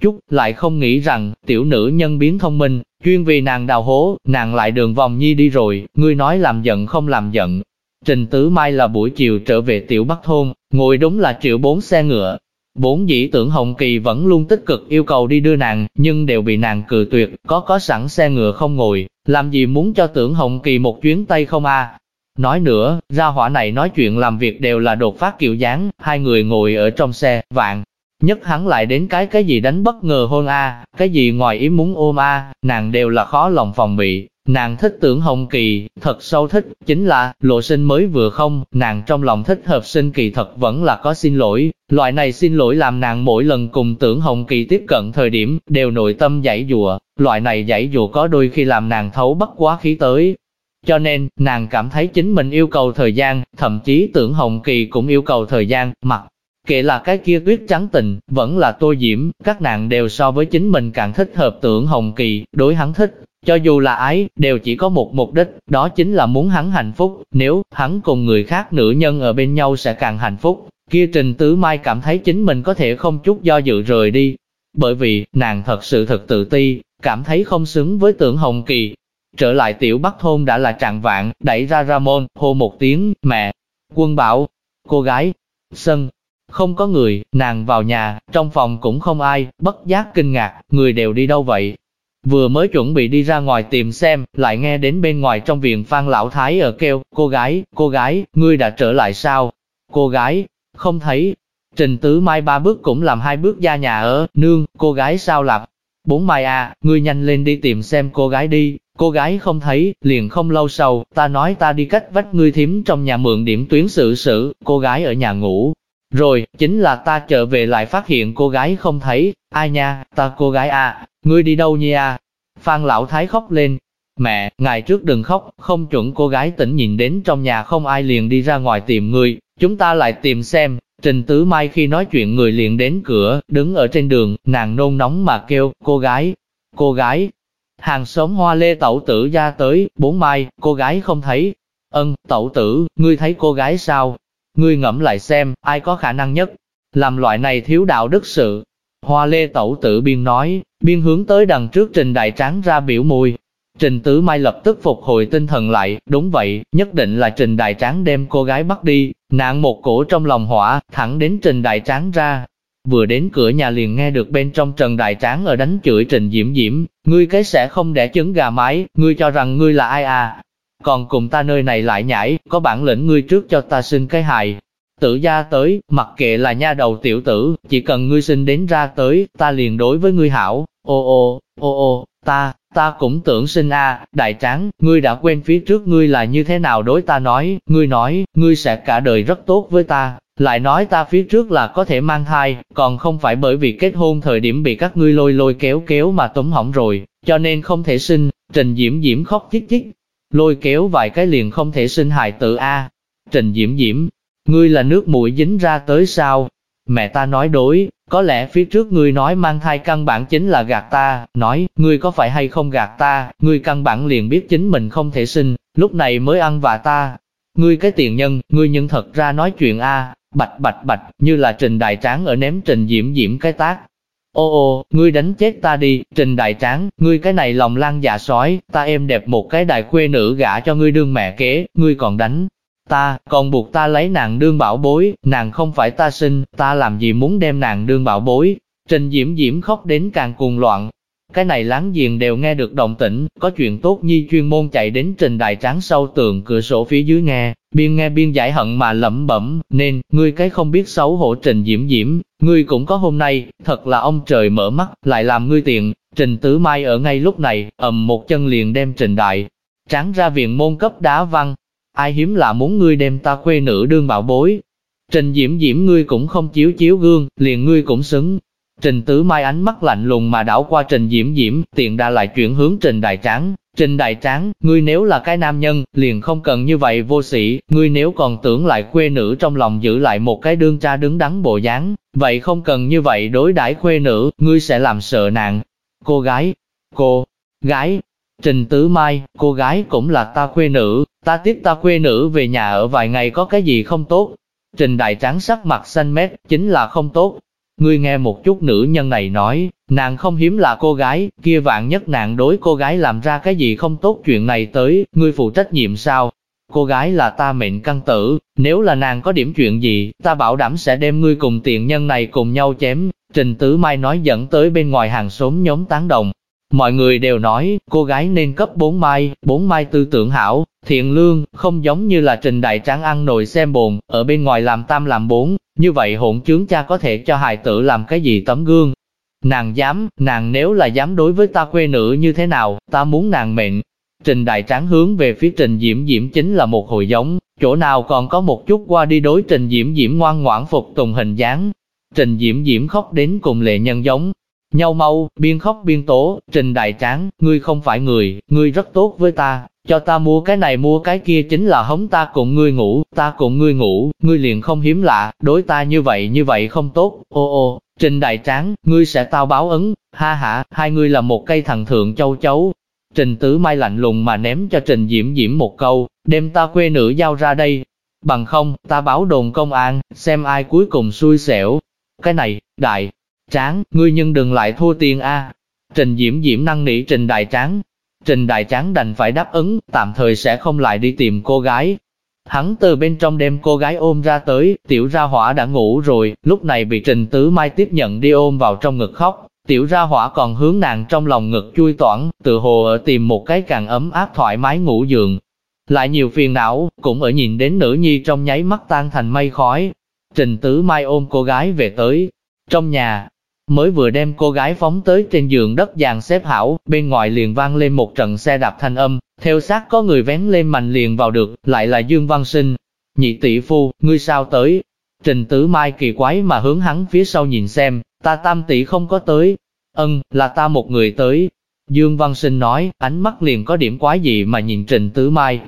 chút, lại không nghĩ rằng, tiểu nữ nhân biến thông minh, chuyên vì nàng đào hố, nàng lại đường vòng nhi đi rồi, ngươi nói làm giận không làm giận. Trình Tứ Mai là buổi chiều trở về tiểu Bắc Thôn, ngồi đúng là triệu bốn xe ngựa. Bốn dĩ tưởng Hồng Kỳ vẫn luôn tích cực yêu cầu đi đưa nàng, nhưng đều bị nàng cự tuyệt, có có sẵn xe ngựa không ngồi, làm gì muốn cho tưởng Hồng Kỳ một chuyến tay không a Nói nữa, ra hỏa này nói chuyện làm việc đều là đột phát kiểu dáng, hai người ngồi ở trong xe, vạn. Nhất hắn lại đến cái cái gì đánh bất ngờ hôn a, cái gì ngoài ý muốn ôm a, nàng đều là khó lòng phòng bị. Nàng thích tưởng Hồng Kỳ, thật sâu thích, chính là, lộ sinh mới vừa không, nàng trong lòng thích hợp sinh kỳ thật vẫn là có xin lỗi. Loại này xin lỗi làm nàng mỗi lần cùng tưởng Hồng Kỳ tiếp cận thời điểm, đều nội tâm giải dùa, loại này giải dùa có đôi khi làm nàng thấu bất quá khí tới, cho nên, nàng cảm thấy chính mình yêu cầu thời gian, thậm chí tưởng Hồng Kỳ cũng yêu cầu thời gian, mặc kể là cái kia tuyết trắng tình, vẫn là tô diễm, các nàng đều so với chính mình càng thích hợp tưởng Hồng Kỳ, đối hắn thích. Cho dù là ái, đều chỉ có một mục đích, đó chính là muốn hắn hạnh phúc, nếu hắn cùng người khác nữ nhân ở bên nhau sẽ càng hạnh phúc. Kia Trình Tứ Mai cảm thấy chính mình có thể không chút do dự rời đi, bởi vì nàng thật sự thật tự ti, cảm thấy không xứng với tưởng Hồng Kỳ, Trở lại tiểu bắc thôn đã là trạng vạn, đẩy ra Ramon, hô một tiếng, mẹ. Quân bảo, cô gái, sân, không có người, nàng vào nhà, trong phòng cũng không ai, bất giác kinh ngạc, người đều đi đâu vậy? Vừa mới chuẩn bị đi ra ngoài tìm xem, lại nghe đến bên ngoài trong viện Phan Lão Thái ở kêu, cô gái, cô gái, ngươi đã trở lại sao? Cô gái, không thấy. Trình Tứ Mai ba bước cũng làm hai bước ra nhà ở, nương, cô gái sao lặp? Bốn Mai à, ngươi nhanh lên đi tìm xem cô gái đi, Cô gái không thấy, liền không lâu sau, ta nói ta đi cách vách ngươi thím trong nhà mượn điểm tuyến sự sự, cô gái ở nhà ngủ. Rồi, chính là ta trở về lại phát hiện cô gái không thấy, ai nha, ta cô gái à, ngươi đi đâu nha? Phan lão thái khóc lên, mẹ, ngày trước đừng khóc, không chuẩn cô gái tỉnh nhìn đến trong nhà không ai liền đi ra ngoài tìm người, chúng ta lại tìm xem. Trình Tứ Mai khi nói chuyện người liền đến cửa, đứng ở trên đường, nàng nôn nóng mà kêu, cô gái, cô gái, Hàng xóm hoa lê tẩu tử ra tới, bốn mai, cô gái không thấy. Ân, tẩu tử, ngươi thấy cô gái sao? Ngươi ngẫm lại xem, ai có khả năng nhất? Làm loại này thiếu đạo đức sự. Hoa lê tẩu tử biên nói, biên hướng tới đằng trước trình đại tráng ra biểu môi. Trình Tứ Mai lập tức phục hồi tinh thần lại, đúng vậy, nhất định là Trình Đại Tráng đem cô gái bắt đi, nạn một cổ trong lòng hỏa, thẳng đến Trình Đại Tráng ra, Vừa đến cửa nhà liền nghe được bên trong Trần Đại Tráng ở đánh chửi Trình Diễm Diễm, ngươi cái sẽ không đẻ trứng gà mái, ngươi cho rằng ngươi là ai à? Còn cùng ta nơi này lại nhảy, có bản lĩnh ngươi trước cho ta sinh cái hài. Tử gia tới, mặc kệ là nha đầu tiểu tử, chỉ cần ngươi sinh đến ra tới, ta liền đối với ngươi hảo. Ô ô, ô ô, ta, ta cũng tưởng sinh a, đại tráng, ngươi đã quên phía trước ngươi là như thế nào đối ta nói, ngươi nói, ngươi sẽ cả đời rất tốt với ta, lại nói ta phía trước là có thể mang thai, còn không phải bởi vì kết hôn thời điểm bị các ngươi lôi lôi kéo kéo mà tống hỏng rồi, cho nên không thể sinh, Trình Diễm Diễm khóc chích chích, lôi kéo vài cái liền không thể sinh hài tử A. Trình Diễm Diễm, ngươi là nước mũi dính ra tới sao? Mẹ ta nói đối, có lẽ phía trước ngươi nói mang thai căn bản chính là gạt ta, nói, ngươi có phải hay không gạt ta, ngươi căn bản liền biết chính mình không thể sinh, lúc này mới ăn vạ ta. Ngươi cái tiền nhân, ngươi nhưng thật ra nói chuyện A, Bạch bạch bạch, như là Trình Đại Tráng ở ném Trình Diễm Diễm cái tác. Ô ô, ngươi đánh chết ta đi, Trình Đại Tráng, ngươi cái này lòng lan dạ sói, ta em đẹp một cái đại khuê nữ gả cho ngươi đương mẹ kế, ngươi còn đánh. Ta, còn buộc ta lấy nàng đương bảo bối, nàng không phải ta sinh, ta làm gì muốn đem nàng đương bảo bối. Trình Diễm Diễm khóc đến càng cuồng loạn, cái này láng giềng đều nghe được động tĩnh, có chuyện tốt nhi chuyên môn chạy đến trình đài tráng sâu tường cửa sổ phía dưới nghe, biên nghe biên giải hận mà lẩm bẩm, nên, ngươi cái không biết xấu hổ trình diễm diễm, ngươi cũng có hôm nay, thật là ông trời mở mắt, lại làm ngươi tiện, trình tứ mai ở ngay lúc này, ầm một chân liền đem trình đại, tráng ra viện môn cấp đá văng, ai hiếm là muốn ngươi đem ta khuê nữ đương bảo bối. Trình diễm diễm ngươi cũng không chiếu chiếu gương, liền ngươi cũng xứng, Trình Tứ Mai ánh mắt lạnh lùng mà đảo qua Trình Diễm Diễm, tiện đa lại chuyển hướng Trình Đại Tráng. Trình Đại Tráng, ngươi nếu là cái nam nhân, liền không cần như vậy vô sĩ, ngươi nếu còn tưởng lại khuê nữ trong lòng giữ lại một cái đương cha đứng đắn bộ dáng, vậy không cần như vậy đối đãi khuê nữ, ngươi sẽ làm sợ nạn. Cô gái, cô, gái, Trình Tứ Mai, cô gái cũng là ta khuê nữ, ta tiếp ta khuê nữ về nhà ở vài ngày có cái gì không tốt. Trình Đại Tráng sắc mặt xanh mét, chính là không tốt, ngươi nghe một chút nữ nhân này nói, nàng không hiếm là cô gái, kia vạn nhất nàng đối cô gái làm ra cái gì không tốt chuyện này tới, ngươi phụ trách nhiệm sao? Cô gái là ta mệnh căn tử, nếu là nàng có điểm chuyện gì, ta bảo đảm sẽ đem ngươi cùng tiện nhân này cùng nhau chém. Trình Tứ Mai nói dẫn tới bên ngoài hàng xóm nhóm tán đồng. Mọi người đều nói, cô gái nên cấp 4 mai, 4 mai tư tưởng hảo, thiện lương, không giống như là trình đại tráng ăn nồi xem bồn, ở bên ngoài làm tam làm bốn, như vậy hỗn chướng cha có thể cho hài tử làm cái gì tấm gương. Nàng dám, nàng nếu là dám đối với ta quê nữ như thế nào, ta muốn nàng mệnh. Trình đại tráng hướng về phía trình diễm diễm chính là một hồi giống, chỗ nào còn có một chút qua đi đối trình diễm diễm ngoan ngoãn phục tùng hình dáng. Trình diễm diễm khóc đến cùng lệ nhân giống, nhau mau, biên khóc biên tố, trình đại tráng, ngươi không phải người, ngươi rất tốt với ta, cho ta mua cái này mua cái kia chính là hống ta cùng ngươi ngủ, ta cùng ngươi ngủ, ngươi liền không hiếm lạ, đối ta như vậy như vậy không tốt, ô ô, trình đại tráng, ngươi sẽ tao báo ứng, ha ha, hai ngươi là một cây thằng thượng châu chấu. Trình tứ mai lạnh lùng mà ném cho trình diễm diễm một câu, đem ta quê nữ giao ra đây. Bằng không, ta báo đồn công an, xem ai cuối cùng xui xẻo. Cái này, đại, Tráng, ngươi nhưng đừng lại thua tiền a. Trình Diễm Diễm năng nỉ Trình Đại Tráng. Trình Đại Tráng đành phải đáp ứng, tạm thời sẽ không lại đi tìm cô gái. Hắn từ bên trong đem cô gái ôm ra tới, tiểu ra hỏa đã ngủ rồi, lúc này bị Trình Tứ Mai tiếp nhận đi ôm vào trong ngực khóc. Tiểu ra hỏa còn hướng nàng trong lòng ngực chui toản, tự hồ ở tìm một cái càng ấm áp thoải mái ngủ giường. Lại nhiều phiền não, cũng ở nhìn đến nữ nhi trong nháy mắt tan thành mây khói. Trình Tứ Mai ôm cô gái về tới. Trong nhà, mới vừa đem cô gái phóng tới trên giường đất dàn xếp hảo, bên ngoài liền vang lên một trận xe đạp thanh âm, theo sát có người vén lên mạnh liền vào được, lại là Dương Văn Sinh. Nhị tỷ phu, ngươi sao tới? Trình Tứ Mai kỳ quái mà hướng hắn phía sau nhìn xem, ta tam tỷ không có tới. Ân, là ta một người tới. Dương Văn Sinh nói, ánh mắt liền có điểm quái gì mà nhìn Trình Tứ Mai.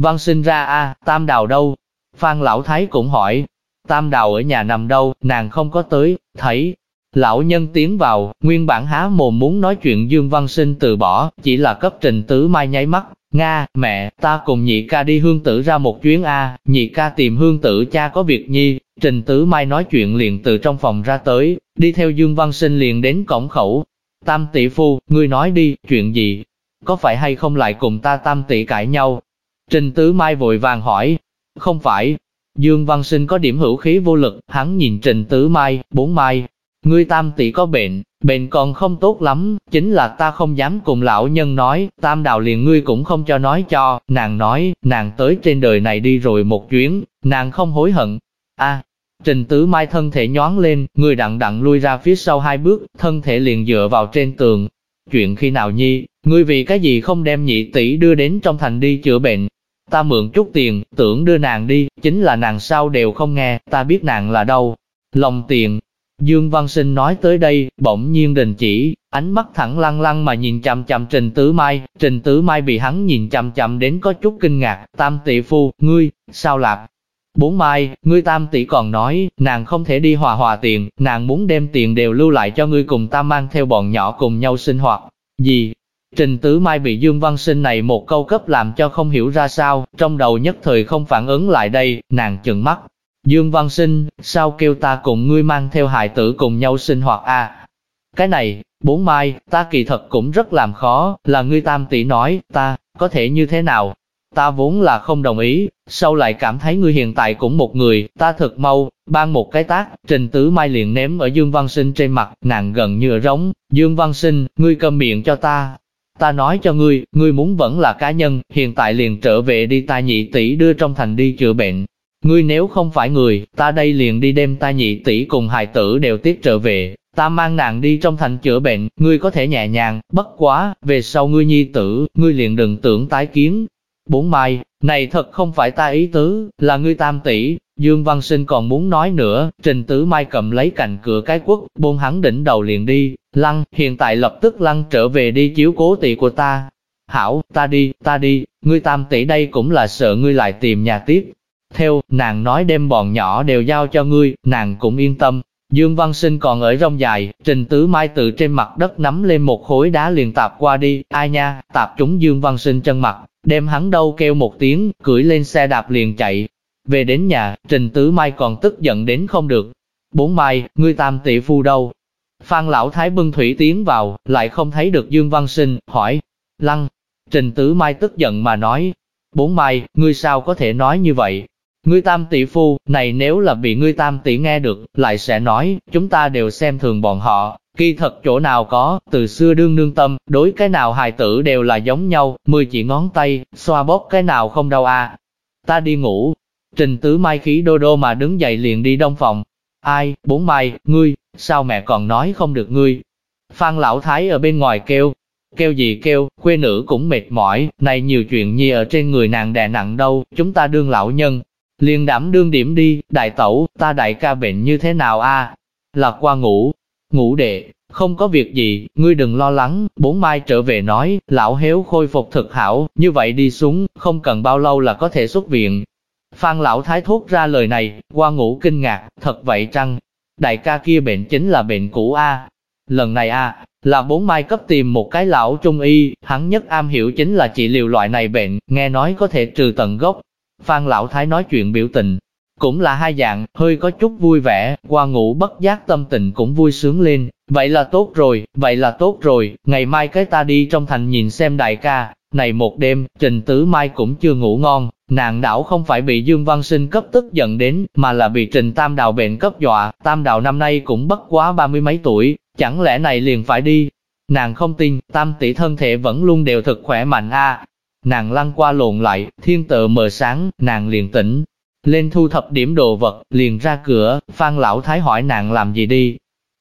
Văn Sinh ra a, tam đào đâu? Phan Lão Thái cũng hỏi, tam đào ở nhà nằm đâu, nàng không có tới, thấy, Lão nhân tiến vào, nguyên bản há mồm muốn nói chuyện Dương Văn Sinh từ bỏ, chỉ là cấp trình tứ mai nháy mắt. Nga, mẹ, ta cùng nhị ca đi hương tử ra một chuyến A, nhị ca tìm hương tử cha có việc nhi, trình tứ mai nói chuyện liền từ trong phòng ra tới, đi theo Dương Văn Sinh liền đến cổng khẩu. Tam tỷ phu, ngươi nói đi, chuyện gì? Có phải hay không lại cùng ta tam tỷ cãi nhau? Trình tứ mai vội vàng hỏi, không phải. Dương Văn Sinh có điểm hữu khí vô lực, hắn nhìn trình tứ mai, bốn mai, Ngươi tam tỷ có bệnh, bệnh còn không tốt lắm, chính là ta không dám cùng lão nhân nói, tam đào liền ngươi cũng không cho nói cho, nàng nói, nàng tới trên đời này đi rồi một chuyến, nàng không hối hận. a Trình tứ mai thân thể nhoáng lên, người đặng đặng lui ra phía sau hai bước, thân thể liền dựa vào trên tường. Chuyện khi nào nhi, ngươi vì cái gì không đem nhị tỷ đưa đến trong thành đi chữa bệnh? Ta mượn chút tiền, tưởng đưa nàng đi, chính là nàng sao đều không nghe, ta biết nàng là đâu. Lòng tiền, Dương Văn Sinh nói tới đây, bỗng nhiên đình chỉ, ánh mắt thẳng lăng lăng mà nhìn chằm chằm Trình Tứ Mai, Trình Tứ Mai bị hắn nhìn chằm chằm đến có chút kinh ngạc, tam tỷ phu, ngươi, sao lạc? Bốn Mai, ngươi tam tỷ còn nói, nàng không thể đi hòa hòa tiền, nàng muốn đem tiền đều lưu lại cho ngươi cùng ta mang theo bọn nhỏ cùng nhau sinh hoạt. Gì? Trình Tứ Mai bị Dương Văn Sinh này một câu cấp làm cho không hiểu ra sao, trong đầu nhất thời không phản ứng lại đây, nàng chừng mắt, Dương Văn Sinh, sao kêu ta cùng ngươi mang theo hài tử cùng nhau sinh hoạt a? À? Cái này, bốn mai, ta kỳ thật cũng rất làm khó, là ngươi tam tỷ nói, ta, có thể như thế nào? Ta vốn là không đồng ý, sau lại cảm thấy ngươi hiện tại cũng một người, ta thật mau, ban một cái tác, trình tứ mai liền ném ở Dương Văn Sinh trên mặt, nàng gần như rống, Dương Văn Sinh, ngươi cầm miệng cho ta. Ta nói cho ngươi, ngươi muốn vẫn là cá nhân, hiện tại liền trở về đi ta nhị tỷ đưa trong thành đi chữa bệnh, Ngươi nếu không phải người, ta đây liền đi đem ta nhị tỷ cùng hài tử đều tiếp trở về, ta mang nàng đi trong thành chữa bệnh, ngươi có thể nhẹ nhàng, bất quá, về sau ngươi nhi tử, ngươi liền đừng tưởng tái kiến. Bốn mai, này thật không phải ta ý tứ, là ngươi tam tỷ, Dương Văn Sinh còn muốn nói nữa, Trình Tứ Mai cầm lấy cành cửa cái quốc, buông hắn đỉnh đầu liền đi, lăng, hiện tại lập tức lăng trở về đi chiếu cố tỷ của ta. Hảo, ta đi, ta đi, ngươi tam tỷ đây cũng là sợ ngươi lại tìm nhà tiếp, theo, nàng nói đem bọn nhỏ đều giao cho ngươi, nàng cũng yên tâm. Dương Văn Sinh còn ở rong dài, Trình Tứ Mai từ trên mặt đất nắm lên một khối đá liền tạp qua đi, ai nha, tạp trúng Dương Văn Sinh chân mặt, đem hắn đâu kêu một tiếng, cưỡi lên xe đạp liền chạy. Về đến nhà, Trình Tứ Mai còn tức giận đến không được. Bốn mai, ngươi tam tỷ phu đâu? Phan Lão Thái bưng thủy tiến vào, lại không thấy được Dương Văn Sinh, hỏi. Lăng, Trình Tứ Mai tức giận mà nói. Bốn mai, ngươi sao có thể nói như vậy? Ngươi tam tỷ phu, này nếu là bị ngươi tam tỷ nghe được, lại sẽ nói, chúng ta đều xem thường bọn họ, kỳ thật chỗ nào có, từ xưa đương nương tâm, đối cái nào hài tử đều là giống nhau, mười chỉ ngón tay, xoa bóp cái nào không đau à. Ta đi ngủ, trình tứ mai khí đô đô mà đứng dậy liền đi đông phòng. Ai, bốn mai, ngươi, sao mẹ còn nói không được ngươi? Phan lão thái ở bên ngoài kêu, kêu gì kêu, quê nữ cũng mệt mỏi, này nhiều chuyện nhi ở trên người nàng đè nặng đâu, chúng ta đương lão nhân, liền đảm đương điểm đi, đại tẩu, ta đại ca bệnh như thế nào a? Là qua ngủ, ngủ đệ, không có việc gì, ngươi đừng lo lắng, bốn mai trở về nói, lão héo khôi phục thực hảo, như vậy đi xuống, không cần bao lâu là có thể xuất viện. Phan lão thái thốt ra lời này, qua ngủ kinh ngạc, thật vậy chăng? Đại ca kia bệnh chính là bệnh cũ a. Lần này a, là bốn mai cấp tìm một cái lão trung y, hắn nhất am hiểu chính là trị liệu loại này bệnh, nghe nói có thể trừ tận gốc, Phan Lão Thái nói chuyện biểu tình, cũng là hai dạng, hơi có chút vui vẻ, qua ngủ bất giác tâm tình cũng vui sướng lên, vậy là tốt rồi, vậy là tốt rồi, ngày mai cái ta đi trong thành nhìn xem đại ca, này một đêm, Trình Tứ Mai cũng chưa ngủ ngon, nàng đảo không phải bị Dương Văn Sinh cấp tức giận đến, mà là bị Trình Tam Đào bệnh cấp dọa, Tam Đào năm nay cũng bất quá ba mươi mấy tuổi, chẳng lẽ này liền phải đi. Nàng không tin, Tam tỷ thân thể vẫn luôn đều thực khỏe mạnh a. Nàng lăn qua lộn lại, thiên tự mờ sáng, nàng liền tỉnh. Lên thu thập điểm đồ vật, liền ra cửa, Phan Lão Thái hỏi nàng làm gì đi.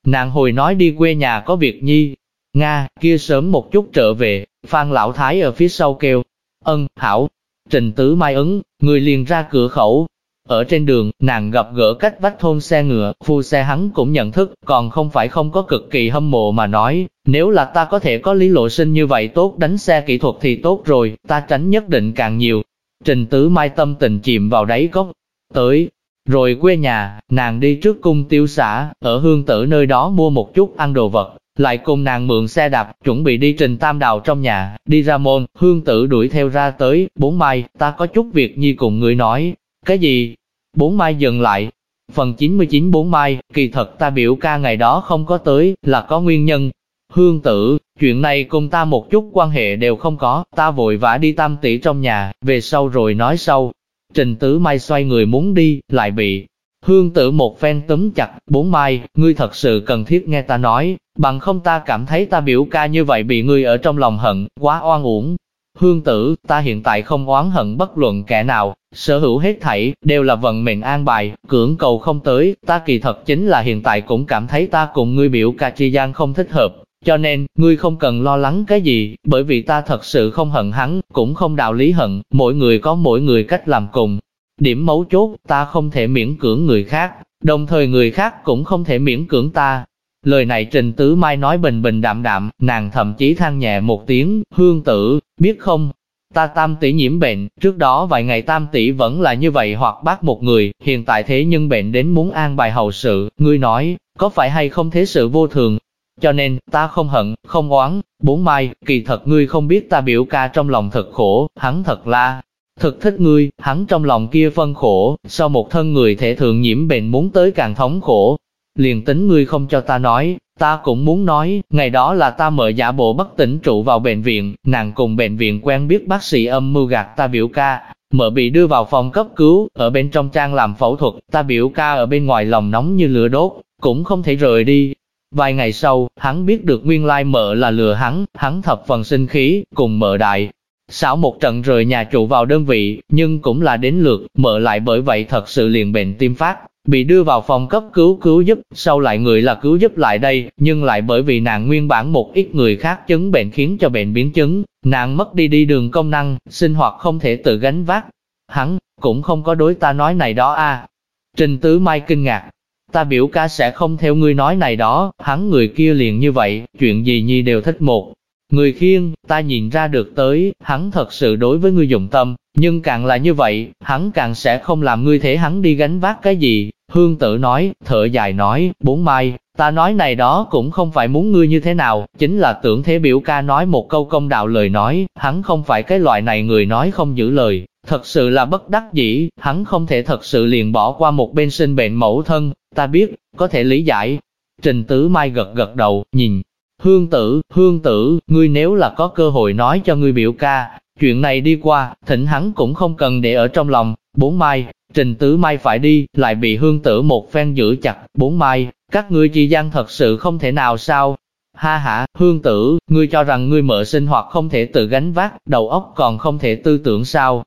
Nàng hồi nói đi quê nhà có việc nhi. Nga, kia sớm một chút trở về, Phan Lão Thái ở phía sau kêu. Ân, hảo. Trình Tứ Mai ứng, người liền ra cửa khẩu, ở trên đường, nàng gặp gỡ cách vách thôn xe ngựa, phu xe hắn cũng nhận thức, còn không phải không có cực kỳ hâm mộ mà nói, nếu là ta có thể có lý lộ sinh như vậy tốt đánh xe kỹ thuật thì tốt rồi, ta tránh nhất định càng nhiều. Trình tứ mai tâm tình chìm vào đáy gốc, tới, rồi quê nhà, nàng đi trước cung tiêu xã, ở hương tử nơi đó mua một chút ăn đồ vật, lại cùng nàng mượn xe đạp, chuẩn bị đi trình tam đào trong nhà, đi ra môn, hương tử đuổi theo ra tới, bốn mai, ta có chút việc nhi cùng người nói, cái gì? Bốn mai dừng lại. Phần 99 bốn mai, kỳ thật ta biểu ca ngày đó không có tới, là có nguyên nhân. Hương tử, chuyện này cùng ta một chút quan hệ đều không có, ta vội vã đi tam tỷ trong nhà, về sau rồi nói sau. Trình tứ mai xoay người muốn đi, lại bị Hương tử một phen túm chặt, bốn mai, ngươi thật sự cần thiết nghe ta nói, bằng không ta cảm thấy ta biểu ca như vậy bị ngươi ở trong lòng hận, quá oan uổng, Hương tử, ta hiện tại không oán hận bất luận kẻ nào, sở hữu hết thảy, đều là vận mệnh an bài, cưỡng cầu không tới, ta kỳ thật chính là hiện tại cũng cảm thấy ta cùng ngươi biểu ca chi gian không thích hợp, cho nên, ngươi không cần lo lắng cái gì, bởi vì ta thật sự không hận hắn, cũng không đạo lý hận, mỗi người có mỗi người cách làm cùng. Điểm mấu chốt, ta không thể miễn cưỡng người khác, đồng thời người khác cũng không thể miễn cưỡng ta, Lời này Trình Tứ Mai nói bình bình đạm đạm, nàng thậm chí than nhẹ một tiếng, hương tử, biết không? Ta tam tỷ nhiễm bệnh, trước đó vài ngày tam tỷ vẫn là như vậy hoặc bác một người, hiện tại thế nhưng bệnh đến muốn an bài hậu sự, ngươi nói, có phải hay không thế sự vô thường? Cho nên, ta không hận, không oán, bốn mai, kỳ thật ngươi không biết ta biểu ca trong lòng thật khổ, hắn thật la, thực thích ngươi, hắn trong lòng kia phân khổ, sau một thân người thể thường nhiễm bệnh muốn tới càng thống khổ, liền tính ngươi không cho ta nói, ta cũng muốn nói, ngày đó là ta mở giả bộ bất tỉnh trụ vào bệnh viện, nàng cùng bệnh viện quen biết bác sĩ âm mưu gạt ta biểu ca, mở bị đưa vào phòng cấp cứu, ở bên trong trang làm phẫu thuật, ta biểu ca ở bên ngoài lòng nóng như lửa đốt, cũng không thể rời đi. Vài ngày sau, hắn biết được nguyên lai mợ là lừa hắn, hắn thập phần sinh khí, cùng mợ đại. Xảo một trận rời nhà trụ vào đơn vị, nhưng cũng là đến lượt, mợ lại bởi vậy thật sự liền bệnh tim phát, bị đưa vào phòng cấp cứu cứu giúp, sau lại người là cứu giúp lại đây, nhưng lại bởi vì nàng nguyên bản một ít người khác chứng bệnh khiến cho bệnh biến chứng, nàng mất đi đi đường công năng, sinh hoạt không thể tự gánh vác. Hắn, cũng không có đối ta nói này đó a. Trình Tứ Mai kinh ngạc, ta biểu ca sẽ không theo ngươi nói này đó, hắn người kia liền như vậy, chuyện gì nhi đều thích một. Người khiêng, ta nhìn ra được tới, hắn thật sự đối với ngươi dụng tâm, nhưng càng là như vậy, hắn càng sẽ không làm ngươi thể hắn đi gánh vác cái gì. Hương tử nói, thở dài nói, bốn mai, ta nói này đó cũng không phải muốn ngươi như thế nào, chính là tưởng thế biểu ca nói một câu công đạo lời nói, hắn không phải cái loại này người nói không giữ lời, thật sự là bất đắc dĩ, hắn không thể thật sự liền bỏ qua một bên sinh bệnh mẫu thân, Ta biết, có thể lý giải. Trình Tứ Mai gật gật đầu, nhìn. Hương tử, hương tử, ngươi nếu là có cơ hội nói cho ngươi biểu ca, chuyện này đi qua, thỉnh hắn cũng không cần để ở trong lòng. Bốn mai, Trình Tứ Mai phải đi, lại bị hương tử một phen giữ chặt. Bốn mai, các ngươi chi gian thật sự không thể nào sao? Ha ha, hương tử, ngươi cho rằng ngươi mợ sinh hoạt không thể tự gánh vác, đầu óc còn không thể tư tưởng sao?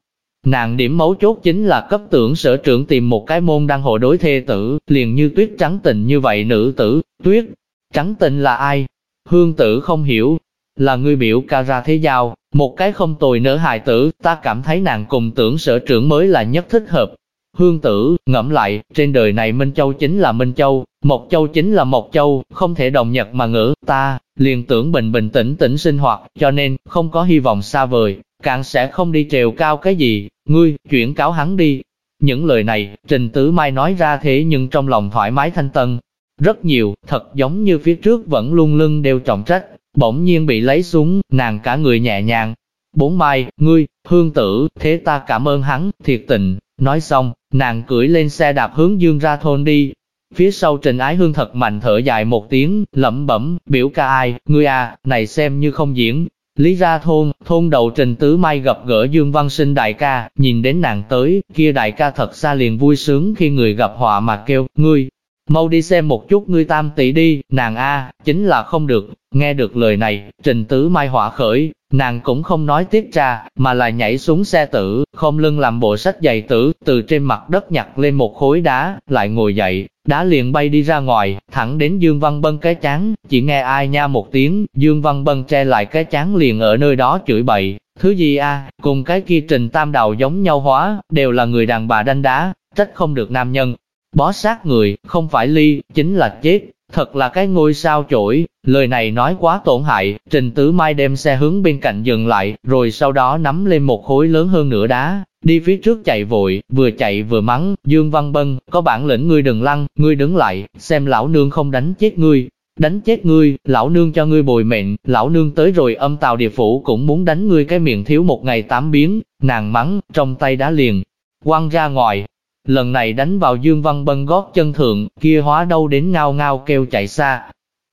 Nàng điểm mấu chốt chính là cấp tưởng sở trưởng tìm một cái môn đăng hộ đối thê tử, liền như tuyết trắng tình như vậy nữ tử, tuyết trắng tình là ai? Hương tử không hiểu, là ngươi biểu ca ra thế giao, một cái không tồi nở hài tử, ta cảm thấy nàng cùng tưởng sở trưởng mới là nhất thích hợp. Hương tử, ngẫm lại, trên đời này Minh Châu chính là Minh Châu, Mộc Châu chính là Mộc Châu, không thể đồng nhật mà ngữ, ta, liền tưởng bình bình tĩnh tĩnh sinh hoạt, cho nên, không có hy vọng xa vời, càng sẽ không đi trèo cao cái gì, ngươi, chuyển cáo hắn đi. Những lời này, Trình Tứ Mai nói ra thế nhưng trong lòng thoải mái thanh tân, rất nhiều, thật giống như phía trước vẫn luôn lưng đều trọng trách, bỗng nhiên bị lấy xuống, nàng cả người nhẹ nhàng. Bốn mai, ngươi, hương tử, thế ta cảm ơn hắn, thiệt tình. Nói xong, nàng cưỡi lên xe đạp hướng dương ra thôn đi. Phía sau trình ái hương thật mạnh thở dài một tiếng, lẩm bẩm, biểu ca ai, ngươi à, này xem như không diễn, Lý ra thôn, thôn đầu Trình Tứ Mai gặp gỡ Dương Văn Sinh đại ca, nhìn đến nàng tới, kia đại ca thật xa liền vui sướng khi người gặp họa mà kêu, ngươi, mau đi xem một chút ngươi tam tỷ đi, nàng A, chính là không được, nghe được lời này, Trình Tứ Mai hỏa khởi, nàng cũng không nói tiếp ra, mà là nhảy xuống xe tử, không lưng làm bộ sách giày tử, từ trên mặt đất nhặt lên một khối đá, lại ngồi dậy, đá liền bay đi ra ngoài, thẳng đến Dương Văn Bân cái chán, chỉ nghe ai nha một tiếng, Dương Văn Bân che lại cái chán liền ở nơi đó chửi bậy, thứ gì a, cùng cái kia Trình Tam Đào giống nhau hóa, đều là người đàn bà đánh đá, trách không được nam nhân, bó sát người, không phải ly, chính là chết, thật là cái ngôi sao chổi, lời này nói quá tổn hại, Trình Tứ Mai đem xe hướng bên cạnh dừng lại, rồi sau đó nắm lên một khối lớn hơn nửa đá, đi phía trước chạy vội, vừa chạy vừa mắng, Dương Văn Bân, có bản lĩnh ngươi đừng lăn, ngươi đứng lại, xem lão nương không đánh chết ngươi, đánh chết ngươi, lão nương cho ngươi bồi mệnh, lão nương tới rồi âm tàu địa phủ cũng muốn đánh ngươi cái miệng thiếu một ngày tám biến, nàng mắng, trong tay đá liền, quăng ra ngoài, lần này đánh vào Dương Văn Bân gót chân thượng, kia hóa đâu đến ngao ngao kêu chạy xa.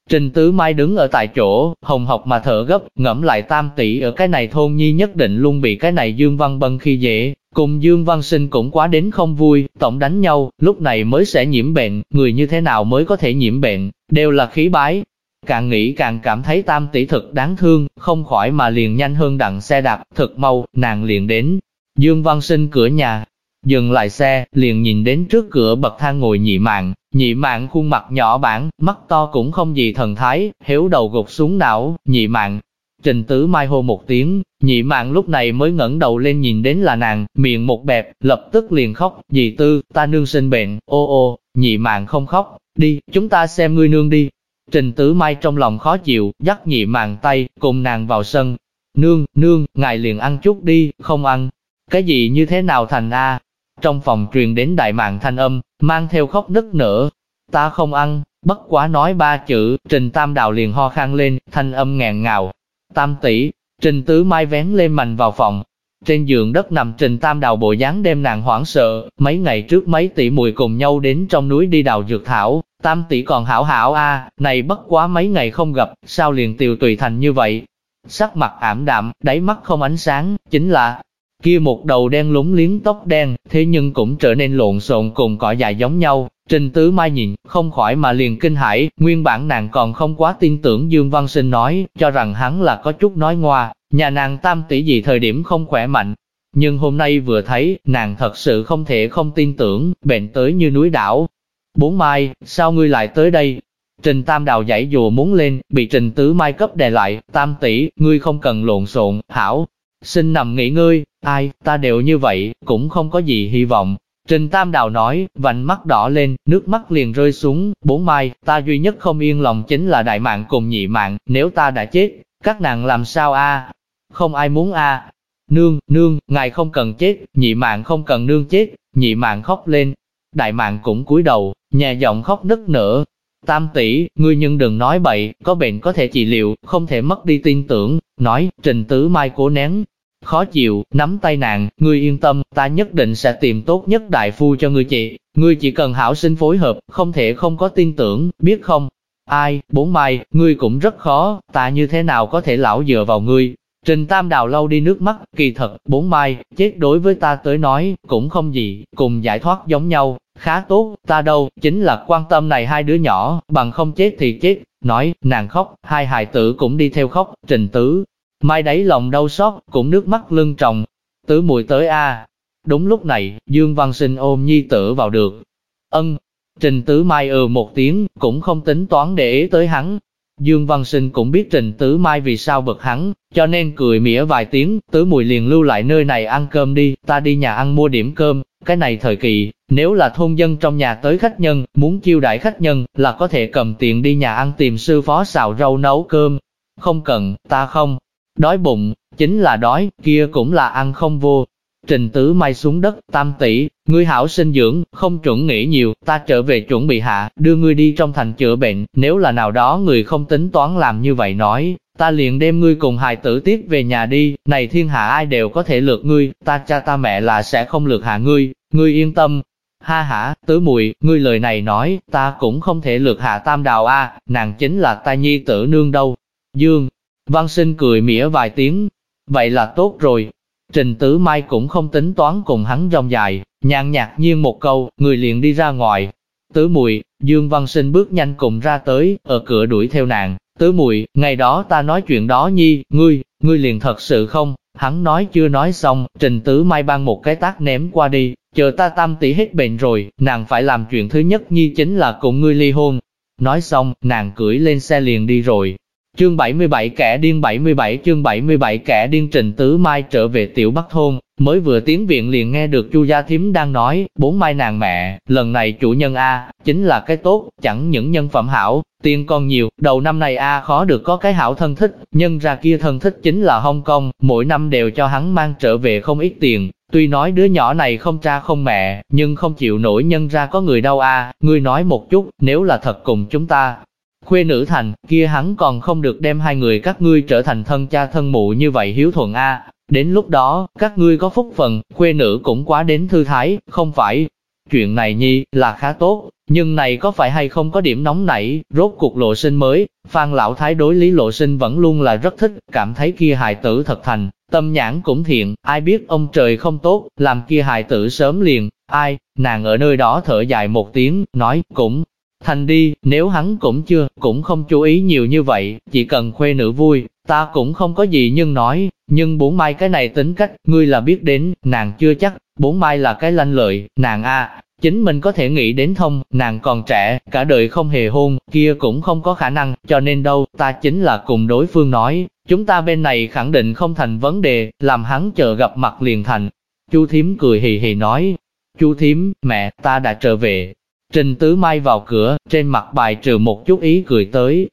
Trình Tứ Mai đứng ở tại chỗ, hồng học mà thở gấp, ngẫm lại tam tỷ ở cái này thôn nhi nhất định luôn bị cái này Dương Văn Bân khi dễ, cùng Dương Văn Sinh cũng quá đến không vui, tổng đánh nhau, lúc này mới sẽ nhiễm bệnh, người như thế nào mới có thể nhiễm bệnh, đều là khí bái. Càng nghĩ càng cảm thấy tam tỷ thực đáng thương, không khỏi mà liền nhanh hơn đặng xe đạp, thực mau, nàng liền đến. Dương Văn Sinh cửa nhà, Dừng lại xe, liền nhìn đến trước cửa bậc thang ngồi nhị mạng, nhị mạng khuôn mặt nhỏ bản, mắt to cũng không gì thần thái, héo đầu gục xuống não, nhị mạng. Trình tứ mai hô một tiếng, nhị mạng lúc này mới ngẩng đầu lên nhìn đến là nàng, miệng một bẹp, lập tức liền khóc, dì tư, ta nương sinh bệnh, ô ô, nhị mạng không khóc, đi, chúng ta xem ngươi nương đi. Trình tứ mai trong lòng khó chịu, dắt nhị mạng tay, cùng nàng vào sân. Nương, nương, ngài liền ăn chút đi, không ăn. Cái gì như thế nào thành A, trong phòng truyền đến đại mạng thanh âm, mang theo khóc nức nở. Ta không ăn, bất quá nói ba chữ, Trình Tam Đào liền ho khang lên, thanh âm ngàn ngào. Tam tỷ, Trình Tứ Mai vén lên mạnh vào phòng. Trên giường đất nằm Trình Tam Đào bộ dáng đem nàng hoảng sợ, mấy ngày trước mấy tỷ mùi cùng nhau đến trong núi đi đào dược thảo, Tam tỷ còn hảo hảo a, này bất quá mấy ngày không gặp, sao liền tiều tùy thành như vậy? Sắc mặt ảm đạm, đáy mắt không ánh sáng, chính là Kia một đầu đen lúng liếng tóc đen, thế nhưng cũng trở nên lộn xộn cùng cỏ dài giống nhau. Trình Tứ Mai nhìn, không khỏi mà liền kinh hãi, nguyên bản nàng còn không quá tin tưởng Dương Văn Sinh nói, cho rằng hắn là có chút nói ngoa, nhà nàng tam tỷ gì thời điểm không khỏe mạnh. Nhưng hôm nay vừa thấy, nàng thật sự không thể không tin tưởng, bệnh tới như núi đảo. Bốn Mai, sao ngươi lại tới đây? Trình Tam Đào giải dùa muốn lên, bị Trình Tứ Mai cấp đè lại, Tam tỷ, ngươi không cần lộn xộn, hảo, xin nằm nghỉ ngơi, ai, ta đều như vậy, cũng không có gì hy vọng. Trình Tam Đào nói, vành mắt đỏ lên, nước mắt liền rơi xuống, bốn mai, ta duy nhất không yên lòng chính là đại mạng cùng nhị mạng, nếu ta đã chết, các nàng làm sao a? Không ai muốn a. Nương, nương, ngài không cần chết, nhị mạng không cần nương chết, nhị mạng khóc lên. Đại mạng cũng cúi đầu, nhà giọng khóc nức nở. Tam tỷ, ngươi nhưng đừng nói bậy, có bệnh có thể trị liệu, không thể mất đi tin tưởng, nói, trình tứ mai cố nén, khó chịu, nắm tay nàng, ngươi yên tâm, ta nhất định sẽ tìm tốt nhất đại phu cho ngươi chị, ngươi chỉ cần hảo sinh phối hợp, không thể không có tin tưởng, biết không? Ai, bốn mai, ngươi cũng rất khó, ta như thế nào có thể lão dựa vào ngươi? Trình Tam đào lâu đi nước mắt, kỳ thật, bốn mai, chết đối với ta tới nói, cũng không gì, cùng giải thoát giống nhau, khá tốt, ta đâu, chính là quan tâm này hai đứa nhỏ, bằng không chết thì chết, nói, nàng khóc, hai hài tử cũng đi theo khóc, trình tứ, mai đáy lòng đau xót, cũng nước mắt lưng tròng, tứ mùi tới a Đúng lúc này, Dương Văn Sinh ôm nhi tử vào được. Ân, Trình Tứ Mai ừ một tiếng, cũng không tính toán để ý tới hắn. Dương Văn Sinh cũng biết Trình Tứ Mai vì sao bực hắn, cho nên cười mỉa vài tiếng, Tứ Mùi liền lưu lại nơi này ăn cơm đi, ta đi nhà ăn mua điểm cơm. Cái này thời kỳ, nếu là thôn dân trong nhà tới khách nhân, muốn chiêu đãi khách nhân, là có thể cầm tiền đi nhà ăn tìm sư phó xào rau nấu cơm. Không cần, ta không. Đói bụng, chính là đói, kia cũng là ăn không vô. Trình tứ mai xuống đất, tam tỷ, ngươi hảo sinh dưỡng, không chuẩn nghĩ nhiều, ta trở về chuẩn bị hạ, đưa ngươi đi trong thành chữa bệnh, nếu là nào đó người không tính toán làm như vậy nói, ta liền đem ngươi cùng hài tử tiếp về nhà đi, này thiên hạ ai đều có thể lượt ngươi, ta cha ta mẹ là sẽ không lượt hạ ngươi, ngươi yên tâm. Ha ha, tứ mùi, ngươi lời này nói, ta cũng không thể lượt hạ tam đào a, nàng chính là ta nhi tử nương đâu. Dương, văn sinh cười mỉa vài tiếng, vậy là tốt rồi, Trình Tứ Mai cũng không tính toán cùng hắn rong dài, nhàn nhạt nhiên một câu, người liền đi ra ngoài. Tứ Mùi, Dương Văn Sinh bước nhanh cùng ra tới, ở cửa đuổi theo nàng. Tứ Mùi, ngày đó ta nói chuyện đó nhi, ngươi, ngươi liền thật sự không? Hắn nói chưa nói xong, Trình Tứ Mai ban một cái tác ném qua đi, chờ ta tam tỷ hết bệnh rồi, nàng phải làm chuyện thứ nhất nhi chính là cùng ngươi ly hôn. Nói xong, nàng cưỡi lên xe liền đi rồi, Chương 77 kẻ điên 77 chương 77 kẻ điên Trình Tứ Mai trở về tiểu Bắc Thôn, mới vừa tiến viện liền nghe được Chu Gia Thím đang nói, bốn mai nàng mẹ, lần này chủ nhân A, chính là cái tốt, chẳng những nhân phẩm hảo, tiền còn nhiều, đầu năm này A khó được có cái hảo thân thích, nhân ra kia thân thích chính là Hong Kong, mỗi năm đều cho hắn mang trở về không ít tiền, tuy nói đứa nhỏ này không cha không mẹ, nhưng không chịu nổi nhân ra có người đau A, ngươi nói một chút, nếu là thật cùng chúng ta, Khuê nữ thành, kia hắn còn không được đem hai người các ngươi trở thành thân cha thân mụ như vậy hiếu thuận a. Đến lúc đó, các ngươi có phúc phần, khuê nữ cũng quá đến thư thái, không phải. Chuyện này nhi, là khá tốt, nhưng này có phải hay không có điểm nóng nảy, rốt cuộc lộ sinh mới, Phan Lão Thái đối lý lộ sinh vẫn luôn là rất thích, cảm thấy kia hài tử thật thành, tâm nhãn cũng thiện, ai biết ông trời không tốt, làm kia hài tử sớm liền, ai, nàng ở nơi đó thở dài một tiếng, nói, cũng, Thành đi, nếu hắn cũng chưa, cũng không chú ý nhiều như vậy, chỉ cần khuê nữ vui, ta cũng không có gì nhưng nói, nhưng bốn mai cái này tính cách, ngươi là biết đến, nàng chưa chắc, bốn mai là cái lanh lợi, nàng a chính mình có thể nghĩ đến thông, nàng còn trẻ, cả đời không hề hôn, kia cũng không có khả năng, cho nên đâu, ta chính là cùng đối phương nói, chúng ta bên này khẳng định không thành vấn đề, làm hắn chờ gặp mặt liền thành. Chu thím cười hì hì nói, Chu thím, mẹ, ta đã trở về, Trình Tứ Mai vào cửa, trên mặt bài trừ một chút ý cười tới.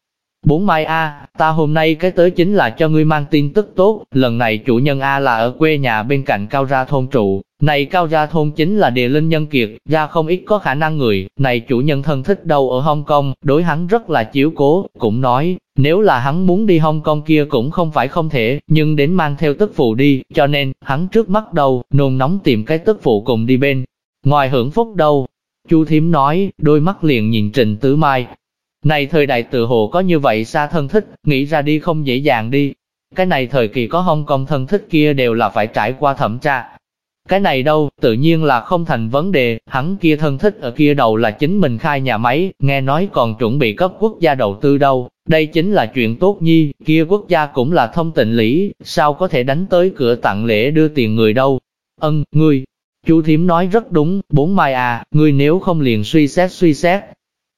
Bốn Mai A, ta hôm nay cái tới chính là cho ngươi mang tin tức tốt, lần này chủ nhân A là ở quê nhà bên cạnh Cao Gia Thôn trụ. Này Cao Gia Thôn chính là địa linh nhân kiệt, ra không ít có khả năng người, này chủ nhân thân thích đâu ở Hong Kong, đối hắn rất là chiếu cố, cũng nói, nếu là hắn muốn đi Hong Kong kia cũng không phải không thể, nhưng đến mang theo tức phụ đi, cho nên, hắn trước mắt đầu, nôn nóng tìm cái tức phụ cùng đi bên. Ngoài hưởng phúc đâu, Chu Thiếm nói, đôi mắt liền nhìn Trình Tứ Mai. Này thời đại tự hồ có như vậy xa thân thích, nghĩ ra đi không dễ dàng đi. Cái này thời kỳ có Hong Kong thân thích kia đều là phải trải qua thẩm tra. Cái này đâu, tự nhiên là không thành vấn đề, hắn kia thân thích ở kia đầu là chính mình khai nhà máy, nghe nói còn chuẩn bị cấp quốc gia đầu tư đâu. Đây chính là chuyện tốt nhi, kia quốc gia cũng là thông tịnh lý, sao có thể đánh tới cửa tặng lễ đưa tiền người đâu. Ân, ngươi, Chú Thiếm nói rất đúng, bốn mai à, ngươi nếu không liền suy xét suy xét.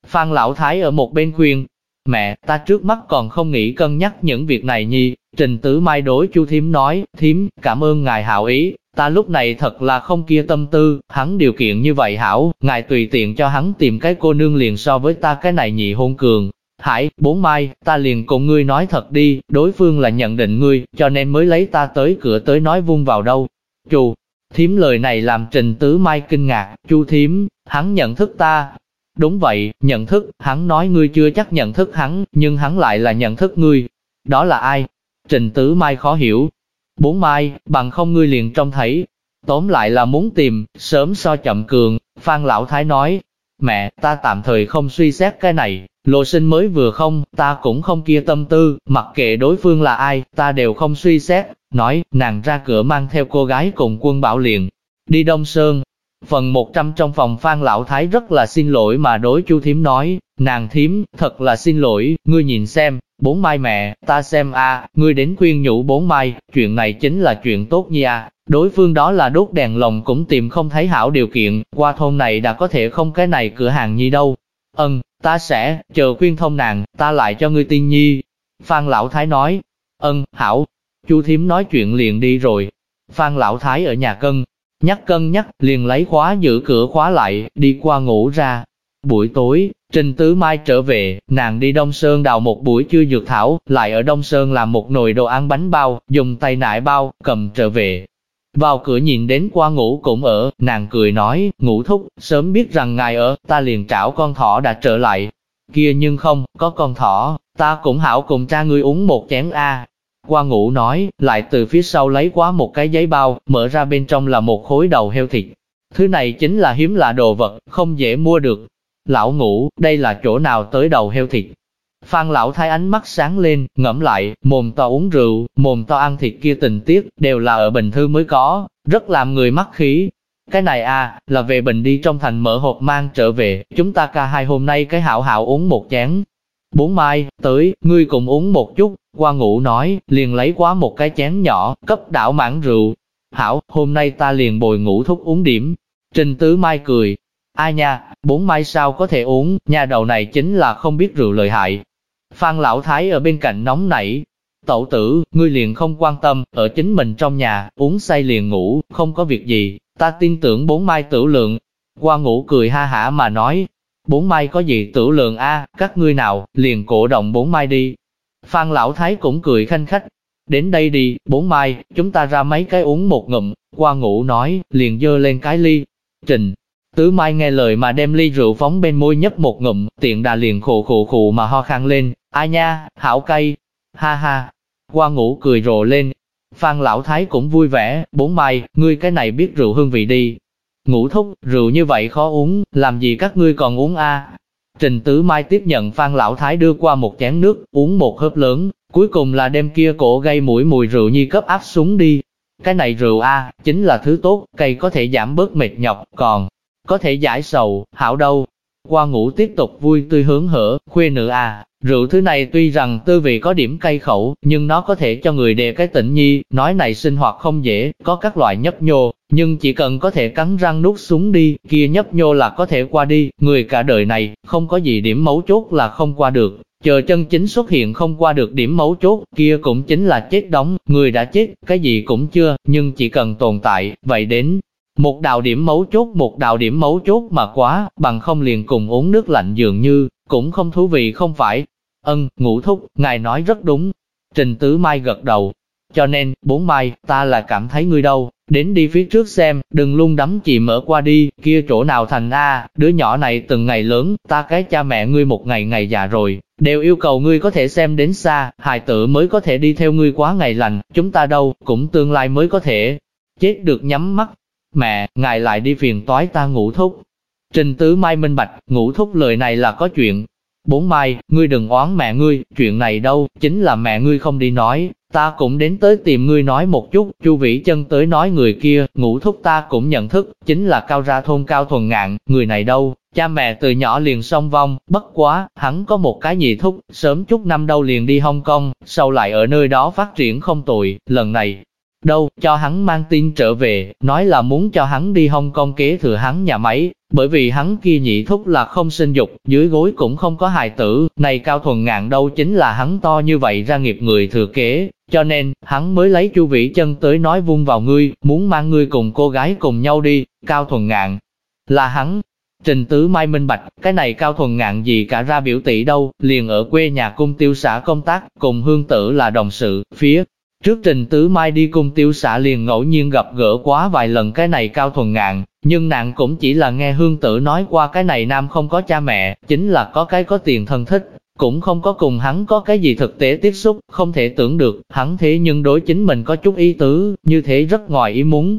Phan Lão Thái ở một bên khuyên, mẹ, ta trước mắt còn không nghĩ cân nhắc những việc này nhi. Trình Tử Mai đối Chu Thiếm nói, Thiếm, cảm ơn ngài hảo ý, ta lúc này thật là không kia tâm tư, hắn điều kiện như vậy hảo, ngài tùy tiện cho hắn tìm cái cô nương liền so với ta cái này nhị hôn cường. Hải, bốn mai, ta liền cùng ngươi nói thật đi, đối phương là nhận định ngươi, cho nên mới lấy ta tới cửa tới nói vung vào đâu. Chù, Thiếm lời này làm Trình Tứ Mai kinh ngạc, Chu Thiếm, hắn nhận thức ta. Đúng vậy, nhận thức, hắn nói ngươi chưa chắc nhận thức hắn, nhưng hắn lại là nhận thức ngươi. Đó là ai? Trình Tứ Mai khó hiểu. Bốn mai, bằng không ngươi liền trông thấy. Tóm lại là muốn tìm, sớm so chậm cường, Phan Lão Thái nói, mẹ, ta tạm thời không suy xét cái này, lộ sinh mới vừa không, ta cũng không kia tâm tư, mặc kệ đối phương là ai, ta đều không suy xét, nói, nàng ra cửa mang theo cô gái cùng quân bảo liền, đi Đông Sơn. Phần 100 trong phòng Phan Lão Thái rất là xin lỗi mà đối chu thím nói, nàng thím, thật là xin lỗi, ngươi nhìn xem, bốn mai mẹ, ta xem a, ngươi đến khuyên nhủ bốn mai, chuyện này chính là chuyện tốt nha, đối phương đó là đốt đèn lồng cũng tìm không thấy hảo điều kiện, qua thôn này đã có thể không cái này cửa hàng nhi đâu. Ân, ta sẽ, chờ khuyên thông nàng, ta lại cho ngươi tin nhi. Phan Lão Thái nói, ân, hảo, chu thím nói chuyện liền đi rồi. Phan Lão Thái ở nhà cân, nhắc cân nhắc, liền lấy khóa giữ cửa khóa lại, đi qua ngủ ra. Buổi tối, Trình Tứ Mai trở về, nàng đi Đông Sơn đào một buổi chưa dược thảo, lại ở Đông Sơn làm một nồi đồ ăn bánh bao, dùng tay nải bao, cầm trở về. Vào cửa nhìn đến qua ngủ cũng ở, nàng cười nói, ngủ thúc, sớm biết rằng ngài ở, ta liền trảo con thỏ đã trở lại. Kia nhưng không, có con thỏ, ta cũng hảo cùng cha ngươi uống một chén A. Qua ngủ nói, lại từ phía sau lấy quá một cái giấy bao, mở ra bên trong là một khối đầu heo thịt. Thứ này chính là hiếm lạ đồ vật, không dễ mua được, Lão ngủ, đây là chỗ nào tới đầu heo thịt. Phan lão thái ánh mắt sáng lên, ngẫm lại, mồm to uống rượu, mồm to ăn thịt kia tình tiết, đều là ở bình thư mới có, rất làm người mắc khí. Cái này à, là về bình đi trong thành mở hộp mang trở về, chúng ta ca hai hôm nay cái hảo hảo uống một chén. Bốn mai, tới, ngươi cùng uống một chút, qua ngủ nói, liền lấy quá một cái chén nhỏ, cấp đảo mãn rượu. Hảo, hôm nay ta liền bồi ngủ thúc uống điểm. Trình tứ mai cười, Ai nha, bốn mai sao có thể uống, nhà đầu này chính là không biết rượu lợi hại. Phan Lão Thái ở bên cạnh nóng nảy. Tẩu tử, ngươi liền không quan tâm, ở chính mình trong nhà, uống say liền ngủ, không có việc gì, ta tin tưởng bốn mai tử lượng. Qua ngủ cười ha hả mà nói, bốn mai có gì tử lượng a các ngươi nào, liền cổ động bốn mai đi. Phan Lão Thái cũng cười khanh khách, đến đây đi, bốn mai, chúng ta ra mấy cái uống một ngụm, qua ngủ nói, liền dơ lên cái ly. Trình, Tứ Mai nghe lời mà đem ly rượu phóng bên môi nhấp một ngụm, tiện đà liền khụ khụ khụ mà ho khăn lên, ai nha, hảo cay, ha ha. Qua ngủ cười rộ lên, Phan Lão Thái cũng vui vẻ, bốn mai, ngươi cái này biết rượu hương vị đi. Ngủ thúc, rượu như vậy khó uống, làm gì các ngươi còn uống a? Trình Tứ Mai tiếp nhận Phan Lão Thái đưa qua một chén nước, uống một hớp lớn, cuối cùng là đem kia cổ gây mũi mùi rượu nhi cấp áp xuống đi. Cái này rượu a, chính là thứ tốt, cây có thể giảm bớt mệt nhọc, còn có thể giải sầu, hảo đâu. Qua ngủ tiếp tục vui tươi hướng hở, khuê nữ à, rượu thứ này tuy rằng tư vị có điểm cay khẩu, nhưng nó có thể cho người đề cái tỉnh nhi, nói này sinh hoạt không dễ, có các loại nhấp nhô, nhưng chỉ cần có thể cắn răng nuốt xuống đi, kia nhấp nhô là có thể qua đi, người cả đời này, không có gì điểm mấu chốt là không qua được. Chờ chân chính xuất hiện không qua được điểm mấu chốt, kia cũng chính là chết đóng, người đã chết, cái gì cũng chưa, nhưng chỉ cần tồn tại, vậy đến, một đạo điểm mấu chốt một đạo điểm mấu chốt mà quá, bằng không liền cùng uống nước lạnh dường như, cũng không thú vị không phải. Ân, ngũ thúc, ngài nói rất đúng. Trình Tứ Mai gật đầu. Cho nên, bốn mai, ta là cảm thấy ngươi đâu, đến đi phía trước xem, đừng lung đắm chị mở qua đi, kia chỗ nào thành A, đứa nhỏ này từng ngày lớn, ta cái cha mẹ ngươi một ngày ngày già rồi, đều yêu cầu ngươi có thể xem đến xa, hài tử mới có thể đi theo ngươi quá ngày lành, chúng ta đâu, cũng tương lai mới có thể chết được nhắm mắt, Mẹ, ngài lại đi phiền toái ta ngủ thúc. Trình tứ mai minh bạch, ngủ thúc lời này là có chuyện. Bốn mai, ngươi đừng oán mẹ ngươi, chuyện này đâu, chính là mẹ ngươi không đi nói, ta cũng đến tới tìm ngươi nói một chút, chu vĩ chân tới nói người kia, ngủ thúc ta cũng nhận thức, chính là cao ra thôn cao thuần ngạn, người này đâu, cha mẹ từ nhỏ liền song vong, bất quá, hắn có một cái nhị thúc, sớm chút năm đâu liền đi Hong Kong, sau lại ở nơi đó phát triển không tồi, lần này, Đâu, cho hắn mang tin trở về, nói là muốn cho hắn đi Hong Kong kế thừa hắn nhà máy, bởi vì hắn kia nhị thúc là không sinh dục, dưới gối cũng không có hài tử, này cao thuần ngạn đâu chính là hắn to như vậy ra nghiệp người thừa kế, cho nên, hắn mới lấy chu vĩ chân tới nói vung vào ngươi, muốn mang ngươi cùng cô gái cùng nhau đi, cao thuần ngạn. Là hắn, Trình Tứ Mai minh bạch, cái này cao thuần ngạn gì cả ra biểu tỷ đâu, liền ở quê nhà cung tiêu xã công tác, cùng hương tử là đồng sự, phía Trước trình tứ mai đi cùng tiêu xã liền ngẫu nhiên gặp gỡ quá vài lần cái này cao thuần ngạn, nhưng nàng cũng chỉ là nghe hương tử nói qua cái này nam không có cha mẹ, chính là có cái có tiền thân thích, cũng không có cùng hắn có cái gì thực tế tiếp xúc, không thể tưởng được, hắn thế nhưng đối chính mình có chút ý tứ, như thế rất ngoài ý muốn.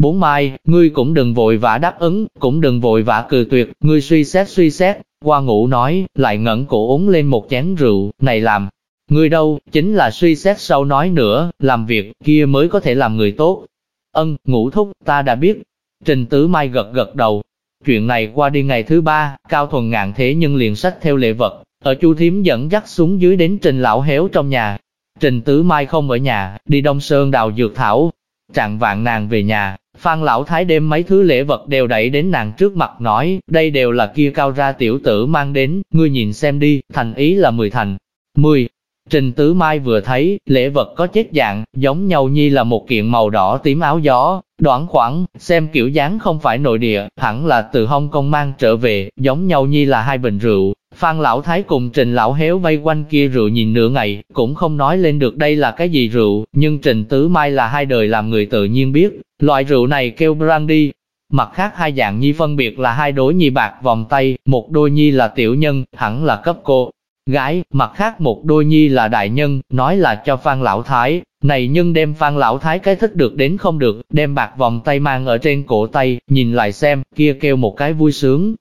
Bốn mai, ngươi cũng đừng vội vã đáp ứng, cũng đừng vội vã cừ tuyệt, ngươi suy xét suy xét, qua ngủ nói, lại ngẩn cổ uống lên một chén rượu, này làm. Ngươi đâu, chính là suy xét sau nói nữa, làm việc, kia mới có thể làm người tốt. Ân, ngủ thúc, ta đã biết. Trình Tứ Mai gật gật đầu. Chuyện này qua đi ngày thứ ba, Cao Thuần ngạn thế nhưng liền sách theo lễ vật, ở Chu Thiếm dẫn dắt xuống dưới đến Trình Lão Héo trong nhà. Trình Tứ Mai không ở nhà, đi Đông Sơn đào dược thảo. Trạng vạn nàng về nhà, Phan Lão Thái đem mấy thứ lễ vật đều đẩy đến nàng trước mặt nói, đây đều là kia cao ra tiểu tử mang đến, ngươi nhìn xem đi, thành ý là mười thành. Mười. Trình Tứ Mai vừa thấy, lễ vật có chết dạng, giống nhau nhi là một kiện màu đỏ tím áo gió, đoạn khoảng, xem kiểu dáng không phải nội địa, hẳn là từ Hong Kong mang trở về, giống nhau nhi là hai bình rượu, Phan Lão Thái cùng Trình Lão Héo vây quanh kia rượu nhìn nửa ngày, cũng không nói lên được đây là cái gì rượu, nhưng Trình Tứ Mai là hai đời làm người tự nhiên biết, loại rượu này kêu brandy. Mặt khác hai dạng nhi phân biệt là hai đối nhi bạc vòng tay, một đôi nhi là tiểu nhân, hẳn là cấp cô. Gái, mặt khác một đôi nhi là đại nhân, nói là cho Phan Lão Thái, này nhưng đem Phan Lão Thái cái thích được đến không được, đem bạc vòng tay mang ở trên cổ tay, nhìn lại xem, kia kêu một cái vui sướng,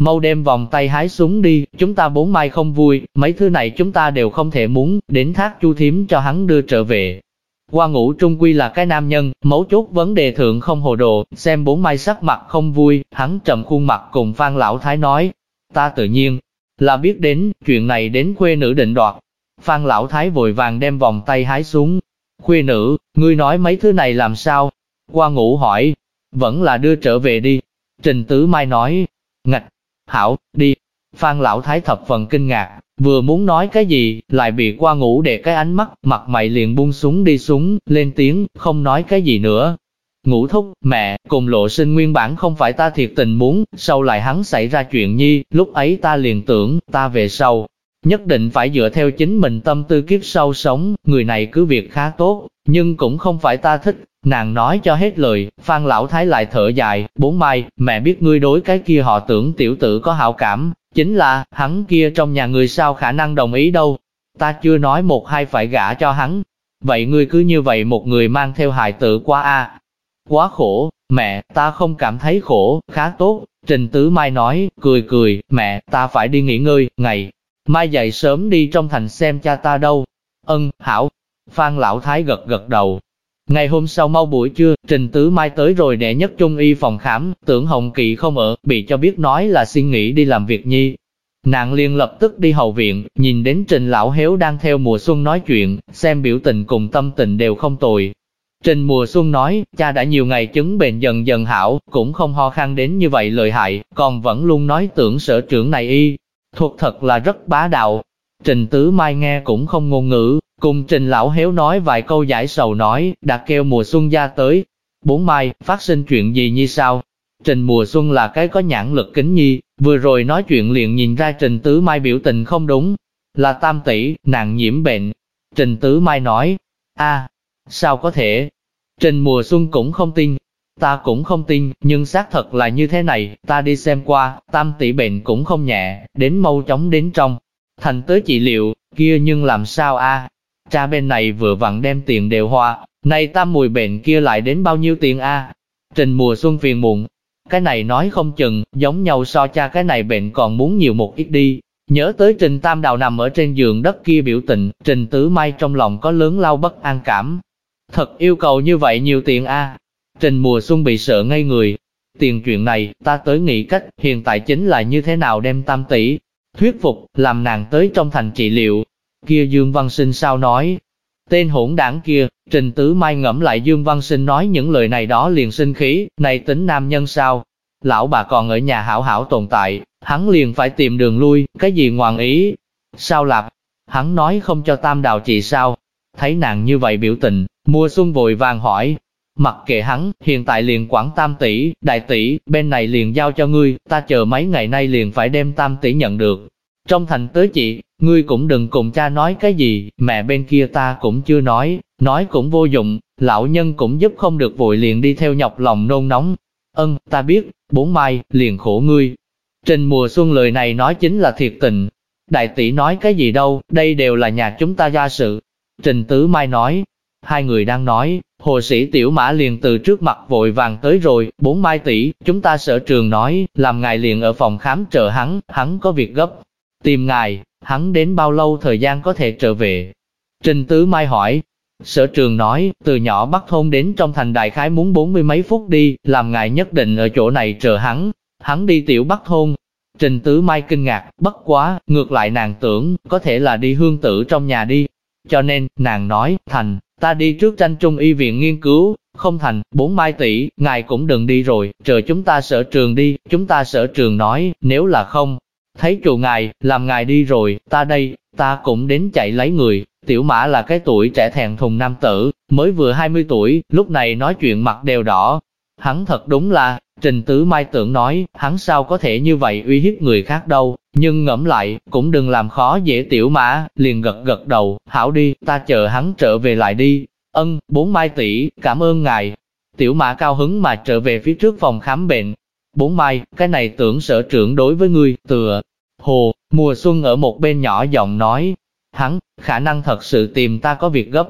mau đem vòng tay hái xuống đi, chúng ta bốn mai không vui, mấy thứ này chúng ta đều không thể muốn, đến thác chu thiếm cho hắn đưa trở về. Qua ngủ trung quy là cái nam nhân, mấu chốt vấn đề thượng không hồ đồ, xem bốn mai sắc mặt không vui, hắn trầm khuôn mặt cùng Phan Lão Thái nói, ta tự nhiên là biết đến, chuyện này đến khuê nữ định đoạt. Phan Lão Thái vội vàng đem vòng tay hái xuống. Khuê nữ, ngươi nói mấy thứ này làm sao? Qua ngủ hỏi, vẫn là đưa trở về đi. Trình Tứ Mai nói, ngạch, Hảo, đi. Phan lão thái thập phần kinh ngạc, vừa muốn nói cái gì, lại bị qua ngủ để cái ánh mắt, mặt mày liền buông xuống đi xuống, lên tiếng, không nói cái gì nữa. Ngũ thúc, mẹ, cùng lộ sinh nguyên bản không phải ta thiệt tình muốn, sau lại hắn xảy ra chuyện nhi, lúc ấy ta liền tưởng, ta về sau, nhất định phải dựa theo chính mình tâm tư kiếp sau sống, người này cứ việc khá tốt, nhưng cũng không phải ta thích, Nàng nói cho hết lời, Phan Lão Thái lại thở dài, bốn mai, mẹ biết ngươi đối cái kia họ tưởng tiểu tử có hảo cảm, chính là, hắn kia trong nhà người sao khả năng đồng ý đâu. Ta chưa nói một hai phải gả cho hắn. Vậy ngươi cứ như vậy một người mang theo hài tử qua a Quá khổ, mẹ, ta không cảm thấy khổ, khá tốt. Trình Tứ Mai nói, cười cười, mẹ, ta phải đi nghỉ ngơi, ngày. Mai dậy sớm đi trong thành xem cha ta đâu. Ân, hảo. Phan Lão Thái gật gật đầu, Ngày hôm sau mau buổi trưa, Trình Tứ Mai tới rồi đệ nhất trung y phòng khám, tưởng Hồng Kỵ không ở, bị cho biết nói là xin nghỉ đi làm việc nhi. Nàng liền lập tức đi hậu viện, nhìn đến Trình Lão hiếu đang theo mùa xuân nói chuyện, xem biểu tình cùng tâm tình đều không tồi. Trình mùa xuân nói, cha đã nhiều ngày chứng bệnh dần dần hảo, cũng không ho khan đến như vậy lợi hại, còn vẫn luôn nói tưởng sở trưởng này y. Thuật thật là rất bá đạo. Trình Tứ Mai nghe cũng không ngôn ngữ, Cùng trình lão héo nói vài câu giải sầu nói, đã kêu mùa xuân ra tới. Bốn mai, phát sinh chuyện gì như sao? Trình mùa xuân là cái có nhãn lực kính nhi, vừa rồi nói chuyện liền nhìn ra trình tứ mai biểu tình không đúng. Là tam tỷ, nàng nhiễm bệnh. Trình tứ mai nói, a sao có thể? Trình mùa xuân cũng không tin. Ta cũng không tin, nhưng xác thật là như thế này, ta đi xem qua, tam tỷ bệnh cũng không nhẹ, đến mau chóng đến trong. Thành tới trị liệu, kia nhưng làm sao a Cha bên này vừa vặn đem tiền đều hoa, nay tam mùi bệnh kia lại đến bao nhiêu tiền a? Trình mùa xuân phiền muộn, cái này nói không chừng, giống nhau so cha cái này bệnh còn muốn nhiều một ít đi. Nhớ tới Trình Tam Đào nằm ở trên giường đất kia biểu tình, Trình Tứ Mai trong lòng có lớn lao bất an cảm. Thật yêu cầu như vậy nhiều tiền a. Trình mùa xuân bị sợ ngây người. Tiền chuyện này, ta tới nghĩ cách, hiện tại chính là như thế nào đem tam tỷ, thuyết phục, làm nàng tới trong thành trị liệu, Kia Dương Văn Sinh sao nói? Tên hỗn đảng kia, Trình Tứ Mai ngẫm lại Dương Văn Sinh nói những lời này đó liền sinh khí, này tính nam nhân sao? Lão bà còn ở nhà hảo hảo tồn tại, hắn liền phải tìm đường lui, cái gì ngoan ý? Sao lạp? Hắn nói không cho tam đào chị sao? Thấy nàng như vậy biểu tình, mùa xuân vội vàng hỏi. Mặc kệ hắn, hiện tại liền quản tam tỷ, đại tỷ, bên này liền giao cho ngươi, ta chờ mấy ngày nay liền phải đem tam tỷ nhận được. Trong thành tới chị, Ngươi cũng đừng cùng cha nói cái gì, mẹ bên kia ta cũng chưa nói, nói cũng vô dụng, lão nhân cũng giúp không được vội liền đi theo nhọc lòng nôn nóng. Ân, ta biết, bốn mai, liền khổ ngươi. Trình mùa xuân lời này nói chính là thiệt tình. Đại tỷ nói cái gì đâu, đây đều là nhà chúng ta gia sự. Trình Tứ Mai nói, hai người đang nói, hồ sĩ tiểu mã liền từ trước mặt vội vàng tới rồi, bốn mai tỷ, chúng ta sở trường nói, làm ngài liền ở phòng khám chờ hắn, hắn có việc gấp. Tìm ngài, hắn đến bao lâu thời gian có thể trở về? Trình Tứ Mai hỏi, Sở trường nói, từ nhỏ bắt thôn đến trong thành đại khái muốn bốn mươi mấy phút đi, làm ngài nhất định ở chỗ này chờ hắn. Hắn đi tiểu bắt thôn, Trình Tứ Mai kinh ngạc, bất quá, ngược lại nàng tưởng, có thể là đi hương tử trong nhà đi. Cho nên, nàng nói, thành, ta đi trước tranh trung y viện nghiên cứu, không thành, bốn mai tỷ, ngài cũng đừng đi rồi, chờ chúng ta sở trường đi, chúng ta sở trường nói, nếu là không, thấy chủ ngài, làm ngài đi rồi, ta đây, ta cũng đến chạy lấy người. Tiểu mã là cái tuổi trẻ thèn thùng nam tử, mới vừa 20 tuổi, lúc này nói chuyện mặt đều đỏ. Hắn thật đúng là, Trình Tứ Mai tưởng nói, hắn sao có thể như vậy uy hiếp người khác đâu, nhưng ngẫm lại, cũng đừng làm khó dễ tiểu mã, liền gật gật đầu, hảo đi, ta chờ hắn trở về lại đi. Ân, bốn mai tỷ, cảm ơn ngài. Tiểu mã cao hứng mà trở về phía trước phòng khám bệnh. Bốn mai, cái này tưởng sở trưởng đối với ngươi, tựa. Hồ, mùa xuân ở một bên nhỏ giọng nói, hắn, khả năng thật sự tìm ta có việc gấp.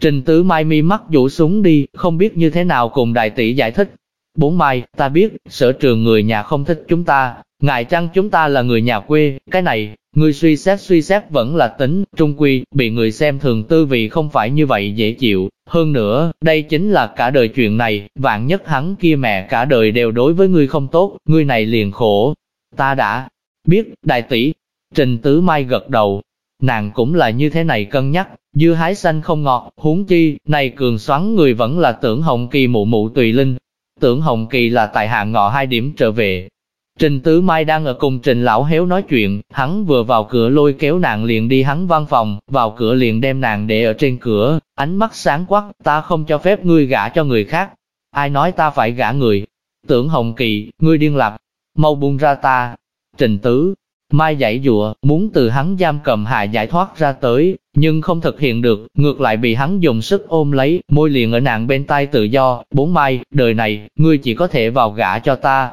Trình tứ mai mi mắt rũ xuống đi, không biết như thế nào cùng đại tỷ giải thích, Bốn mai, ta biết, sở trường người nhà không thích chúng ta, ngại chăng chúng ta là người nhà quê, cái này, người suy xét suy xét vẫn là tính, trung quy, bị người xem thường tư vị không phải như vậy dễ chịu. Hơn nữa, đây chính là cả đời chuyện này, vạn nhất hắn kia mẹ cả đời đều đối với ngươi không tốt, ngươi này liền khổ. Ta đã biết, đại tỷ, Trình Tứ Mai gật đầu, nàng cũng là như thế này cân nhắc, dưa hái xanh không ngọt, huống chi, này cường xoắn người vẫn là tưởng hồng kỳ mụ mụ tùy linh, Tưởng Hồng Kỳ là tại hạ ngọ hai điểm trở về. Trình Tứ Mai đang ở cùng Trình Lão Héo nói chuyện, hắn vừa vào cửa lôi kéo nàng liền đi hắn văn phòng, vào cửa liền đem nàng để ở trên cửa, ánh mắt sáng quắc, ta không cho phép ngươi gả cho người khác. Ai nói ta phải gả người? Tưởng Hồng Kỳ, ngươi điên lạc, mau buông ra ta. Trình Tứ, Mai giải dụa, muốn từ hắn giam cầm hạ giải thoát ra tới, nhưng không thực hiện được, ngược lại bị hắn dùng sức ôm lấy, môi liền ở nàng bên tai tự do, bốn mai, đời này, ngươi chỉ có thể vào gã cho ta.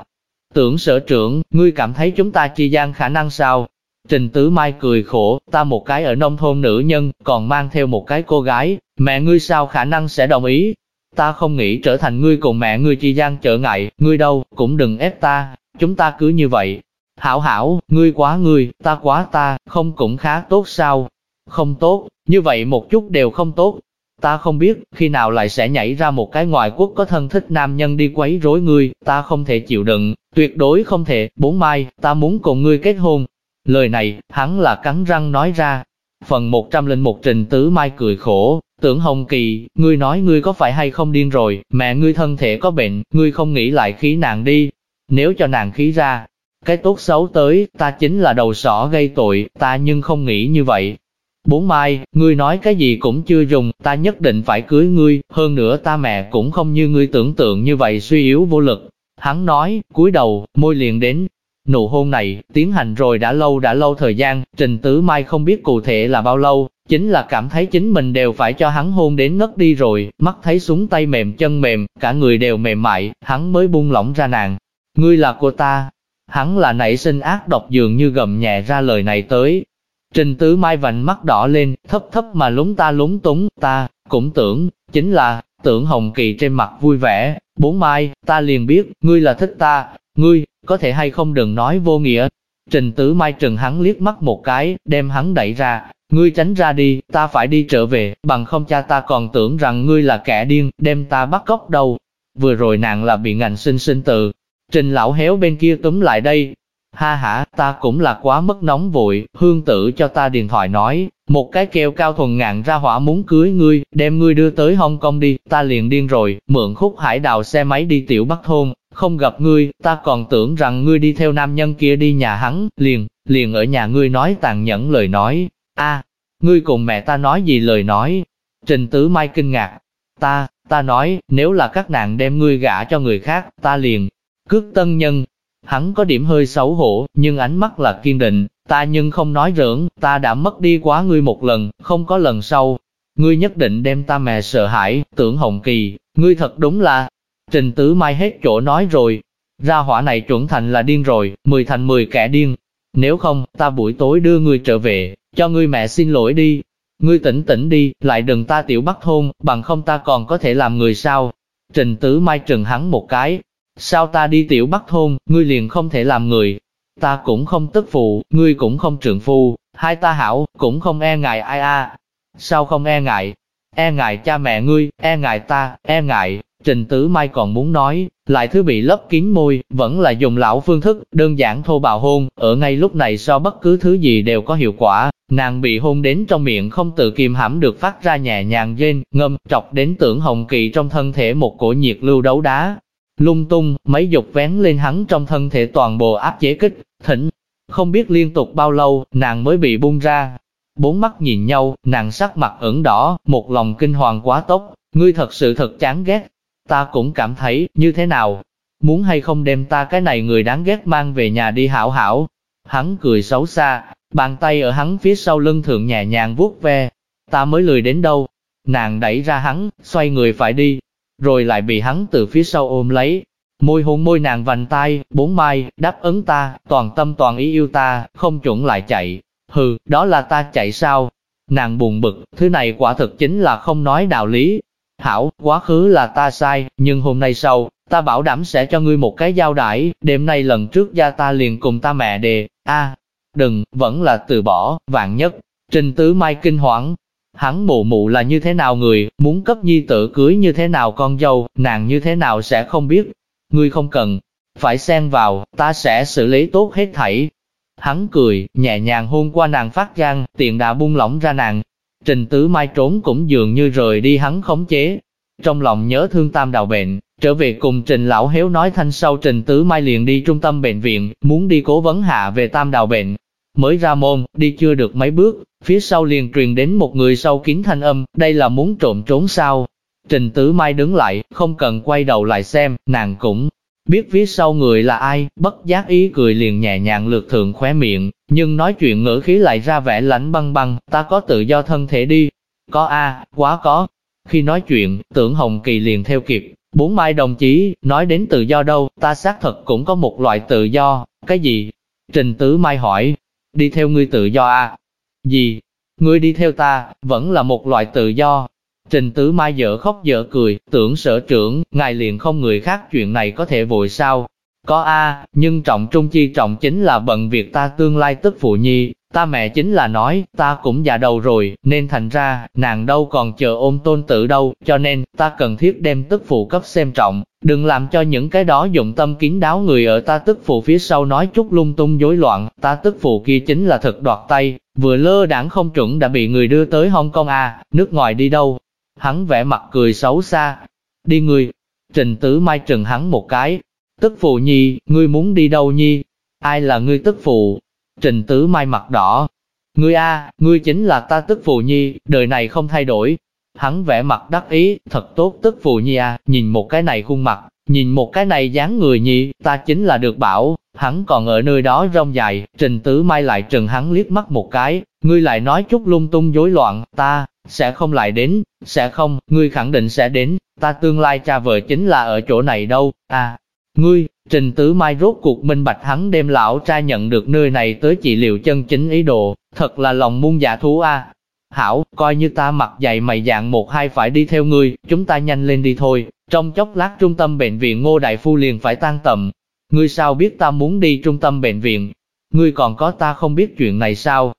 Tưởng sở trưởng, ngươi cảm thấy chúng ta chi gian khả năng sao? Trình Tứ Mai cười khổ, ta một cái ở nông thôn nữ nhân, còn mang theo một cái cô gái, mẹ ngươi sao khả năng sẽ đồng ý? Ta không nghĩ trở thành ngươi cùng mẹ ngươi chi gian trở ngại, ngươi đâu, cũng đừng ép ta, chúng ta cứ như vậy, Hảo hảo, ngươi quá ngươi, ta quá ta, không cũng khá tốt sao? Không tốt, như vậy một chút đều không tốt. Ta không biết, khi nào lại sẽ nhảy ra một cái ngoại quốc có thân thích nam nhân đi quấy rối ngươi, ta không thể chịu đựng, tuyệt đối không thể, bốn mai, ta muốn cùng ngươi kết hôn. Lời này, hắn là cắn răng nói ra. Phần 101 Trình Tứ Mai cười khổ, tưởng Hồng Kỳ, ngươi nói ngươi có phải hay không điên rồi, mẹ ngươi thân thể có bệnh, ngươi không nghĩ lại khí nàng đi. Nếu cho nàng khí ra, cái tốt xấu tới, ta chính là đầu sỏ gây tội, ta nhưng không nghĩ như vậy. Bốn mai, ngươi nói cái gì cũng chưa dùng, ta nhất định phải cưới ngươi, hơn nữa ta mẹ cũng không như ngươi tưởng tượng như vậy suy yếu vô lực. Hắn nói, cúi đầu, môi liền đến. Nụ hôn này, tiến hành rồi đã lâu đã lâu thời gian, Trình Tứ Mai không biết cụ thể là bao lâu, chính là cảm thấy chính mình đều phải cho hắn hôn đến ngất đi rồi, mắt thấy súng tay mềm chân mềm, cả người đều mềm mại, hắn mới buông lỏng ra nàng. Ngươi là của ta, Hắn là nảy sinh ác độc dường như gầm nhẹ ra lời này tới. Trình tứ mai vành mắt đỏ lên, thấp thấp mà lúng ta lúng túng, ta, cũng tưởng, chính là, tưởng hồng kỳ trên mặt vui vẻ, bốn mai, ta liền biết, ngươi là thích ta, ngươi, có thể hay không đừng nói vô nghĩa. Trình tứ mai trừng hắn liếc mắt một cái, đem hắn đẩy ra, ngươi tránh ra đi, ta phải đi trở về, bằng không cha ta còn tưởng rằng ngươi là kẻ điên, đem ta bắt cóc đâu. Vừa rồi nàng là bị ngành sinh sinh từ, Trình lão héo bên kia túm lại đây. Ha ha, ta cũng là quá mất nóng vội, hương tử cho ta điện thoại nói, một cái keo cao thuần ngạn ra hỏa muốn cưới ngươi, đem ngươi đưa tới Hong Kong đi, ta liền điên rồi, mượn khúc hải đào xe máy đi tiểu bắc thôn, không gặp ngươi, ta còn tưởng rằng ngươi đi theo nam nhân kia đi nhà hắn, liền, liền ở nhà ngươi nói tàn nhẫn lời nói, a ngươi cùng mẹ ta nói gì lời nói, trình tứ mai kinh ngạc, ta, ta nói, nếu là các nàng đem ngươi gả cho người khác, ta liền, cước tân nhân. Hắn có điểm hơi xấu hổ, nhưng ánh mắt là kiên định, ta nhưng không nói rỡn, ta đã mất đi quá ngươi một lần, không có lần sau. Ngươi nhất định đem ta mẹ sợ hãi, tưởng hồng kỳ, ngươi thật đúng là, trình tứ mai hết chỗ nói rồi. Ra hỏa này chuẩn thành là điên rồi, mười thành mười kẻ điên. Nếu không, ta buổi tối đưa ngươi trở về, cho ngươi mẹ xin lỗi đi. Ngươi tỉnh tỉnh đi, lại đừng ta tiểu bắt hôn, bằng không ta còn có thể làm người sao. Trình tứ mai trừng hắn một cái. Sao ta đi tiểu bắt thôn, ngươi liền không thể làm người. Ta cũng không tức phụ, ngươi cũng không trượng phu, hai ta hảo, cũng không e ngại ai a. Sao không e ngại? E ngại cha mẹ ngươi, e ngại ta, e ngại, Trình Tứ Mai còn muốn nói, lại thứ bị lấp kín môi, vẫn là dùng lão phương thức, đơn giản thô bạo hôn, ở ngay lúc này so bất cứ thứ gì đều có hiệu quả, nàng bị hôn đến trong miệng không tự kiềm hãm được phát ra nhẹ nhàng rên, ngâm, chọc đến tưởng hồng kỳ trong thân thể một cổ nhiệt lưu đấu đá. Lung tung, mấy dục vén lên hắn trong thân thể toàn bộ áp chế kích, thỉnh. Không biết liên tục bao lâu, nàng mới bị buông ra. Bốn mắt nhìn nhau, nàng sắc mặt ửng đỏ, một lòng kinh hoàng quá tốc, ngươi thật sự thật chán ghét, ta cũng cảm thấy, như thế nào? Muốn hay không đem ta cái này người đáng ghét mang về nhà đi hảo hảo? Hắn cười xấu xa, bàn tay ở hắn phía sau lưng thượng nhẹ nhàng vuốt ve. Ta mới lười đến đâu. Nàng đẩy ra hắn, xoay người phải đi. Rồi lại bị hắn từ phía sau ôm lấy. Môi hôn môi nàng vành tay, bốn mai, đáp ứng ta, toàn tâm toàn ý yêu ta, không chuẩn lại chạy. Hừ, đó là ta chạy sao? Nàng buồn bực, thứ này quả thực chính là không nói đạo lý, Hảo, quá khứ là ta sai, nhưng hôm nay sau, ta bảo đảm sẽ cho ngươi một cái giao đãi, đêm nay lần trước gia ta liền cùng ta mẹ đề, a đừng, vẫn là từ bỏ, vạn nhất. Trình tứ mai kinh hoảng, hắn mụ mụ là như thế nào người, muốn cấp nhi tử cưới như thế nào con dâu, nàng như thế nào sẽ không biết. Ngươi không cần, phải xen vào, ta sẽ xử lý tốt hết thảy. Hắn cười, nhẹ nhàng hôn qua nàng phát gan, tiện đã buông lỏng ra nàng, Trình Tứ Mai trốn cũng dường như rời đi hắn khống chế. Trong lòng nhớ thương tam đào bệnh, trở về cùng Trình Lão hiếu nói thanh sau Trình Tứ Mai liền đi trung tâm bệnh viện, muốn đi cố vấn hạ về tam đào bệnh. Mới ra môn, đi chưa được mấy bước, phía sau liền truyền đến một người sâu kín thanh âm, đây là muốn trộm trốn sao. Trình Tứ Mai đứng lại, không cần quay đầu lại xem, nàng cũng biết phía sau người là ai, bất giác ý cười liền nhẹ nhàng lượt thượng khóe miệng, nhưng nói chuyện ngữ khí lại ra vẻ lãnh băng băng, ta có tự do thân thể đi. Có a, quá có. Khi nói chuyện, tưởng Hồng Kỳ liền theo kịp, bốn mai đồng chí, nói đến tự do đâu, ta xác thật cũng có một loại tự do, cái gì? Trình Tứ Mai hỏi, đi theo ngươi tự do à? Gì? Ngươi đi theo ta, vẫn là một loại tự do, Trình Tứ Mai dở khóc dở cười, tưởng sở trưởng, ngài liền không người khác chuyện này có thể vội sao. Có a, nhưng trọng trung chi trọng chính là bận việc ta tương lai tức phụ nhi, ta mẹ chính là nói, ta cũng già đầu rồi, nên thành ra, nàng đâu còn chờ ôm tôn tử đâu, cho nên, ta cần thiết đem tức phụ cấp xem trọng, đừng làm cho những cái đó dụng tâm kín đáo người ở ta tức phụ phía sau nói chút lung tung rối loạn, ta tức phụ kia chính là thật đoạt tay, vừa lơ đảng không chuẩn đã bị người đưa tới Hong Kong à, nước ngoài đi đâu, Hắn vẽ mặt cười xấu xa. Đi người, Trình tứ mai trừng hắn một cái. Tức phụ nhi, ngươi muốn đi đâu nhi? Ai là ngươi tức phụ? Trình tứ mai mặt đỏ. Ngươi a, ngươi chính là ta tức phụ nhi, đời này không thay đổi. Hắn vẽ mặt đắc ý, thật tốt tức phụ nhi a, nhìn một cái này khuôn mặt, nhìn một cái này dáng người nhi, ta chính là được bảo, hắn còn ở nơi đó rong dài, trình tứ mai lại trừng hắn liếc mắt một cái, ngươi lại nói chút lung tung rối loạn, ta, sẽ không lại đến, sẽ không, ngươi khẳng định sẽ đến, ta tương lai cha vợ chính là ở chỗ này đâu, à, ngươi, Trình Tứ Mai rốt cuộc minh bạch hắn đem lão trai nhận được nơi này tới trị liệu chân chính ý đồ, thật là lòng muôn dạ thú a. Hảo, coi như ta mặc dày mày dạng một hai phải đi theo ngươi, chúng ta nhanh lên đi thôi, trong chốc lát trung tâm bệnh viện Ngô Đại Phu liền phải tan tầm. Ngươi sao biết ta muốn đi trung tâm bệnh viện? Ngươi còn có ta không biết chuyện này sao?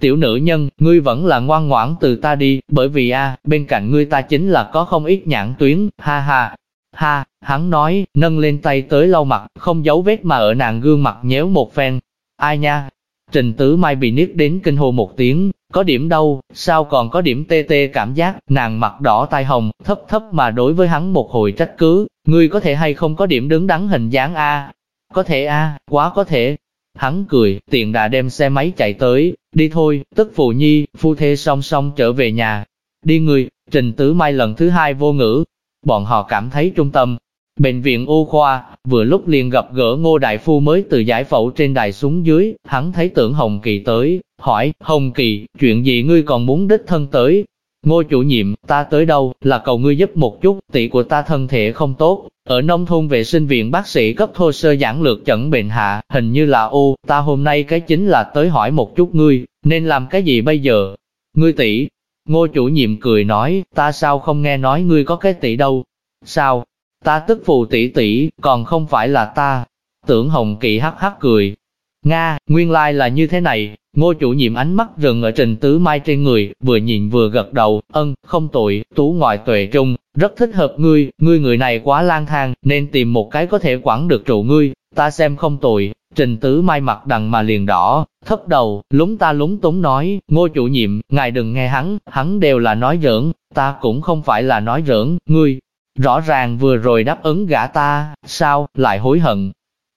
Tiểu nữ nhân, ngươi vẫn là ngoan ngoãn từ ta đi, bởi vì a bên cạnh ngươi ta chính là có không ít nhãn tuyến, ha ha. Ha, hắn nói, nâng lên tay tới lau mặt, không giấu vết mà ở nàng gương mặt nhéo một phen. Ai nha? Trình tứ mai bị niết đến kinh hồ một tiếng, có điểm đâu, sao còn có điểm tê tê cảm giác, nàng mặt đỏ tai hồng, thấp thấp mà đối với hắn một hồi trách cứ, ngươi có thể hay không có điểm đứng đắn hình dáng A? Có thể A, quá có thể, Hắn cười, tiện đã đem xe máy chạy tới, đi thôi, tức phụ nhi, phu thê song song trở về nhà. Đi người, Trình Tứ Mai lần thứ hai vô ngữ. Bọn họ cảm thấy trung tâm. Bệnh viện U Khoa, vừa lúc liền gặp gỡ Ngô Đại Phu mới từ giải phẫu trên đài xuống dưới, hắn thấy tưởng Hồng Kỳ tới, hỏi, Hồng Kỳ, chuyện gì ngươi còn muốn đích thân tới? Ngô chủ nhiệm, ta tới đâu, là cầu ngươi giúp một chút, tỷ của ta thân thể không tốt, ở nông thôn vệ sinh viện bác sĩ cấp thô sơ giảng lược chẩn bệnh hạ, hình như là ô, ta hôm nay cái chính là tới hỏi một chút ngươi, nên làm cái gì bây giờ? Ngươi tỷ, ngô chủ nhiệm cười nói, ta sao không nghe nói ngươi có cái tỷ đâu? Sao? Ta tức phụ tỷ tỷ, còn không phải là ta. Tưởng Hồng Kỵ hắc hắc cười. Nga, nguyên lai like là như thế này, Ngô chủ nhiệm ánh mắt rừng ở Trình Tứ Mai trên người, vừa nhìn vừa gật đầu, ân, không tội, tú ngoại tuệ trung, rất thích hợp ngươi, ngươi người này quá lang thang, nên tìm một cái có thể quản được trụ ngươi, ta xem không tội. Trình Tứ Mai mặt đằng mà liền đỏ, thấp đầu, lúng ta lúng túng nói, ngô chủ nhiệm, ngài đừng nghe hắn, hắn đều là nói giỡn, ta cũng không phải là nói giỡn, ngươi, rõ ràng vừa rồi đáp ứng gã ta, sao, lại hối hận,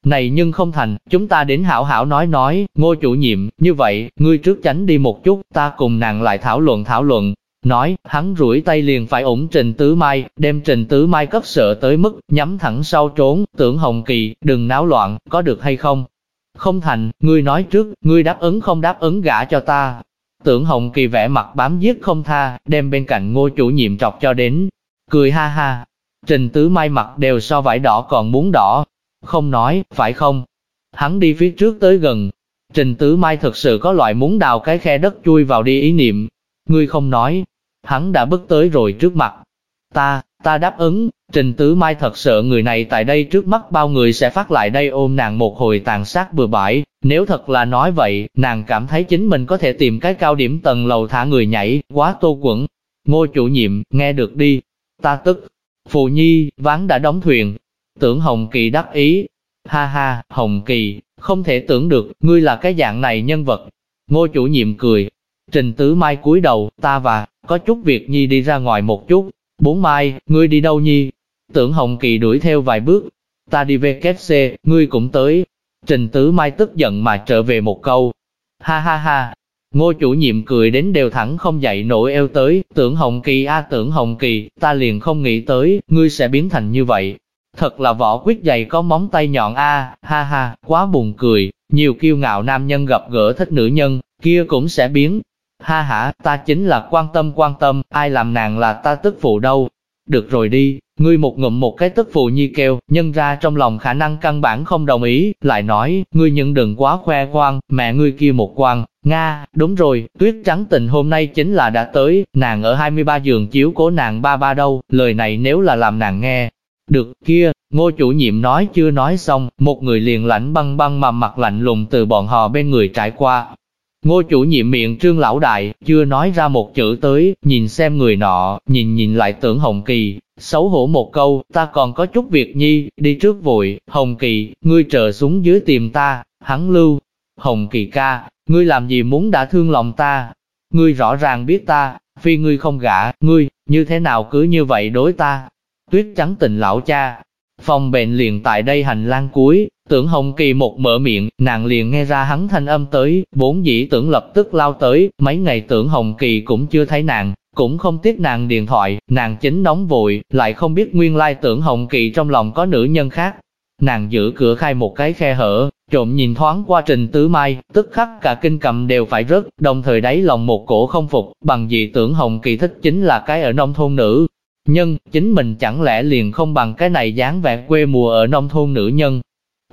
này nhưng không thành, chúng ta đến hảo hảo nói nói, ngô chủ nhiệm, như vậy, ngươi trước tránh đi một chút, ta cùng nàng lại thảo luận thảo luận. Nói, hắn rủi tay liền phải ủng Trình Tứ Mai, đem Trình Tứ Mai cấp sợ tới mức, nhắm thẳng sau trốn, tưởng Hồng Kỳ, đừng náo loạn, có được hay không? Không thành, ngươi nói trước, ngươi đáp ứng không đáp ứng gả cho ta. Tưởng Hồng Kỳ vẽ mặt bám giết không tha, đem bên cạnh ngô chủ nhiệm trọc cho đến, cười ha ha. Trình Tứ Mai mặt đều so vải đỏ còn muốn đỏ, không nói, phải không? Hắn đi phía trước tới gần. Trình Tứ Mai thật sự có loại muốn đào cái khe đất chui vào đi ý niệm. Ngươi không nói. Hắn đã bước tới rồi trước mặt. Ta, ta đáp ứng. Trình Tứ Mai thật sợ người này tại đây trước mắt bao người sẽ phát lại đây ôm nàng một hồi tàn sát bừa bãi. Nếu thật là nói vậy, nàng cảm thấy chính mình có thể tìm cái cao điểm tầng lầu thả người nhảy, quá tô quẩn. Ngô chủ nhiệm, nghe được đi. Ta tức. Phù Nhi, ván đã đóng thuyền, Tưởng Hồng Kỳ đắc ý. Ha ha, Hồng Kỳ, không thể tưởng được, ngươi là cái dạng này nhân vật. Ngô chủ nhiệm cười. Trình Tứ Mai cúi đầu, ta và, có chút việc Nhi đi ra ngoài một chút. Bốn Mai, ngươi đi đâu Nhi? Tưởng Hồng Kỳ đuổi theo vài bước. Ta đi về xe, ngươi cũng tới. Trình Tứ Mai tức giận mà trở về một câu. Ha ha ha, Ngô chủ nhiệm cười đến đều thẳng không dậy nổi eo tới, tưởng Hồng Kỳ a tưởng Hồng Kỳ, ta liền không nghĩ tới, ngươi sẽ biến thành như vậy, Thật là võ quyết dày có móng tay nhọn a, ha ha, quá buồn cười, nhiều kiêu ngạo nam nhân gặp gỡ thích nữ nhân, kia cũng sẽ biến. Ha ha, ta chính là quan tâm quan tâm, ai làm nàng là ta tức phụ đâu. Được rồi đi, ngươi một ngụm một cái tức phụ nhi kêu, nhân ra trong lòng khả năng căn bản không đồng ý, lại nói, ngươi nhận đừng quá khoe khoang, mẹ ngươi kia một quan, Nga, đúng rồi, tuyết trắng tình hôm nay chính là đã tới, nàng ở 23 giường chiếu cố nàng ba ba đâu, lời này nếu là làm nàng nghe, được, kia, ngô chủ nhiệm nói chưa nói xong, một người liền lạnh băng băng mà mặt lạnh lùng từ bọn họ bên người trải qua. Ngô chủ nhiệm miệng trương lão đại, chưa nói ra một chữ tới, nhìn xem người nọ, nhìn nhìn lại tưởng Hồng Kỳ, xấu hổ một câu, ta còn có chút việc nhi, đi trước vội, Hồng Kỳ, ngươi chờ xuống dưới tìm ta, hắn lưu. Hồng Kỳ ca, ngươi làm gì muốn đã thương lòng ta? Ngươi rõ ràng biết ta, phi ngươi không gả, ngươi, như thế nào cứ như vậy đối ta? tuyết trắng tình lão cha. Phòng bệnh liền tại đây hành lang cuối, tưởng Hồng Kỳ một mở miệng, nàng liền nghe ra hắn thanh âm tới, bốn dĩ tưởng lập tức lao tới, mấy ngày tưởng Hồng Kỳ cũng chưa thấy nàng, cũng không tiếc nàng điện thoại, nàng chính nóng vội, lại không biết nguyên lai tưởng Hồng Kỳ trong lòng có nữ nhân khác. Nàng giữ cửa khai một cái khe hở, trộm nhìn thoáng qua trình tứ mai, tức khắc cả kinh cầm đều phải rớt, đồng thời đáy lòng một cổ không phục, bằng gì tưởng Hồng Kỳ thích chính là cái ở nông thôn nữ, nhân, chính mình chẳng lẽ liền không bằng cái này dáng vẻ quê mùa ở nông thôn nữ nhân.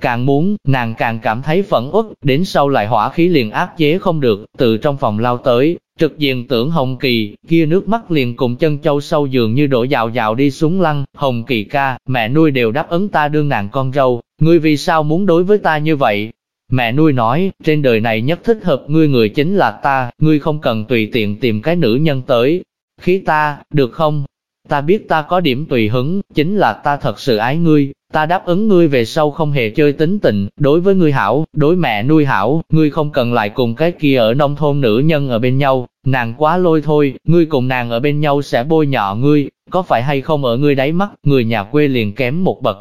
Càng muốn, nàng càng cảm thấy phẫn uất, đến sau lại hỏa khí liền áp chế không được, từ trong phòng lao tới, trực diện tưởng Hồng Kỳ, kia nước mắt liền cùng chân châu sâu dường như đổ dạo dạo đi xuống lăng, Hồng Kỳ ca, mẹ nuôi đều đáp ứng ta đương nàng con râu ngươi vì sao muốn đối với ta như vậy? Mẹ nuôi nói, trên đời này nhất thích hợp ngươi người chính là ta, ngươi không cần tùy tiện tìm cái nữ nhân tới. Khí ta, được không? Ta biết ta có điểm tùy hứng, chính là ta thật sự ái ngươi, ta đáp ứng ngươi về sau không hề chơi tính tình, đối với ngươi hảo, đối mẹ nuôi hảo, ngươi không cần lại cùng cái kia ở nông thôn nữ nhân ở bên nhau, nàng quá lôi thôi, ngươi cùng nàng ở bên nhau sẽ bôi nhọ ngươi, có phải hay không ở ngươi đáy mắt, người nhà quê liền kém một bậc.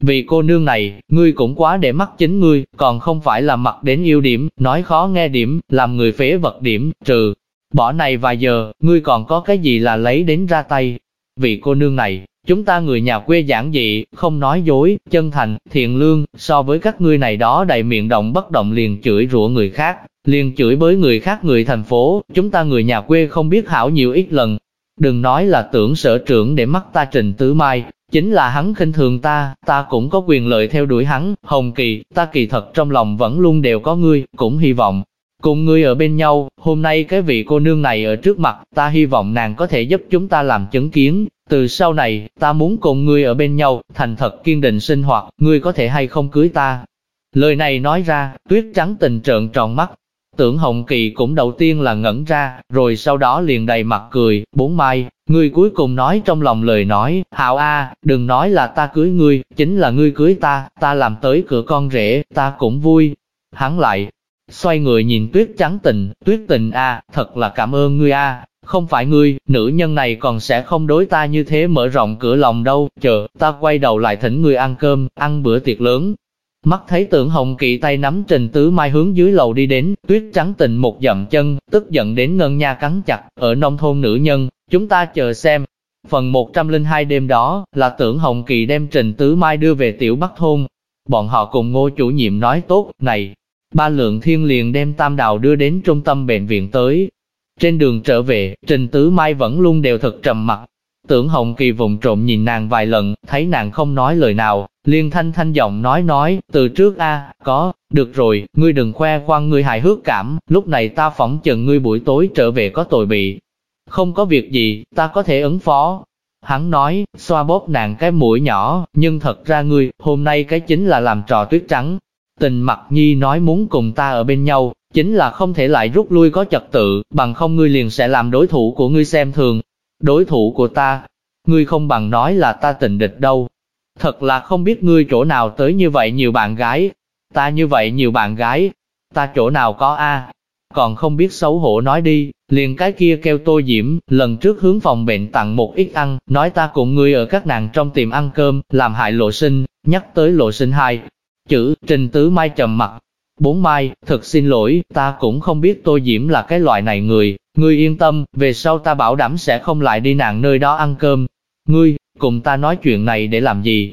Vì cô nương này, ngươi cũng quá để mắt chính ngươi, còn không phải là mặc đến yêu điểm, nói khó nghe điểm, làm người phế vật điểm, trừ. Bỏ này vài giờ, ngươi còn có cái gì là lấy đến ra tay, Vị cô nương này, chúng ta người nhà quê giản dị, không nói dối, chân thành, thiện lương, so với các ngươi này đó đầy miệng động bất động liền chửi rủa người khác, liền chửi với người khác người thành phố, chúng ta người nhà quê không biết hảo nhiều ít lần, Đừng nói là tưởng sở trưởng để mắt ta Trình Tứ Mai, chính là hắn khinh thường ta, ta cũng có quyền lợi theo đuổi hắn, Hồng Kỳ, ta kỳ thật trong lòng vẫn luôn đều có ngươi, cũng hy vọng, cùng ngươi ở bên nhau, hôm nay cái vị cô nương này ở trước mặt, ta hy vọng nàng có thể giúp chúng ta làm chứng kiến, từ sau này, ta muốn cùng ngươi ở bên nhau, thành thật kiên định sinh hoạt, ngươi có thể hay không cưới ta. Lời này nói ra, tuyết trắng tình trợn tròn mắt, Tưởng Hồng Kỳ cũng đầu tiên là ngẩn ra, rồi sau đó liền đầy mặt cười, bốn mai, ngươi cuối cùng nói trong lòng lời nói, Hạo A, đừng nói là ta cưới ngươi, chính là ngươi cưới ta, ta làm tới cửa con rể, ta cũng vui. Hắn lại, xoay người nhìn tuyết trắng tình, tuyết tình A, thật là cảm ơn ngươi A, không phải ngươi, nữ nhân này còn sẽ không đối ta như thế mở rộng cửa lòng đâu, chờ, ta quay đầu lại thỉnh ngươi ăn cơm, ăn bữa tiệc lớn, Mắt thấy tưởng hồng kỵ tay nắm trình tứ mai hướng dưới lầu đi đến, tuyết trắng tình một dậm chân, tức giận đến ngân nha cắn chặt, ở nông thôn nữ nhân, chúng ta chờ xem. Phần 102 đêm đó, là tưởng hồng kỳ đem trình tứ mai đưa về tiểu bắc thôn. Bọn họ cùng ngô chủ nhiệm nói tốt, này, ba lượng thiên liền đem tam đào đưa đến trung tâm bệnh viện tới. Trên đường trở về, trình tứ mai vẫn luôn đều thật trầm mặc. Tưởng Hồng Kỳ vùng trộm nhìn nàng vài lần, thấy nàng không nói lời nào, liền thanh thanh giọng nói nói, từ trước a có, được rồi, ngươi đừng khoe khoang ngươi hài hước cảm, lúc này ta phỏng chừng ngươi buổi tối trở về có tội bị. Không có việc gì, ta có thể ứng phó. Hắn nói, xoa bóp nàng cái mũi nhỏ, nhưng thật ra ngươi, hôm nay cái chính là làm trò tuyết trắng. Tình mặt nhi nói muốn cùng ta ở bên nhau, chính là không thể lại rút lui có trật tự, bằng không ngươi liền sẽ làm đối thủ của ngươi xem thường, đối thủ của ta. Ngươi không bằng nói là ta tình địch đâu. Thật là không biết ngươi chỗ nào tới như vậy nhiều bạn gái. Ta như vậy nhiều bạn gái. Ta chỗ nào có a Còn không biết xấu hổ nói đi, liền cái kia kêu tô diễm, lần trước hướng phòng bệnh tặng một ít ăn, nói ta cùng ngươi ở các nàng trong tiệm ăn cơm, làm hại lộ sinh, nhắc tới lộ sinh hai. Chữ, trình tứ mai trầm mặt, Bốn mai, thật xin lỗi, ta cũng không biết Tô Diễm là cái loại này người, ngươi yên tâm, về sau ta bảo đảm sẽ không lại đi nàng nơi đó ăn cơm. Ngươi, cùng ta nói chuyện này để làm gì?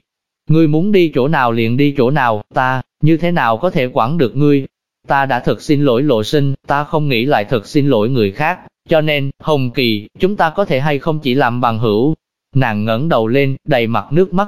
Ngươi muốn đi chỗ nào liền đi chỗ nào, ta, như thế nào có thể quản được ngươi? Ta đã thật xin lỗi lộ sinh, ta không nghĩ lại thật xin lỗi người khác, cho nên, Hồng Kỳ, chúng ta có thể hay không chỉ làm bằng hữu. Nàng ngẩng đầu lên, đầy mặt nước mắt,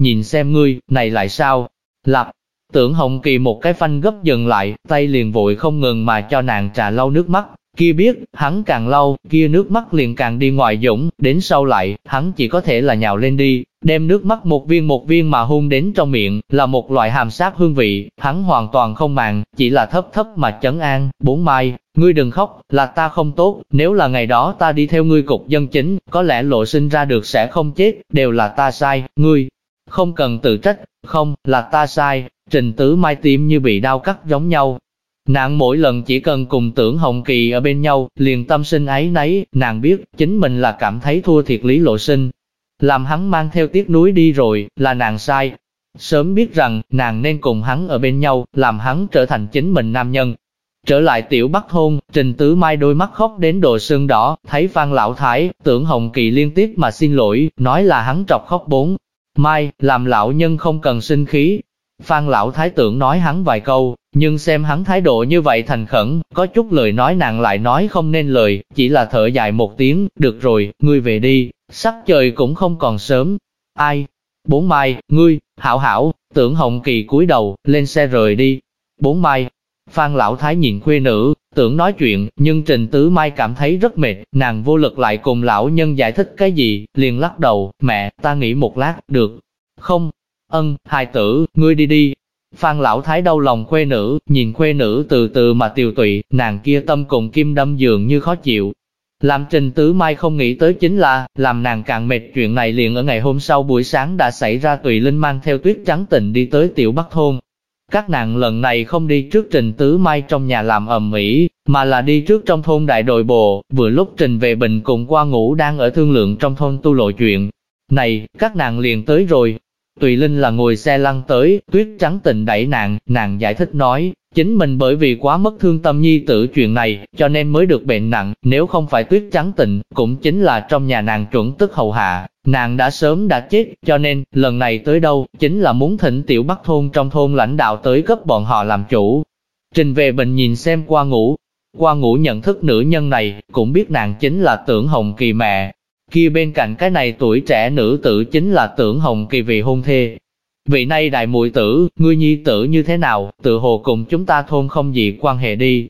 nhìn xem ngươi, này lại sao? Lặp, Tưởng Hồng Kỳ một cái phanh gấp dừng lại, tay liền vội không ngừng mà cho nàng trà lau nước mắt. Kia biết, hắn càng lau, kia nước mắt liền càng đi ngoài dũng, đến sau lại, hắn chỉ có thể là nhào lên đi, đem nước mắt một viên một viên mà hôn đến trong miệng, là một loại hàm sát hương vị, hắn hoàn toàn không màng, chỉ là thấp thấp mà chấn an, bốn mai, ngươi đừng khóc, là ta không tốt, nếu là ngày đó ta đi theo ngươi cục dân chính, có lẽ lộ sinh ra được sẽ không chết, đều là ta sai, ngươi, không cần tự trách, không, là ta sai, Trình tứ mai tim như bị đau cắt giống nhau. Nàng mỗi lần chỉ cần cùng tưởng Hồng Kỳ ở bên nhau, liền tâm sinh ấy nấy, nàng biết, chính mình là cảm thấy thua thiệt lý lộ sinh. Làm hắn mang theo tiếc núi đi rồi, là nàng sai. Sớm biết rằng, nàng nên cùng hắn ở bên nhau, làm hắn trở thành chính mình nam nhân. Trở lại tiểu bắc thôn, Trình Tứ Mai đôi mắt khóc đến độ sưng đỏ, thấy Phan Lão Thái, tưởng Hồng Kỳ liên tiếp mà xin lỗi, nói là hắn trọc khóc bốn. Mai, làm lão nhân không cần sinh khí, Phan lão thái tưởng nói hắn vài câu, nhưng xem hắn thái độ như vậy thành khẩn, có chút lời nói nàng lại nói không nên lời, chỉ là thở dài một tiếng, được rồi, ngươi về đi, sắc trời cũng không còn sớm. Ai? Bốn mai, ngươi, hảo hảo, tưởng hồng kỳ cúi đầu, lên xe rời đi. Bốn mai, Phan lão thái nhìn khuê nữ, tưởng nói chuyện, nhưng Trình Tứ Mai cảm thấy rất mệt, nàng vô lực lại cùng lão nhân giải thích cái gì, liền lắc đầu, mẹ, ta nghĩ một lát, được, không, Ân, hài tử, ngươi đi đi. Phan lão thái đau lòng khuê nữ, nhìn khuê nữ từ từ mà tiều tụy, nàng kia tâm cùng kim đâm dường như khó chịu. Làm trình tứ mai không nghĩ tới chính là, làm nàng càng mệt chuyện này liền ở ngày hôm sau buổi sáng đã xảy ra tùy linh mang theo tuyết trắng tình đi tới tiểu bắc thôn. Các nàng lần này không đi trước trình tứ mai trong nhà làm ầm ĩ, mà là đi trước trong thôn đại đội bộ, vừa lúc trình về bình cùng qua ngủ đang ở thương lượng trong thôn tu lộ chuyện. Này, các nàng liền tới rồi, Tùy Linh là ngồi xe lăn tới, tuyết trắng tình đẩy nàng, nàng giải thích nói, chính mình bởi vì quá mất thương tâm nhi tử chuyện này, cho nên mới được bệnh nặng, nếu không phải tuyết trắng tình, cũng chính là trong nhà nàng chuẩn tức hầu hạ, nàng đã sớm đã chết, cho nên, lần này tới đâu, chính là muốn thỉnh tiểu bắc thôn trong thôn lãnh đạo tới cấp bọn họ làm chủ. Trình về bệnh nhìn xem qua ngủ, qua ngủ nhận thức nữ nhân này, cũng biết nàng chính là tưởng hồng kỳ mẹ, kia bên cạnh cái này tuổi trẻ nữ tử chính là tưởng hồng kỳ vị hôn thê. Vị này đại muội tử, ngươi nhi tử như thế nào, tự hồ cùng chúng ta thôn không gì quan hệ đi.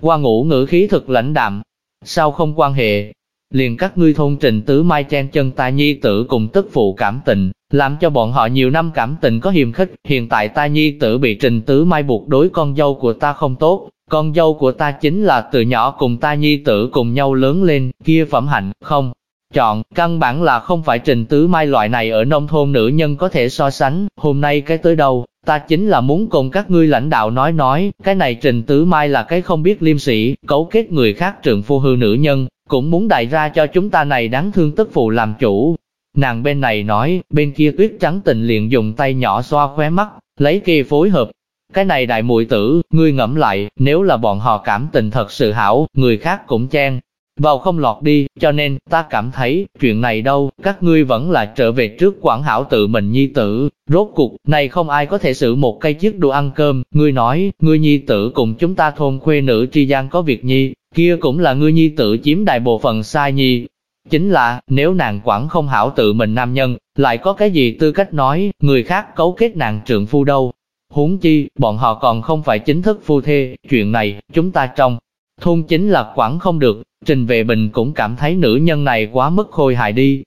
Qua ngủ ngữ khí thực lãnh đạm, sao không quan hệ, liền các ngươi thôn trình tứ mai chen chân ta nhi tử cùng tức phụ cảm tình, làm cho bọn họ nhiều năm cảm tình có hiềm khích, hiện tại ta nhi tử bị trình tứ mai buộc đối con dâu của ta không tốt, con dâu của ta chính là từ nhỏ cùng ta nhi tử cùng nhau lớn lên, kia phẩm hạnh, không. Chọn, căn bản là không phải trình tứ mai loại này ở nông thôn nữ nhân có thể so sánh, hôm nay cái tới đâu, ta chính là muốn cùng các ngươi lãnh đạo nói nói, cái này trình tứ mai là cái không biết liêm sĩ, cấu kết người khác trượng phu hư nữ nhân, cũng muốn đại ra cho chúng ta này đáng thương tức phụ làm chủ. Nàng bên này nói, bên kia tuyết trắng tình liền dùng tay nhỏ xoa khóe mắt, lấy kia phối hợp. Cái này đại muội tử, ngươi ngẫm lại, nếu là bọn họ cảm tình thật sự hảo, người khác cũng chen vào không lọt đi, cho nên, ta cảm thấy, chuyện này đâu, các ngươi vẫn là trở về trước quản hảo tự mình nhi tử, rốt cuộc, này không ai có thể xử một cây chiếc đồ ăn cơm, ngươi nói, ngươi nhi tử cùng chúng ta thôn khuê nữ tri gian có việc nhi, kia cũng là ngươi nhi tử chiếm đại bộ phận sai nhi. Chính là, nếu nàng quản không hảo tự mình nam nhân, lại có cái gì tư cách nói, người khác cấu kết nàng trượng phu đâu. Huống chi, bọn họ còn không phải chính thức phu thê, chuyện này, chúng ta trong thôn chính là quản không được, Trình Vệ Bình cũng cảm thấy nữ nhân này quá mức khôi hài đi.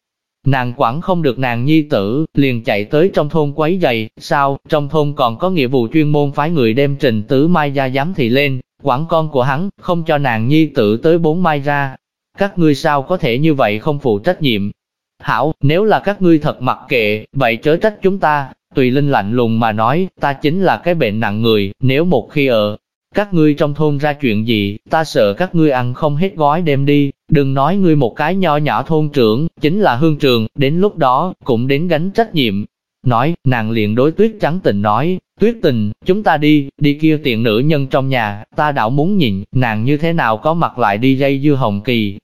Nàng quản không được nàng nhi tử, liền chạy tới trong thôn quấy giày, sao, trong thôn còn có nghĩa vụ chuyên môn phái người đem Trình Tứ Mai ra giám thị lên, quản con của hắn, không cho nàng nhi tử tới bốn mai ra. Các ngươi sao có thể như vậy không phụ trách nhiệm? Hảo, nếu là các ngươi thật mặc kệ, vậy chớ trách chúng ta. Tùy Linh lạnh lùng mà nói, ta chính là cái bệnh nặng người, nếu một khi ở, các ngươi trong thôn ra chuyện gì, ta sợ các ngươi ăn không hết gói đem đi, đừng nói ngươi một cái nho nhỏ thôn trưởng, chính là hương trường, đến lúc đó, cũng đến gánh trách nhiệm. Nói, nàng liền đối tuyết trắng tình nói, tuyết tình, chúng ta đi, đi kia tiện nữ nhân trong nhà, ta đảo muốn nhìn, nàng như thế nào có mặt lại đi dây dưa hồng kỳ.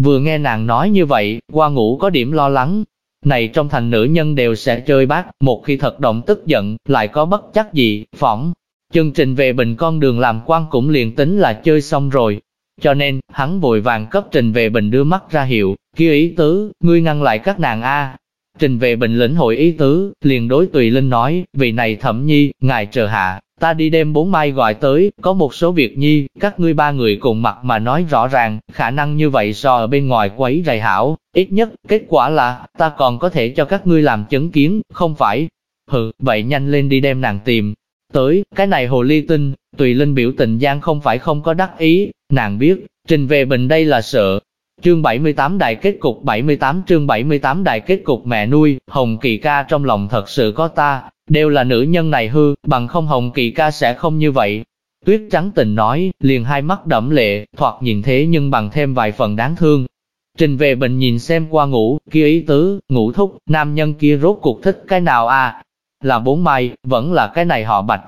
Vừa nghe nàng nói như vậy, qua ngủ có điểm lo lắng. Này trong thành nữ nhân đều sẽ chơi bát, một khi thật động tức giận, lại có bất chắc gì, phỏng, Chương trình về bình con đường làm quan cũng liền tính là chơi xong rồi. Cho nên, hắn vội vàng cấp trình về bình đưa mắt ra hiệu, kia ý tứ, ngươi ngăn lại các nàng A. Trình về bình lĩnh hội ý tứ, liền đối Tùy Linh nói, vì này thẩm nhi, ngài chờ hạ, ta đi đem bốn mai gọi tới, có một số việc nhi, các ngươi ba người cùng mặt mà nói rõ ràng, khả năng như vậy so ở bên ngoài quấy rầy hảo, ít nhất, kết quả là, ta còn có thể cho các ngươi làm chứng kiến, không phải. Hừ, vậy nhanh lên đi đem nàng tìm, Tới, cái này hồ ly tinh, tùy linh biểu tình gian không phải không có đắc ý, nàng biết, trình về bình đây là sợ. Chương 78 đại kết cục 78 chương 78 đại kết cục mẹ nuôi, Hồng Kỳ ca trong lòng thật sự có ta, đều là nữ nhân này hư, bằng không Hồng Kỳ ca sẽ không như vậy. Tuyết trắng tình nói, liền hai mắt đẫm lệ, thoạt nhìn thế nhưng bằng thêm vài phần đáng thương. Trình về bình nhìn xem qua ngủ, kia ý tứ, ngủ thúc, nam nhân kia rốt cuộc thích cái nào à, là bốn mai, vẫn là cái này họ bạch.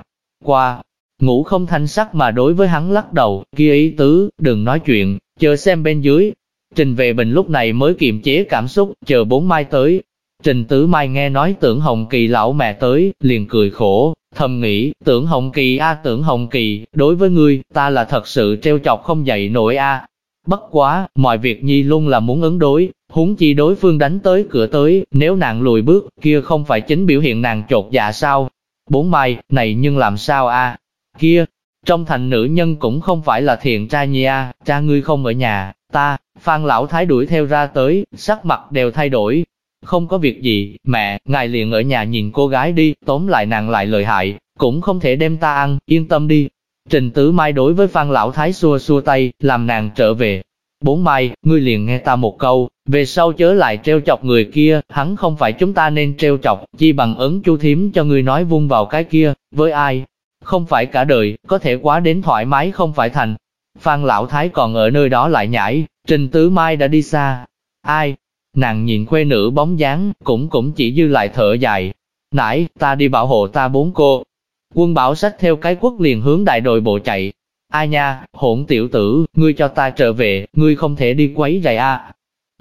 Qua, ngủ không thanh sắc mà đối với hắn lắc đầu, kia ý tứ, đừng nói chuyện, chờ xem bên dưới. Trình về bình lúc này mới kiềm chế cảm xúc, chờ bốn mai tới. Trình tứ mai nghe nói tưởng hồng kỳ lão mẹ tới, liền cười khổ, thầm nghĩ, tưởng hồng kỳ a tưởng hồng kỳ, đối với ngươi, ta là thật sự treo chọc không dậy nổi a. Bất quá, mọi việc nhi luôn là muốn ứng đối, huống chi đối phương đánh tới cửa tới, nếu nàng lùi bước, kia không phải chính biểu hiện nàng chột dạ sao? Bốn mai, này nhưng làm sao a? Kia, trong thành nữ nhân cũng không phải là thiện tra nhi a, cha ngươi không ở nhà, ta, Phan lão thái đuổi theo ra tới, sắc mặt đều thay đổi. Không có việc gì, mẹ, ngài liền ở nhà nhìn cô gái đi, tóm lại nàng lại lợi hại, cũng không thể đem ta ăn, yên tâm đi. Trình Tứ Mai đối với Phan lão thái xua xua tay, làm nàng trở về, Bốn mai, ngươi liền nghe ta một câu, về sau chớ lại treo chọc người kia, hắn không phải chúng ta nên treo chọc, chi bằng ấn chu thiếm cho ngươi nói vung vào cái kia, với ai? Không phải cả đời, có thể quá đến thoải mái không phải thành. Phan Lão Thái còn ở nơi đó lại nhảy, Trình Tứ Mai đã đi xa. Ai? Nàng nhìn khuê nữ bóng dáng, cũng cũng chỉ dư lại thở dài. Nãy, ta đi bảo hộ ta bốn cô. Quân bảo sách theo cái quốc liền hướng đại đội bộ chạy, Ai nha, hỗn tiểu tử, ngươi cho ta trở về, ngươi không thể đi quấy rầy a.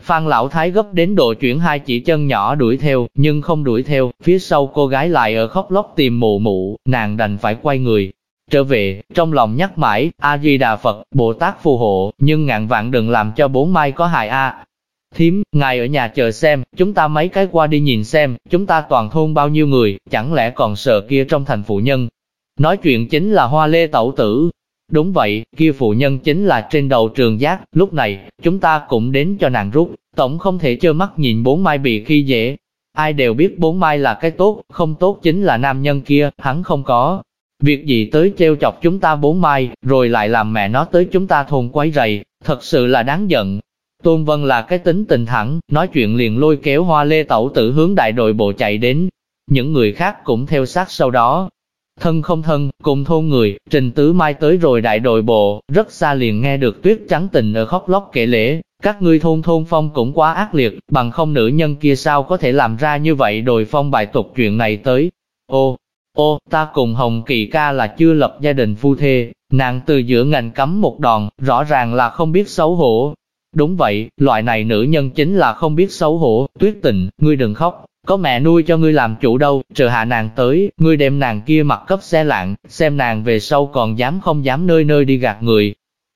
Phan lão thái gấp đến độ chuyển hai chỉ chân nhỏ đuổi theo, nhưng không đuổi theo, phía sau cô gái lại ở khóc lóc tìm mụ mụ, nàng đành phải quay người. Trở về, trong lòng nhắc mãi, A-di-đà Phật, Bồ Tát phù hộ, nhưng ngạn vạn đừng làm cho bốn mai có hại a. Thím, ngài ở nhà chờ xem, chúng ta mấy cái qua đi nhìn xem, chúng ta toàn thôn bao nhiêu người, chẳng lẽ còn sợ kia trong thành phụ nhân. Nói chuyện chính là hoa lê tẩu tử. Đúng vậy, kia phụ nhân chính là trên đầu trường giác, lúc này, chúng ta cũng đến cho nàng rút, tổng không thể trơ mắt nhìn bốn mai bị khi dễ. Ai đều biết bốn mai là cái tốt, không tốt chính là nam nhân kia, hắn không có. Việc gì tới treo chọc chúng ta bốn mai, rồi lại làm mẹ nó tới chúng ta thôn quấy rầy, thật sự là đáng giận. Tôn Vân là cái tính tình thẳng, nói chuyện liền lôi kéo hoa lê tẩu tử hướng đại đội bộ chạy đến. Những người khác cũng theo sát sau đó. Thân không thân, cùng thôn người, Trình Tứ Mai tới rồi đại đội bộ, rất xa liền nghe được tuyết trắng tình ở khóc lóc kể lễ. Các ngươi thôn thôn phong cũng quá ác liệt, bằng không nữ nhân kia sao có thể làm ra như vậy đồi phong bài tục chuyện này tới. Ô, ô, ta cùng Hồng Kỳ ca là chưa lập gia đình phu thê, nàng từ giữa ngành cấm một đòn, rõ ràng là không biết xấu hổ, Đúng vậy, loại này nữ nhân chính là không biết xấu hổ, tuyết tình, ngươi đừng khóc, có mẹ nuôi cho ngươi làm chủ đâu, chờ hạ nàng tới, ngươi đem nàng kia mặc cấp xe lạng, xem nàng về sau còn dám không dám nơi nơi đi gạt người.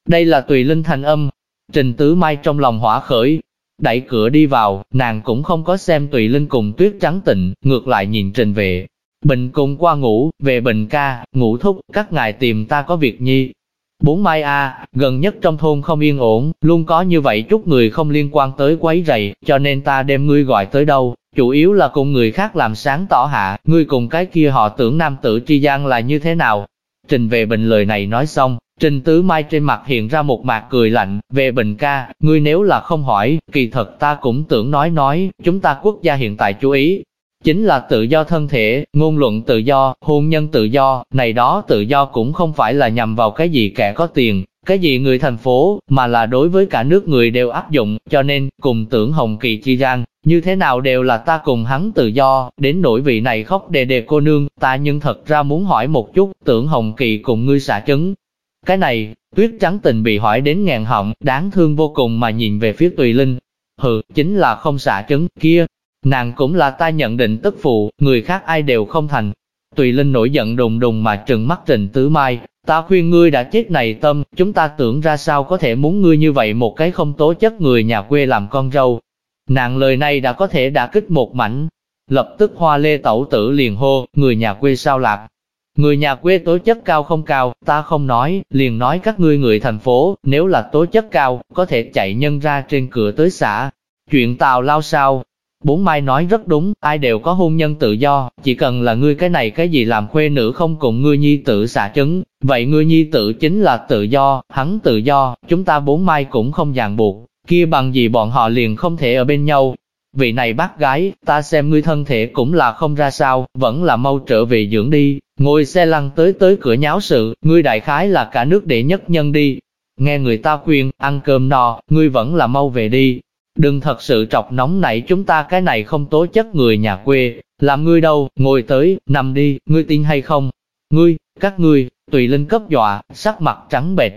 Đây là tùy linh thành âm, trình tứ mai trong lòng hỏa khởi, đẩy cửa đi vào, nàng cũng không có xem tùy linh cùng tuyết trắng tịnh, ngược lại nhìn trình về. Bình cùng qua ngủ, về bình ca, ngủ thúc, các ngài tìm ta có việc nhi, Bốn mai a, gần nhất trong thôn không yên ổn, luôn có như vậy chút người không liên quan tới quấy rầy, cho nên ta đem ngươi gọi tới đâu, chủ yếu là cùng người khác làm sáng tỏ hạ, ngươi cùng cái kia họ tưởng nam tử tri gian là như thế nào. Trình về bình lời này nói xong, Trình Tứ Mai trên mặt hiện ra một mạc cười lạnh, về bình ca, ngươi nếu là không hỏi, kỳ thật ta cũng tưởng nói nói, chúng ta quốc gia hiện tại chú ý, chính là tự do thân thể, ngôn luận tự do, hôn nhân tự do, này đó tự do cũng không phải là nhằm vào cái gì kẻ có tiền, cái gì người thành phố, mà là đối với cả nước người đều áp dụng, cho nên, cùng tưởng Hồng Kỳ chi gian, như thế nào đều là ta cùng hắn tự do, đến nỗi vị này khóc đề đề cô nương, ta nhưng thật ra muốn hỏi một chút, tưởng Hồng Kỳ cùng ngươi xả chứng Cái này, tuyết trắng tình bị hỏi đến ngàn họng, đáng thương vô cùng mà nhìn về phía Tùy Linh. Hừ, chính là không xả chứng kia, Nàng cũng là ta nhận định tức phụ, người khác ai đều không thành. Tùy Linh nổi giận đùng đùng mà trừng mắt Trình Tứ Mai, ta khuyên ngươi đã chết này tâm, chúng ta tưởng ra sao có thể muốn ngươi như vậy một cái không tố chất người nhà quê làm con râu. Nàng lời này đã có thể đã kích một mảnh. Lập tức hoa lê tẩu tử liền hô, người nhà quê sao lạc. Người nhà quê tố chất cao không cao, ta không nói, liền nói các ngươi người thành phố, nếu là tố chất cao, có thể chạy nhân ra trên cửa tới xã. Chuyện tào lao sao, Bốn Mai nói rất đúng, ai đều có hôn nhân tự do, chỉ cần là ngươi cái này cái gì làm khuê nữ không cùng ngươi nhi tử xả trứng, vậy ngươi nhi tử chính là tự do, hắn tự do, chúng ta bốn Mai cũng không ràng buộc, kia bằng gì bọn họ liền không thể ở bên nhau. Vị này bác gái, ta xem ngươi thân thể cũng là không ra sao, vẫn là mau trở về dưỡng đi, ngồi xe lăn tới tới cửa nháo sự, ngươi đại khái là cả nước đệ nhất nhân đi. Nghe người ta khuyên, ăn cơm no, ngươi vẫn là mau về đi, Đừng thật sự trọc nóng nảy chúng ta cái này không tố chất người nhà quê, làm ngươi đâu, ngồi tới, nằm đi, ngươi tin hay không? Ngươi, các ngươi, tùy linh cấp dọa, sắc mặt trắng bệch.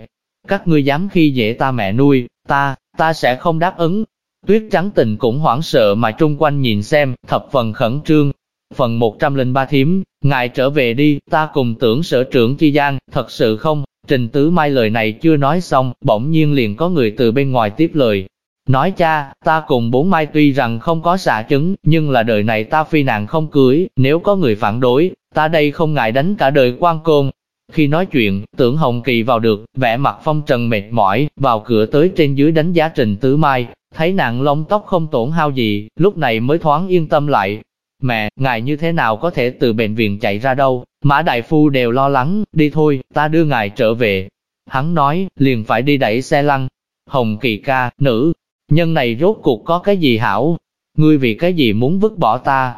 Các ngươi dám khi dễ ta mẹ nuôi, ta, ta sẽ không đáp ứng. Tuyết trắng tình cũng hoảng sợ mà trung quanh nhìn xem, thập phần khẩn trương. Phần 103 thiếm, ngài trở về đi, ta cùng tưởng sở trưởng chi gian, thật sự không, Trình Tứ Mai lời này chưa nói xong, bỗng nhiên liền có người từ bên ngoài tiếp lời, Nói cha, ta cùng bốn mai tuy rằng không có xạ chứng, nhưng là đời này ta phi nàng không cưới, nếu có người phản đối, ta đây không ngại đánh cả đời quan côn. Khi nói chuyện, tưởng Hồng Kỳ vào được, vẻ mặt phong trần mệt mỏi, vào cửa tới trên dưới đánh giá trình tứ mai, thấy nàng lông tóc không tổn hao gì, lúc này mới thoáng yên tâm lại. Mẹ, ngài như thế nào có thể từ bệnh viện chạy ra đâu, Mã Đại Phu đều lo lắng, đi thôi, ta đưa ngài trở về. Hắn nói, liền phải đi đẩy xe lăn. Hồng Kỳ ca, nữ, nhân này rốt cuộc có cái gì hảo? Ngươi vì cái gì muốn vứt bỏ ta?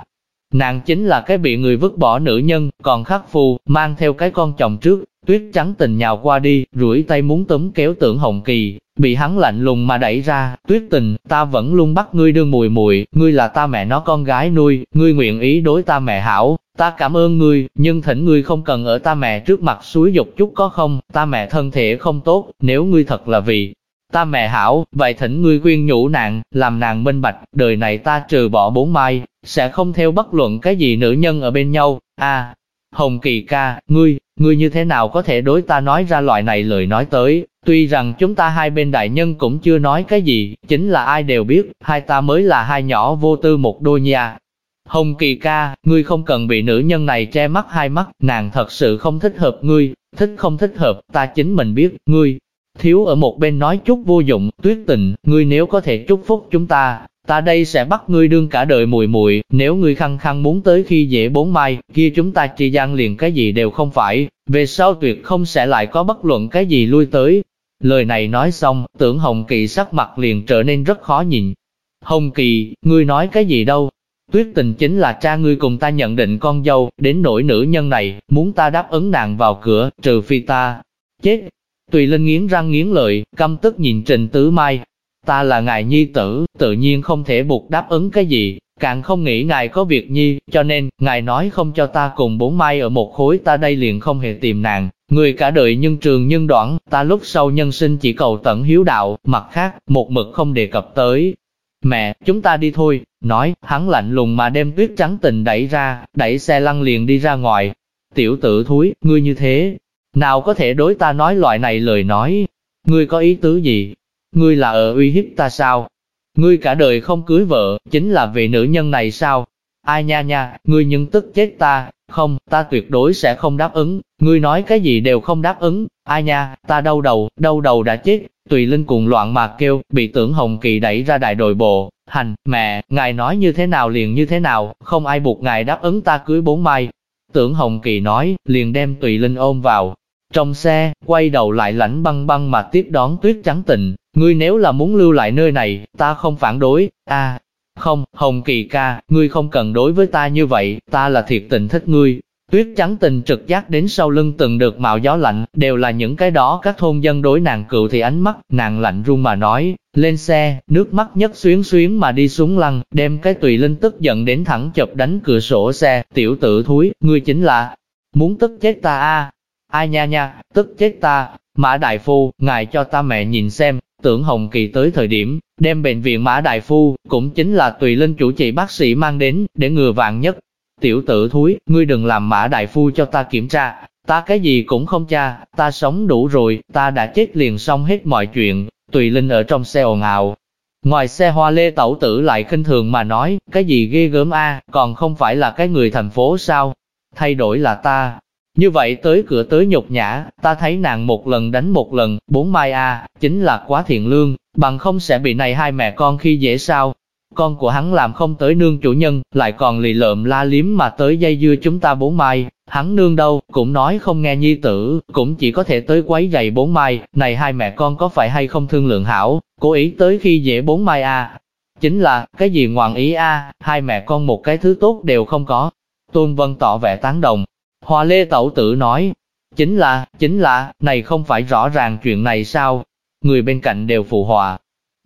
Nàng chính là cái bị người vứt bỏ nữ nhân, còn khắc phù, mang theo cái con chồng trước, tuyết trắng tình nhào qua đi, rủi tay muốn túm kéo tưởng hồng kỳ, bị hắn lạnh lùng mà đẩy ra, tuyết tình, ta vẫn luôn bắt ngươi đương mùi mùi, ngươi là ta mẹ nó con gái nuôi, ngươi nguyện ý đối ta mẹ hảo, ta cảm ơn ngươi, nhưng thỉnh ngươi không cần ở ta mẹ trước mặt suối dục chút có không, ta mẹ thân thể không tốt, nếu ngươi thật là vì Ta mẹ hảo, vậy thỉnh ngươi khuyên nhủ nàng, làm nàng minh bạch, đời này ta trừ bỏ bốn mai, sẽ không theo bất luận cái gì nữ nhân ở bên nhau. A, Hồng Kỳ ca, ngươi, Ngươi như thế nào có thể đối ta nói ra loại này lời nói tới, tuy rằng chúng ta hai bên đại nhân cũng chưa nói cái gì, chính là ai đều biết, hai ta mới là hai nhỏ vô tư một đôi nha. Hồng Kỳ ca, ngươi không cần bị nữ nhân này che mắt hai mắt, nàng thật sự không thích hợp ngươi, thích không thích hợp, ta chính mình biết, ngươi. Thiếu ở một bên nói chút vô dụng, tuyết tình, ngươi nếu có thể chúc phúc chúng ta, ta đây sẽ bắt ngươi đương cả đời mùi mùi, nếu ngươi khăng khăng muốn tới khi dễ bốn mai, kia chúng ta chỉ gian liền cái gì đều không phải, về sau tuyệt không sẽ lại có bất luận cái gì lui tới. Lời này nói xong, tưởng Hồng Kỳ sắc mặt liền trở nên rất khó nhìn. Hồng Kỳ, ngươi nói cái gì đâu? Tuyết tình chính là cha ngươi cùng ta nhận định con dâu, đến nỗi nữ nhân này, muốn ta đáp ứng nàng vào cửa, trừ phi ta. Chết! Tùy Linh nghiến răng nghiến lợi, căm tức nhìn Trình Tứ Mai, Ta là ngài nhi tử, tự nhiên không thể buộc đáp ứng cái gì, càng không nghĩ ngài có việc nhi, cho nên, ngài nói không cho ta cùng bốn mai ở một khối ta đây liền không hề tìm nàng. Người cả đời nhân trường nhân đoạn, ta lúc sau nhân sinh chỉ cầu tận hiếu đạo, mặt khác, một mực không đề cập tới. Mẹ, chúng ta đi thôi, nói, hắn lạnh lùng mà đem tuyết trắng tình đẩy ra, đẩy xe lăn liền đi ra ngoài. Tiểu tử thúi, ngươi như thế, nào có thể đối ta nói loại này lời nói, ngươi có ý tứ gì, Ngươi là ở uy hiếp ta sao? Ngươi cả đời không cưới vợ, chính là vì nữ nhân này sao? Ai nha nha, ngươi nhưng tức chết ta, không, ta tuyệt đối sẽ không đáp ứng, ngươi nói cái gì đều không đáp ứng, ai nha, ta đau đầu, đau đầu đã chết, tùy linh cùng loạn mà kêu, bị tưởng Hồng Kỳ đẩy ra đại đội bộ, hành, mẹ, ngài nói như thế nào liền như thế nào, không ai buộc ngài đáp ứng ta cưới bốn mai. Tưởng Hồng Kỳ nói, liền đem tùy linh ôm vào, trong xe, quay đầu lại lãnh băng băng mà tiếp đón tuyết trắng tình, ngươi nếu là muốn lưu lại nơi này, ta không phản đối, a không, Hồng Kỳ ca, ngươi không cần đối với ta như vậy, ta là thiệt tình thích ngươi. Tuyết trắng tình trực giác đến sau lưng từng được mạo gió lạnh, đều là những cái đó các thôn dân đối nàng cựu thì ánh mắt, nàng lạnh run mà nói, lên xe, nước mắt nhất xuyến xuyến mà đi xuống lăng, đem cái tùy linh tức giận đến thẳng chập đánh cửa sổ xe, tiểu tử thúi, ngươi chính là, muốn tức chết ta a Ai nha nha, tức chết ta, Mã Đại Phu, ngài cho ta mẹ nhìn xem, tưởng Hồng Kỳ tới thời điểm, đem bệnh viện Mã Đại Phu, cũng chính là tùy linh chủ trị bác sĩ mang đến, để ngừa vàng nhất. Tiểu tử thúi, ngươi đừng làm Mã Đại Phu cho ta kiểm tra, ta cái gì cũng không cha, ta sống đủ rồi, ta đã chết liền xong hết mọi chuyện, tùy linh ở trong xe ồn ào. Ngoài xe hoa lê tẩu tử lại khinh thường mà nói, cái gì ghê gớm a, còn không phải là cái người thành phố sao? Thay đổi là ta, như vậy tới cửa tới nhục nhã, ta thấy nàng một lần đánh một lần, bốn mai a, chính là quá thiện lương, bằng không sẽ bị này hai mẹ con khi dễ sao. Con của hắn làm không tới nương chủ nhân, lại còn lì lợm la liếm mà tới dây dưa chúng ta bốn mai, hắn nương đâu, cũng nói không nghe nhi tử, cũng chỉ có thể tới quấy giày bốn mai, này hai mẹ con có phải hay không thương lượng hảo, cố ý tới khi dễ bốn mai a? Chính là, cái gì ngoạn ý a? Hai mẹ con một cái thứ tốt đều không có. Tôn Vân tỏ vẻ tán đồng, Hoa Lê Tẩu Tử nói, chính là, chính là, này không phải rõ ràng chuyện này sao? Người bên cạnh đều phụ họa.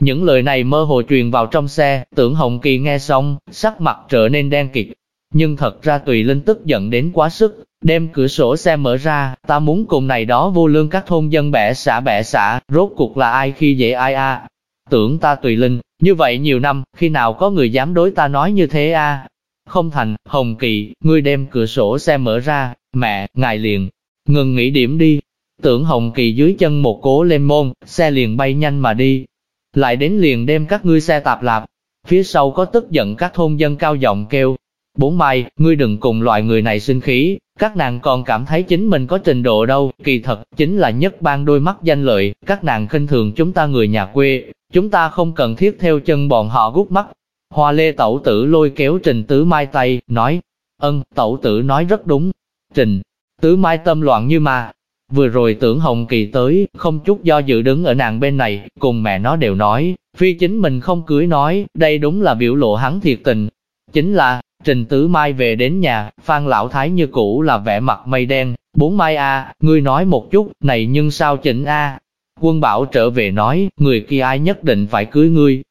Những lời này mơ hồ truyền vào trong xe, tưởng Hồng Kỳ nghe xong, sắc mặt trở nên đen kịt. Nhưng thật ra Tùy Linh tức giận đến quá sức, đem cửa sổ xe mở ra, ta muốn cùng này đó vô lương các thôn dân bẻ xả bẻ xả, rốt cuộc là ai khi dễ ai a? Tưởng ta Tùy Linh, như vậy nhiều năm, khi nào có người dám đối ta nói như thế a? Không thành, Hồng Kỳ, ngươi đem cửa sổ xe mở ra, mẹ, ngài liền, ngừng nghỉ điểm đi. Tưởng Hồng Kỳ dưới chân một cố lên môn, xe liền bay nhanh mà đi. Lại đến liền đem các ngươi xe tạp lạp. Phía sau có tức giận các thôn dân cao giọng kêu. Bốn mai, ngươi đừng cùng loại người này sinh khí, các nàng còn cảm thấy chính mình có trình độ đâu, kỳ thật, chính là nhất ban đôi mắt danh lợi, các nàng khinh thường chúng ta người nhà quê, chúng ta không cần thiết theo chân bọn họ gút mắt, Hoa lê tẩu tử lôi kéo Trình Tứ Mai tay, nói, ân, tẩu tử nói rất đúng. Trình, Tứ Mai tâm loạn như ma. Vừa rồi tưởng Hồng Kỳ tới, không chút do dự đứng ở nàng bên này, cùng mẹ nó đều nói, phi chính mình không cưới nói, đây đúng là biểu lộ hắn thiệt tình. Chính là, Trình Tứ Mai về đến nhà, Phan Lão Thái như cũ là vẻ mặt mây đen, bốn mai a, ngươi nói một chút, này nhưng sao chỉnh a? Quân Bảo trở về nói, người kia ai nhất định phải cưới ngươi,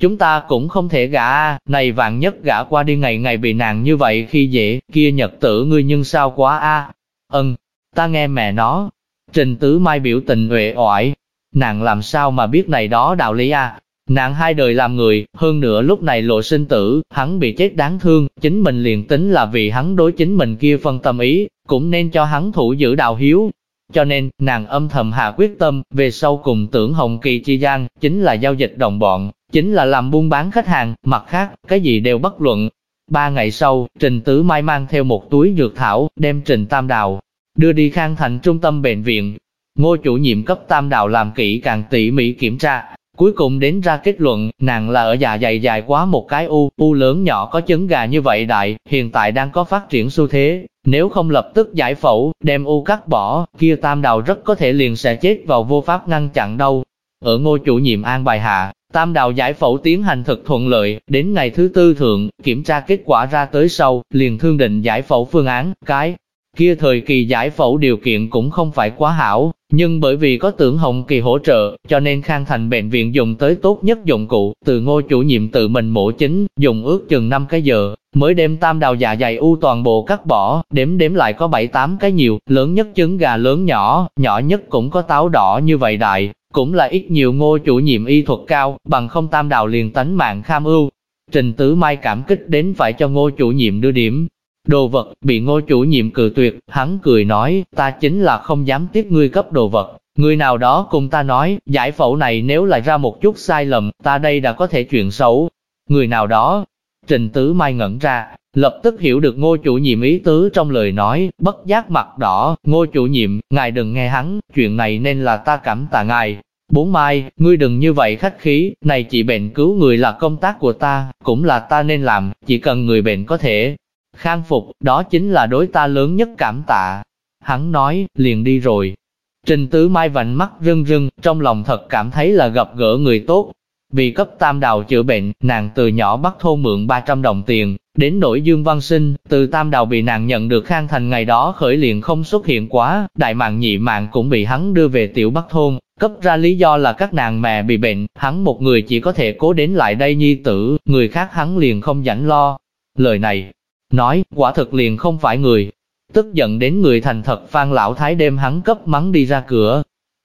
Chúng ta cũng không thể gả à, này vạn nhất gả qua đi ngày ngày bị nàng như vậy khi dễ, kia nhật tử ngươi nhưng sao quá à. a Ân, ta nghe mẹ nó. Trình Tứ Mai biểu tình uể oải, nàng làm sao mà biết này đó đạo lý a Nàng hai đời làm người, hơn nữa lúc này lộ sinh tử, hắn bị chết đáng thương, chính mình liền tính là vì hắn đối chính mình kia phân tâm ý, cũng nên cho hắn thủ giữ đạo hiếu. Cho nên, nàng âm thầm hạ quyết tâm, về sau cùng tưởng Hồng Kỳ chi gian, chính là giao dịch đồng bọn, chính là làm buôn bán khách hàng, mặt khác, cái gì đều bất luận. Ba ngày sau, Trình Tứ Mai mang theo một túi dược thảo, đem Trình Tam Đào, đưa đi Khang Thành trung tâm bệnh viện. Ngô chủ nhiệm cấp Tam Đào làm kỹ càng tỉ mỉ kiểm tra, Cuối cùng đến ra kết luận, nàng là ở dạ dày dài quá một cái u, u lớn nhỏ có trứng gà như vậy đại, hiện tại đang có phát triển xu thế. Nếu không lập tức giải phẫu, đem u cắt bỏ, kia tam đào rất có thể liền sẽ chết vào vô pháp ngăn chặn đâu. Ở ngô chủ nhiệm an bài hạ, tam đào giải phẫu tiến hành thực thuận lợi, đến ngày thứ tư thượng, kiểm tra kết quả ra tới sau, liền thương định giải phẫu phương án, cái Kia thời kỳ giải phẫu điều kiện cũng không phải quá hảo, nhưng bởi vì có tưởng Hồng Kỳ hỗ trợ, cho nên Khang Thành bệnh viện dùng tới tốt nhất dụng cụ, từ ngô chủ nhiệm tự mình mổ chính, dùng ước chừng 5 cái giờ, mới đem tam đào dạ dày u toàn bộ cắt bỏ, đếm đếm lại có 7-8 cái nhiều, lớn nhất trứng gà lớn nhỏ, nhỏ nhất cũng có táo đỏ như vậy đại, cũng là ít nhiều ngô chủ nhiệm y thuật cao, bằng không tam đào liền tánh mạng kham ưu. Trình Tứ Mai cảm kích đến phải cho ngô chủ nhiệm đưa điểm, Đồ vật, bị ngô chủ nhiệm cự tuyệt, hắn cười nói, ta chính là không dám tiếp ngươi cấp đồ vật. Người nào đó cùng ta nói, giải phẫu này nếu lại ra một chút sai lầm, ta đây đã có thể chuyện xấu. Người nào đó, Trình Tứ Mai ngẩn ra, lập tức hiểu được ngô chủ nhiệm ý tứ trong lời nói, bất giác mặt đỏ, ngô chủ nhiệm, ngài đừng nghe hắn, chuyện này nên là ta cảm tạ ngài. Bốn Mai, ngươi đừng như vậy khách khí, này chỉ bệnh cứu người là công tác của ta, cũng là ta nên làm, chỉ cần người bệnh có thể khang phục, đó chính là đối ta lớn nhất cảm tạ. Hắn nói, liền đi rồi. Trình tứ mai vành mắt rưng rưng, trong lòng thật cảm thấy là gặp gỡ người tốt. Vì cấp tam đào chữa bệnh, nàng từ nhỏ bắt thôn mượn 300 đồng tiền, đến nỗi Dương Văn Sinh, từ tam đào bị nàng nhận được khang thành ngày đó khởi liền không xuất hiện quá, đại mạng nhị mạng cũng bị hắn đưa về tiểu bắc thôn, cấp ra lý do là các nàng mẹ bị bệnh, hắn một người chỉ có thể cố đến lại đây nhi tử, người khác hắn liền không rảnh lo. Lời này, nói, quả thực liền không phải người. Tức giận đến người thành thật phan lão thái đêm hắn cấp mắng đi ra cửa.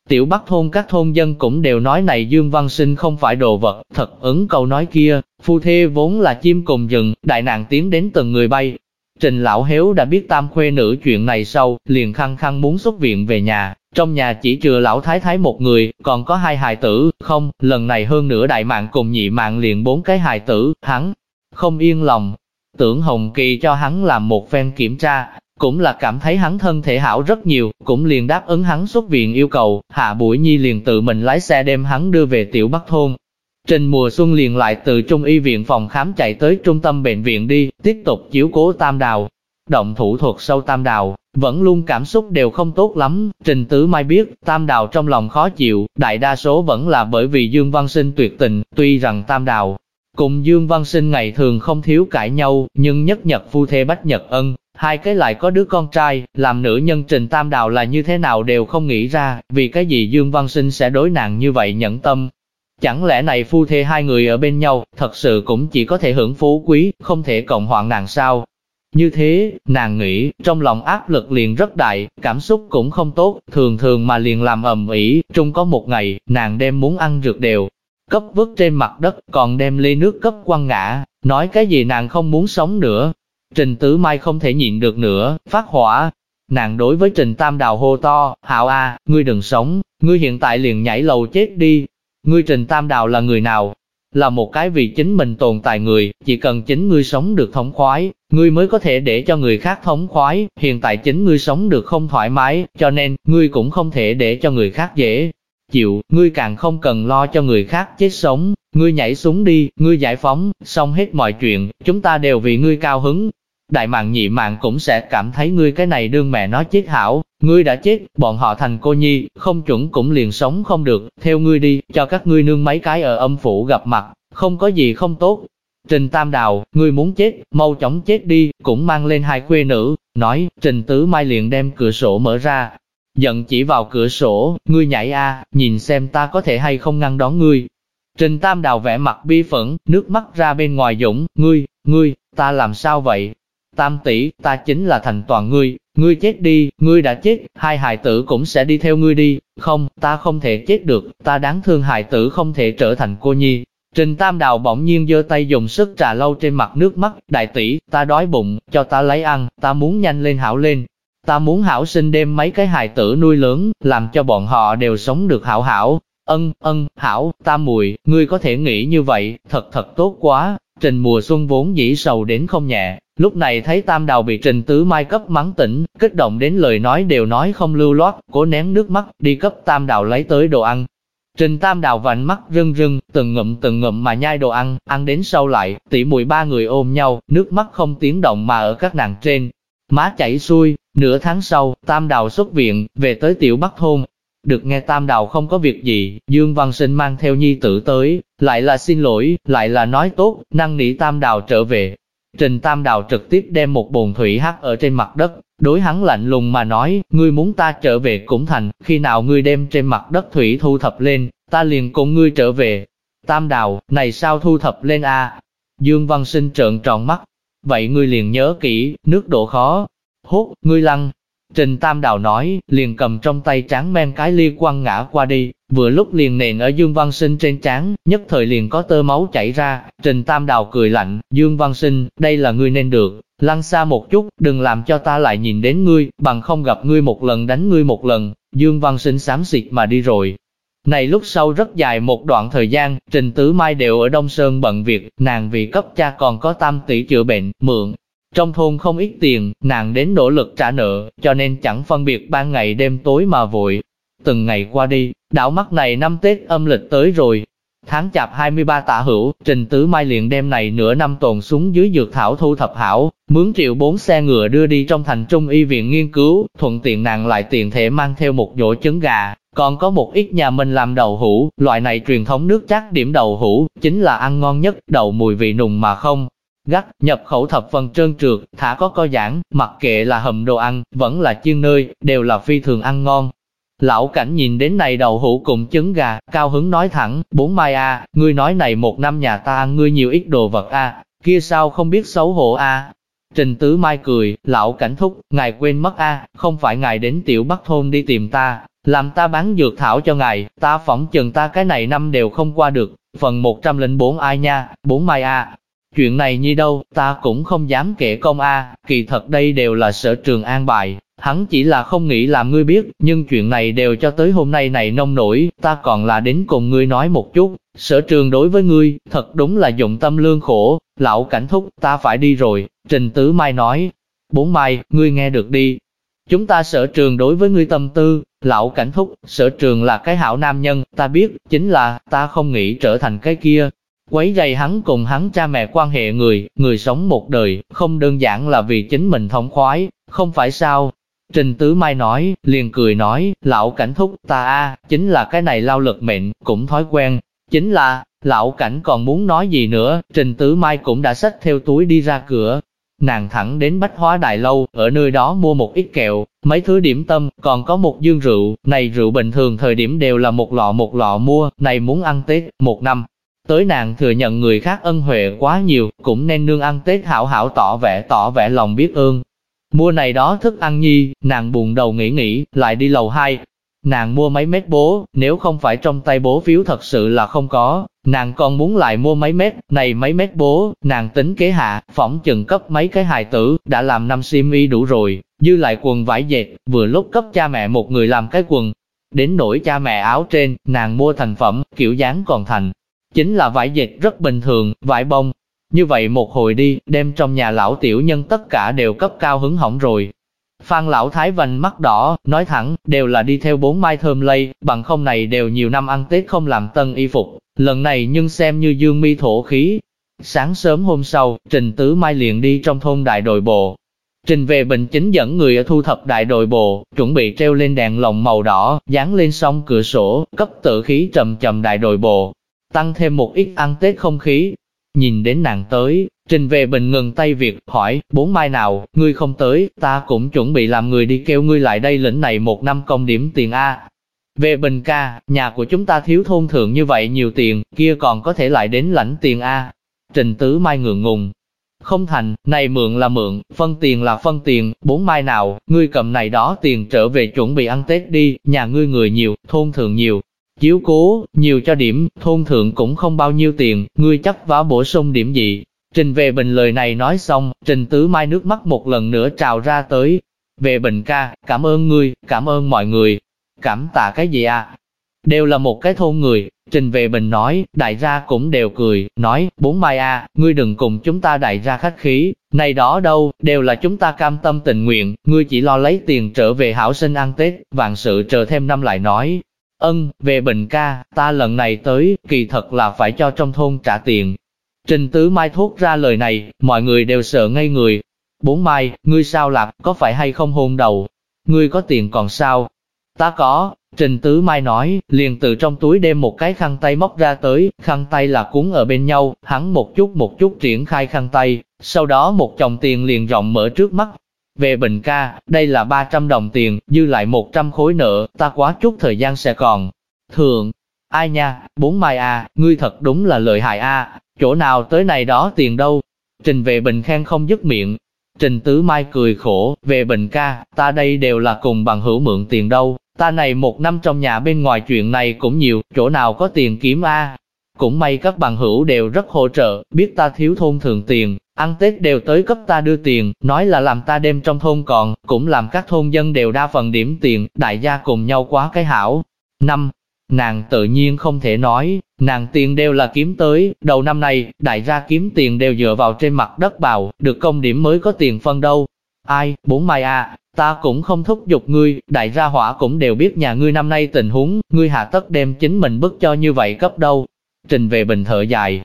Tiểu Bắc thôn các thôn dân cũng đều nói này Dương Văn Sinh không phải đồ vật, thật ứng câu nói kia, phu thê vốn là chim cùng rừng, đại nàng tiến đến từng người bay. Trình lão Hiếu đã biết tam khuê nữ chuyện này sau, liền khăng khăng muốn xuất viện về nhà, trong nhà chỉ trừ lão thái thái một người, còn có hai hài tử, không, lần này hơn nữa đại mạng cùng nhị mạng liền bốn cái hài tử, hắn không yên lòng, Tưởng Hồng Kỳ cho hắn làm một phen kiểm tra, cũng là cảm thấy hắn thân thể hảo rất nhiều, cũng liền đáp ứng hắn xuất viện yêu cầu, hạ bụi nhi liền tự mình lái xe đem hắn đưa về tiểu Bắc Thôn. Trình mùa xuân liền lại từ trung y viện phòng khám chạy tới trung tâm bệnh viện đi, tiếp tục chiếu cố tam đào. Động thủ thuật sâu tam đào, vẫn luôn cảm xúc đều không tốt lắm, Trình Tứ Mai biết, tam đào trong lòng khó chịu, đại đa số vẫn là bởi vì Dương Văn Sinh tuyệt tình, tuy rằng tam đào Cùng Dương Văn Sinh ngày thường không thiếu cãi nhau, nhưng nhất nhật phu thê bách nhật ân, hai cái lại có đứa con trai, làm nữ nhân Trình Tam Đào là như thế nào đều không nghĩ ra, vì cái gì Dương Văn Sinh sẽ đối nàng như vậy nhẫn tâm. Chẳng lẽ này phu thê hai người ở bên nhau, thật sự cũng chỉ có thể hưởng phú quý, không thể cộng hoạn nàng sao? Như thế, nàng nghĩ, trong lòng áp lực liền rất đại, cảm xúc cũng không tốt, thường thường mà liền làm ầm ĩ. Trung có một ngày, nàng đem muốn ăn rượt đều, cấp vứt trên mặt đất, còn đem ly nước cấp quăng ngã, nói cái gì nàng không muốn sống nữa. Trình Tứ Mai không thể nhịn được nữa, phát hỏa. Nàng đối với Trình Tam Đào hô to, Hạo A, ngươi đừng sống, ngươi hiện tại liền nhảy lầu chết đi. Ngươi Trình Tam Đào là người nào? Là một cái vì chính mình tồn tại người, chỉ cần chính ngươi sống được thống khoái, ngươi mới có thể để cho người khác thống khoái, hiện tại chính ngươi sống được không thoải mái, cho nên, ngươi cũng không thể để cho người khác dễ chịu, ngươi càng không cần lo cho người khác chết sống, ngươi nhảy xuống đi, ngươi giải phóng, xong hết mọi chuyện, chúng ta đều vì ngươi cao hứng. Đại mạng nhị mạng cũng sẽ cảm thấy ngươi cái này đương mẹ nó chết hảo, ngươi đã chết, bọn họ thành cô nhi, không chuẩn cũng liền sống không được, theo ngươi đi, cho các ngươi nương mấy cái ở âm phủ gặp mặt, không có gì không tốt. Trình Tam Đào, ngươi muốn chết, mau chóng chết đi, cũng mang lên hai quê nữ, nói, Trình Tứ Mai liền đem cửa sổ mở ra, giận chỉ vào cửa sổ, ngươi nhảy a, nhìn xem ta có thể hay không ngăn đón ngươi. Trình Tam Đào vẽ mặt bi phẫn, nước mắt ra bên ngoài dũng, ngươi, ngươi, ta làm sao vậy? Tam tỷ, ta chính là thành toàn ngươi, ngươi chết đi, ngươi đã chết, hai hài tử cũng sẽ đi theo ngươi đi, không, ta không thể chết được, ta đáng thương hài tử không thể trở thành cô nhi. Trình Tam Đào bỗng nhiên giơ tay dùng sức trà lâu trên mặt nước mắt, đại tỷ, ta đói bụng, cho ta lấy ăn, ta muốn nhanh lên hảo lên. Ta muốn hảo sinh đem mấy cái hài tử nuôi lớn, làm cho bọn họ đều sống được hảo hảo. Ân, ân, hảo, ta mùi, ngươi có thể nghĩ như vậy, thật thật tốt quá. Trình mùa xuân vốn dĩ sầu đến không nhẹ, lúc này thấy Tam Đào bị Trình Tứ Mai cấp mắng tỉnh, kích động đến lời nói đều nói không lưu loát, cố nén nước mắt, đi cấp Tam Đào lấy tới đồ ăn, Trình Tam Đào vành mắt rưng rưng, từng ngụm từng ngụm mà nhai đồ ăn, ăn đến sâu lại, tỉ mùi ba người ôm nhau, nước mắt không tiếng động mà ở các nàng trên. Má chảy xuôi, nửa tháng sau, Tam Đào xuất viện, về tới tiểu Bắc Thôn. Được nghe Tam Đào không có việc gì, Dương Văn Sinh mang theo nhi tử tới, lại là xin lỗi, lại là nói tốt, năng nỉ Tam Đào trở về. Trình Tam Đào trực tiếp đem một bồn thủy hắt ở trên mặt đất, đối hắn lạnh lùng mà nói, ngươi muốn ta trở về cũng thành, khi nào ngươi đem trên mặt đất thủy thu thập lên, ta liền cùng ngươi trở về. Tam Đào, này sao thu thập lên a? Dương Văn Sinh trợn tròn mắt, vậy ngươi liền nhớ kỹ, nước độ khó. Hốt, ngươi lăng, Trình Tam Đào nói, liền cầm trong tay tráng men cái ly quăng ngã qua đi, vừa lúc liền nện ở Dương Văn Sinh trên trán, nhất thời liền có tơ máu chảy ra, Trình Tam Đào cười lạnh, Dương Văn Sinh, đây là ngươi nên được, lăn xa một chút, đừng làm cho ta lại nhìn đến ngươi, bằng không gặp ngươi một lần đánh ngươi một lần, Dương Văn Sinh xám xịt mà đi rồi. Này lúc sau rất dài một đoạn thời gian, Trình Tứ Mai đều ở Đông Sơn bận việc, nàng vì cấp cha còn có tam tỷ chữa bệnh, mượn, trong thôn không ít tiền, nàng đến nỗ lực trả nợ, cho nên chẳng phân biệt ban ngày đêm tối mà vội. Từng ngày qua đi, đảo mắt này năm Tết âm lịch tới rồi. Tháng chạp 23 tạ hữu, Trình Tứ Mai liền đem này nửa năm tồn xuống dưới dược thảo thu thập hảo, mướn triệu bốn xe ngựa đưa đi trong thành trung y viện nghiên cứu, thuận tiện nàng lại tiền thể mang theo một dỗ trứng gà, còn có một ít nhà mình làm đậu hũ, loại này truyền thống nước chắc điểm đậu hũ, chính là ăn ngon nhất, đậu mùi vị nùng mà không, gắt, nhập khẩu thập phần trơn trượt, thả có co giãn, mặc kệ là hầm đồ ăn, vẫn là chiên nơi, đều là phi thường ăn ngon. Lão cảnh nhìn đến này đầu hũ cùng trứng gà, cao hứng nói thẳng, bốn mai a, ngươi nói này một năm nhà ta ăn ngươi nhiều ít đồ vật a, kia sao không biết xấu hổ a. Trình Tứ Mai cười, lão cảnh thúc, ngài quên mất a, không phải ngài đến tiểu Bắc thôn đi tìm ta, làm ta bán dược thảo cho ngài, ta phỏng chừng ta cái này năm đều không qua được, phần 104 ai nha, bốn mai a, Chuyện này như đâu, ta cũng không dám kể công a, kỳ thật đây đều là sở trường an bài, hắn chỉ là không nghĩ làm ngươi biết, nhưng chuyện này đều cho tới hôm nay này nông nổi, ta còn là đến cùng ngươi nói một chút, sở trường đối với ngươi, thật đúng là dụng tâm lương khổ, lão cảnh thúc, ta phải đi rồi, Trình Tứ Mai nói, bốn mai, ngươi nghe được đi, chúng ta sở trường đối với ngươi tâm tư, lão cảnh thúc, sở trường là cái hảo nam nhân, ta biết, chính là, ta không nghĩ trở thành cái kia, Quấy rầy hắn cùng hắn cha mẹ quan hệ người, người sống một đời, không đơn giản là vì chính mình thống khoái, không phải sao? Trình Tứ Mai nói, liền cười nói, lão cảnh thúc, ta a chính là cái này lao lực mệnh, cũng thói quen. Chính là, lão cảnh còn muốn nói gì nữa, Trình Tứ Mai cũng đã xách theo túi đi ra cửa. Nàng thẳng đến Bách Hóa Đại Lâu, ở nơi đó mua một ít kẹo, mấy thứ điểm tâm, còn có một dương rượu, này rượu bình thường thời điểm đều là một lọ một lọ mua, này muốn ăn Tết, một năm, Tới nàng thừa nhận người khác ân huệ quá nhiều, cũng nên nương ăn Tết hảo hảo tỏ vẻ tỏ vẻ lòng biết ơn. Mua này đó thức ăn nhi, nàng buồn đầu nghĩ nghĩ, lại đi lầu 2. Nàng mua mấy mét bố, nếu không phải trong tay bố phiếu thật sự là không có, nàng còn muốn lại mua mấy mét, này mấy mét bố, nàng tính kế hạ, phỏng chừng cấp mấy cái hài tử, đã làm năm sim y đủ rồi, dư lại quần vải dệt, vừa lúc cấp cha mẹ một người làm cái quần. Đến nỗi cha mẹ áo trên, nàng mua thành phẩm, kiểu dáng còn thành, chính là vải dệt rất bình thường, vải bông. Như vậy một hồi đi, đem trong nhà lão tiểu nhân tất cả đều cấp cao hứng hỏng rồi. Phan lão thái vành mắt đỏ, nói thẳng, đều là đi theo bốn mai thơm lây, bằng không này đều nhiều năm ăn Tết không làm tân y phục, lần này nhưng xem như dương mi thổ khí. Sáng sớm hôm sau, Trình Tứ Mai liền đi trong thôn đại đội bộ. Trình về bình chính dẫn người ở thu thập đại đội bộ, chuẩn bị treo lên đèn lồng màu đỏ, dán lên song cửa sổ, cấp tự khí trầm trầm đại đội bộ, tăng thêm một ít ăn Tết không khí. Nhìn đến nàng tới, Trình về bình ngừng tay việc, hỏi, bốn mai nào, ngươi không tới, ta cũng chuẩn bị làm người đi kêu ngươi lại đây lĩnh này một năm công điểm tiền A. Về bình ca, nhà của chúng ta thiếu thôn thượng như vậy nhiều tiền, kia còn có thể lại đến lãnh tiền A. Trình tứ mai ngượng ngùng. Không thành, này mượn là mượn, phân tiền là phân tiền, bốn mai nào, ngươi cầm này đó tiền trở về chuẩn bị ăn Tết đi, nhà ngươi người nhiều, thôn thường nhiều, chiếu cố, nhiều cho điểm, thôn thượng cũng không bao nhiêu tiền, ngươi chắc vá bổ sung điểm gì. Trình về bình lời này nói xong, trình tứ mai nước mắt một lần nữa trào ra tới. Về bình ca, cảm ơn ngươi, cảm ơn mọi người. Cảm tạ cái gì à? Đều là một cái thôn người, Trình về bình nói, đại gia cũng đều cười, nói, bốn mai a, ngươi đừng cùng chúng ta đại gia khách khí, này đó đâu, đều là chúng ta cam tâm tình nguyện, ngươi chỉ lo lấy tiền trở về hảo sinh ăn Tết, vạn sự chờ thêm năm lại nói. Ân, về bệnh ca, ta lần này tới, kỳ thật là phải cho trong thôn trả tiền. Trình tứ mai thốt ra lời này, mọi người đều sợ ngây người. Bốn mai, ngươi sao lạc, có phải hay không hôn đầu? Ngươi có tiền còn sao? Ta có, Trình Tứ Mai nói, liền từ trong túi đem một cái khăn tay móc ra tới, khăn tay là cuốn ở bên nhau, hắn một chút một chút triển khai khăn tay, sau đó một chồng tiền liền rộng mở trước mắt. Về bình ca, đây là 300 đồng tiền, dư lại 100 khối nợ, ta quá chút thời gian sẽ còn. Thường, ai nha, bốn mai à, ngươi thật đúng là lợi hại a, chỗ nào tới này đó tiền đâu. Trình về bình khen không dứt miệng. Trình Tứ Mai cười khổ, về bình ca, ta đây đều là cùng bằng hữu mượn tiền đâu, Ta này một năm trong nhà bên ngoài chuyện này cũng nhiều, chỗ nào có tiền kiếm a cũng may các bằng hữu đều rất hỗ trợ, biết ta thiếu thôn thường tiền, ăn Tết đều tới cấp ta đưa tiền, nói là làm ta đem trong thôn còn, cũng làm các thôn dân đều đa phần điểm tiền, đại gia cùng nhau quá cái hảo. Năm, nàng tự nhiên không thể nói, nàng tiền đều là kiếm tới, đầu năm nay đại gia kiếm tiền đều dựa vào trên mặt đất bào, được công điểm mới có tiền phân đâu. Ai, bốn mai à Ta cũng không thúc giục ngươi, đại gia hỏa cũng đều biết nhà ngươi năm nay tình huống, ngươi hạ tất đem chính mình bức cho như vậy cấp đâu. Trình về bình thở dài.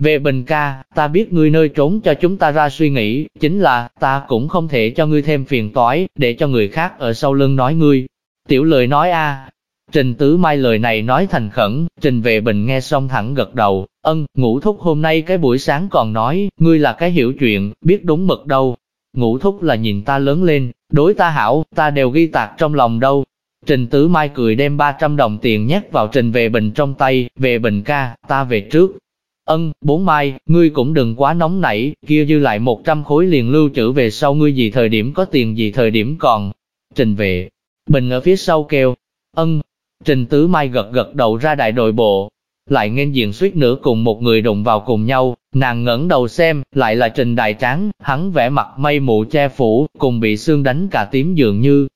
Về bình ca, ta biết ngươi nơi trốn cho chúng ta ra suy nghĩ, chính là, ta cũng không thể cho ngươi thêm phiền toái, để cho người khác ở sau lưng nói ngươi. Tiểu lời nói a Trình Tứ Mai lời này nói thành khẩn, Trình về Bình nghe xong thẳng gật đầu, ân, ngũ thúc hôm nay cái buổi sáng còn nói, ngươi là cái hiểu chuyện, biết đúng mực đâu. Ngũ thúc là nhìn ta lớn lên, đối ta hảo, ta đều ghi tạc trong lòng đâu. Trình Tứ Mai cười đem 300 đồng tiền nhét vào Trình về bình trong tay, về bình ca, ta về trước. Ân, bốn mai, ngươi cũng đừng quá nóng nảy, kia dư lại 100 khối liền lưu trữ về sau ngươi gì thời điểm có tiền gì thời điểm còn. Trình về, bình ở phía sau kêu, ân, Trình Tứ Mai gật gật đầu ra đại đội bộ, lại nghênh diện suýt nữa cùng một người đụng vào cùng nhau, nàng ngẩng đầu xem, lại là Trình Đại Tráng, hắn vẽ mặt mây mù che phủ, cùng bị xương đánh cả tím dường như.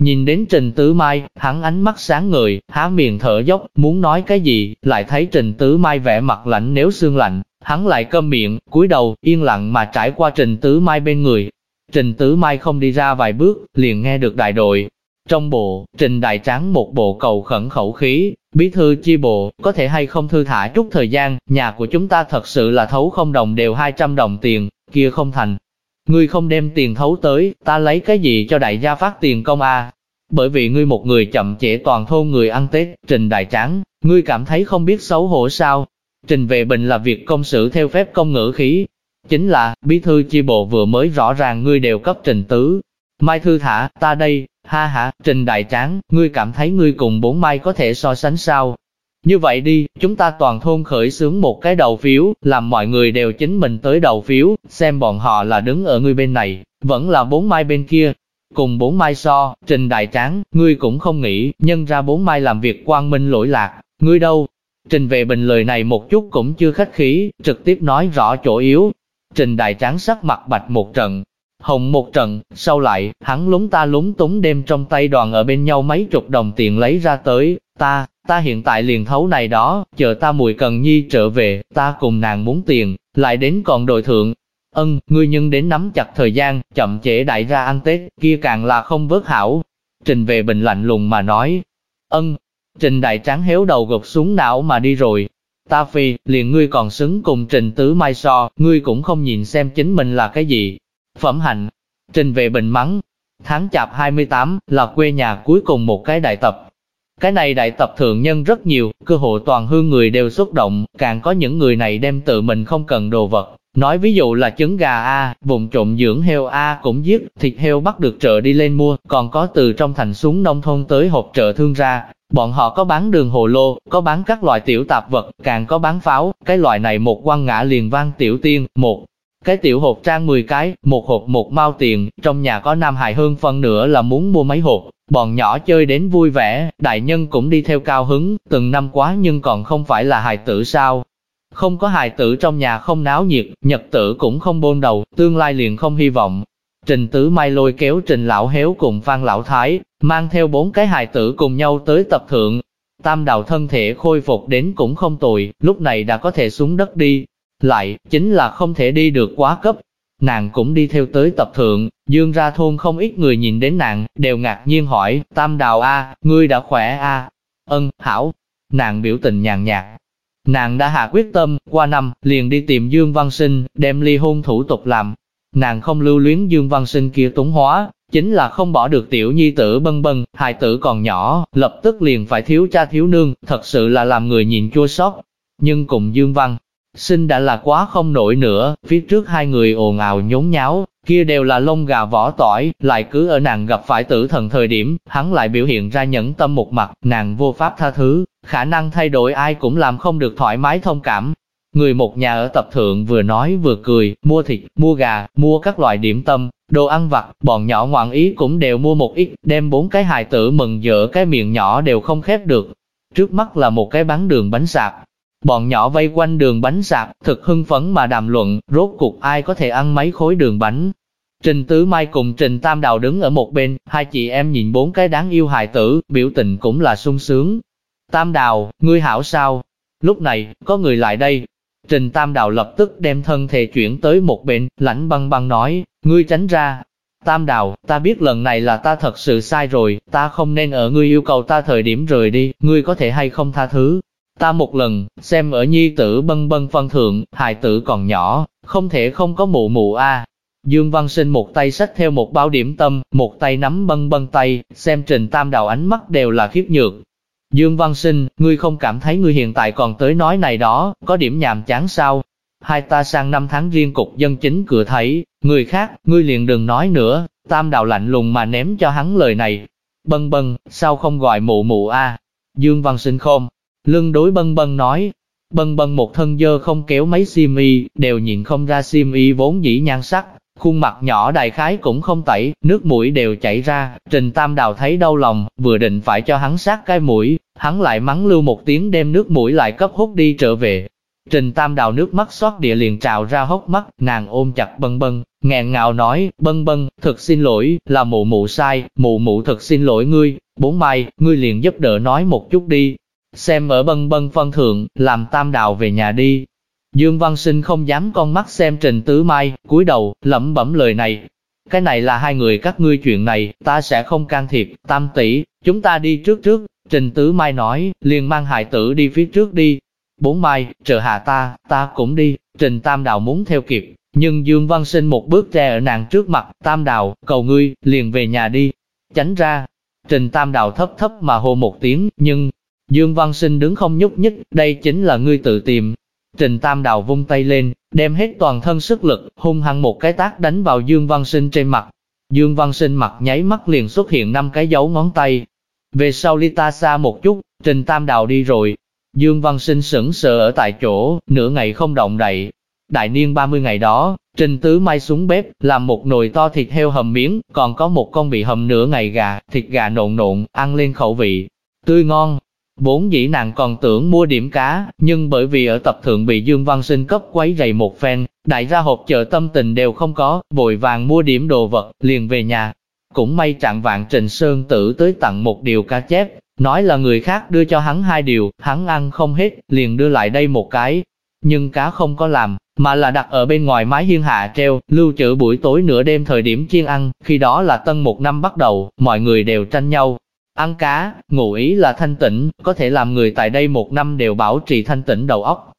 Nhìn đến Trình Tứ Mai, hắn ánh mắt sáng ngời, há miệng thở dốc, muốn nói cái gì, lại thấy Trình Tứ Mai vẻ mặt lạnh nếu xương lạnh, hắn lại câm miệng, cúi đầu, yên lặng mà trải qua Trình Tứ Mai bên người. Trình Tứ Mai không đi ra vài bước, liền nghe được đại đội, trong bộ, trình đại tráng một bộ cầu khẩn khẩu khí, bí thư chi bộ, có thể hay không thư thả chút thời gian, nhà của chúng ta thật sự là thấu không đồng đều 200 đồng tiền, kia không thành. Ngươi không đem tiền thấu tới, ta lấy cái gì cho đại gia phát tiền công a? Bởi vì ngươi một người chậm trễ toàn thôn người ăn Tết, trình đại tráng, ngươi cảm thấy không biết xấu hổ sao? Trình về bình là việc công sự theo phép công ngữ khí. Chính là, bí thư chi bộ vừa mới rõ ràng ngươi đều cấp trình tứ. Mai thư thả, ta đây, Ha ha, Trình Đại Tráng, ngươi cảm thấy ngươi cùng bốn mai có thể so sánh sao? Như vậy đi, chúng ta toàn thôn khởi xướng một cái đầu phiếu, làm mọi người đều chính mình tới đầu phiếu, xem bọn họ là đứng ở người bên này, vẫn là bốn mai bên kia. Cùng bốn mai so, Trình Đại Tráng, ngươi cũng không nghĩ, nhân ra bốn mai làm việc quang minh lỗi lạc, ngươi đâu? Trình về bình lời này một chút cũng chưa khách khí, trực tiếp nói rõ chỗ yếu. Trình Đại Tráng sắc mặt bạch một trận, Hồng một trận, sau lại, hắn lúng ta lúng túng đem trong tay đoàn ở bên nhau mấy chục đồng tiền lấy ra tới, ta, ta hiện tại liền thấu này đó, chờ ta mùi cần nhi trở về, ta cùng nàng muốn tiền, lại đến còn đội thượng. Ân, ngươi nhân đến nắm chặt thời gian, chậm trễ đại ra ăn Tết, kia càng là không vớt hảo. Trình về bình lạnh lùng mà nói, ân, trình đại tráng héo đầu gục xuống não mà đi rồi. Ta phi, liền ngươi còn xứng cùng trình tứ mai so, ngươi cũng không nhìn xem chính mình là cái gì, Phẩm hạnh, trình về bình mắng, tháng chạp 28 là quê nhà cuối cùng một cái đại tập. Cái này đại tập thượng nhân rất nhiều, cơ hội toàn hương người đều xúc động, càng có những người này đem tự mình không cần đồ vật. Nói ví dụ là trứng gà A, vùng trộm dưỡng heo A cũng giết, thịt heo bắt được chợ đi lên mua, còn có từ trong thành xuống nông thôn tới hộp chợ thương ra. Bọn họ có bán đường hồ lô, có bán các loại tiểu tạp vật, càng có bán pháo, cái loại này một quan ngã liền vang tiểu tiên, một cái tiểu hộp trang 10 cái, một hộp một mao tiền, trong nhà có nam hài hơn phân nửa là muốn mua mấy hộp, Bọn nhỏ chơi đến vui vẻ, đại nhân cũng đi theo cao hứng, từng năm quá nhưng còn không phải là hài tử sao. Không có hài tử trong nhà không náo nhiệt, nhật tử cũng không bôn đầu, tương lai liền không hy vọng. Trình Tứ Mai lôi kéo Trình Lão Héo cùng Phan Lão Thái, mang theo bốn cái hài tử cùng nhau tới tập thượng. Tam đào thân thể khôi phục đến cũng không tồi, lúc này đã có thể xuống đất đi. Lại, chính là không thể đi được quá cấp, Nàng cũng đi theo tới tập thượng, dương ra thôn không ít người nhìn đến nàng, đều ngạc nhiên hỏi, tam đào A, ngươi đã khỏe A. Ân, hảo. Nàng biểu tình nhàn nhạt. Nàng đã hạ quyết tâm, qua năm, liền đi tìm Dương Văn Sinh, đem ly hôn thủ tục làm. Nàng không lưu luyến Dương Văn Sinh kia túng hóa, chính là không bỏ được tiểu nhi tử bân bân, hài tử còn nhỏ, lập tức liền phải thiếu cha thiếu nương, thật sự là làm người nhìn chua sót. Nhưng cùng Dương Văn, Sinh đã là quá không nổi nữa, phía trước hai người ồn ào nhốn nháo, kia đều là lông gà vỏ tỏi, lại cứ ở nàng gặp phải tử thần thời điểm, hắn lại biểu hiện ra nhẫn tâm một mặt, nàng vô pháp tha thứ, khả năng thay đổi ai cũng làm không được thoải mái thông cảm. Người một nhà ở tập thượng vừa nói vừa cười, mua thịt, mua gà, mua các loại điểm tâm, đồ ăn vặt, bọn nhỏ ngoạn ý cũng đều mua một ít, đem bốn cái hài tử mừng dở cái miệng nhỏ đều không khép được. Trước mắt là một cái bán đường bánh sạp, Bọn nhỏ vây quanh đường bánh sạc, thực hưng phấn mà đàm luận, rốt cuộc ai có thể ăn mấy khối đường bánh. Trình Tứ Mai cùng Trình Tam Đào đứng ở một bên, hai chị em nhìn bốn cái đáng yêu hài tử, biểu tình cũng là sung sướng. Tam Đào, ngươi hảo sao? Lúc này, có người lại đây. Trình Tam Đào lập tức đem thân thể chuyển tới một bên, lãnh băng băng nói, ngươi tránh ra. Tam Đào, ta biết lần này là ta thật sự sai rồi, ta không nên ở ngươi yêu cầu ta thời điểm rời đi, ngươi có thể hay không tha thứ. Ta một lần, xem ở nhi tử bân bân phân thượng, hài tử còn nhỏ, không thể không có mụ mụ a. Dương Văn Sinh một tay xách theo một bao điểm tâm, một tay nắm bân bân tay, xem Trình Tam Đào ánh mắt đều là khiếp nhược. Dương Văn Sinh, ngươi không cảm thấy ngươi hiện tại còn tới nói này đó, có điểm nhàm chán sao? Hai ta sang năm tháng riêng cục dân chính cửa thấy, người khác, ngươi liền đừng nói nữa, Tam Đào lạnh lùng mà ném cho hắn lời này. Bân bân, sao không gọi mụ mụ a? Dương Văn Sinh không, Lưng đối bân bân nói, bân bân một thân dơ không kéo mấy xiêm y, đều nhìn không ra xiêm y vốn dĩ nhan sắc, khuôn mặt nhỏ đại khái cũng không tẩy, nước mũi đều chảy ra, Trình Tam Đào thấy đau lòng, vừa định phải cho hắn sát cái mũi, hắn lại mắng lưu một tiếng đem nước mũi lại cấp hút đi trở về. Trình Tam Đào nước mắt xót địa liền trào ra hốc mắt, nàng ôm chặt bân bân, nghẹn ngào nói, bân bân, thật xin lỗi, là mụ mụ sai, mụ mụ thật xin lỗi ngươi, bốn mai, ngươi liền giúp đỡ nói một chút đi, xem ở bân bân phân thượng, làm tam đào về nhà đi. Dương Văn Sinh không dám con mắt xem Trình Tứ Mai, cúi đầu, lẩm bẩm lời này. Cái này là hai người các ngươi chuyện này, ta sẽ không can thiệp, tam tỷ, chúng ta đi trước trước. Trình Tứ Mai nói, liền mang hại tử đi phía trước đi. Bốn Mai, chờ hạ ta, ta cũng đi. Trình Tam Đào muốn theo kịp, nhưng Dương Văn Sinh một bước tre ở nàng trước mặt, Tam Đào, cầu ngươi, liền về nhà đi. Tránh ra. Trình Tam Đào thấp thấp mà hô một tiếng, nhưng, Dương Văn Sinh đứng không nhúc nhích, đây chính là ngươi tự tìm. Trình Tam Đào vung tay lên, đem hết toàn thân sức lực, hung hăng một cái tác đánh vào Dương Văn Sinh trên mặt. Dương Văn Sinh mặt nháy mắt liền xuất hiện năm cái dấu ngón tay. Về sau ly ta xa một chút, Trình Tam Đào đi rồi. Dương Văn Sinh sững sờ ở tại chỗ, nửa ngày không động đậy. Đại niên 30 ngày đó, Trình Tứ Mai xuống bếp, làm một nồi to thịt heo hầm miếng, còn có một con bị hầm nửa ngày gà, thịt gà nộn nộn, ăn lên khẩu vị. Tươi ngon, bốn dĩ nàng còn tưởng mua điểm cá, nhưng bởi vì ở tập thượng bị Dương Văn Sinh cấp quấy rầy một phen, đại gia hộp chợ tâm tình đều không có, vội vàng mua điểm đồ vật, liền về nhà. Cũng may trạng vạn Trình Sơn Tử tới tặng một điều cá chép, nói là người khác đưa cho hắn hai điều, hắn ăn không hết, liền đưa lại đây một cái. Nhưng cá không có làm, mà là đặt ở bên ngoài mái hiên hạ treo, lưu trữ buổi tối nửa đêm thời điểm chiên ăn, khi đó là tân một năm bắt đầu, mọi người đều tranh nhau, Ăn cá, ngụ ý là thanh tĩnh, có thể làm người tại đây một năm đều bảo trì thanh tĩnh đầu óc.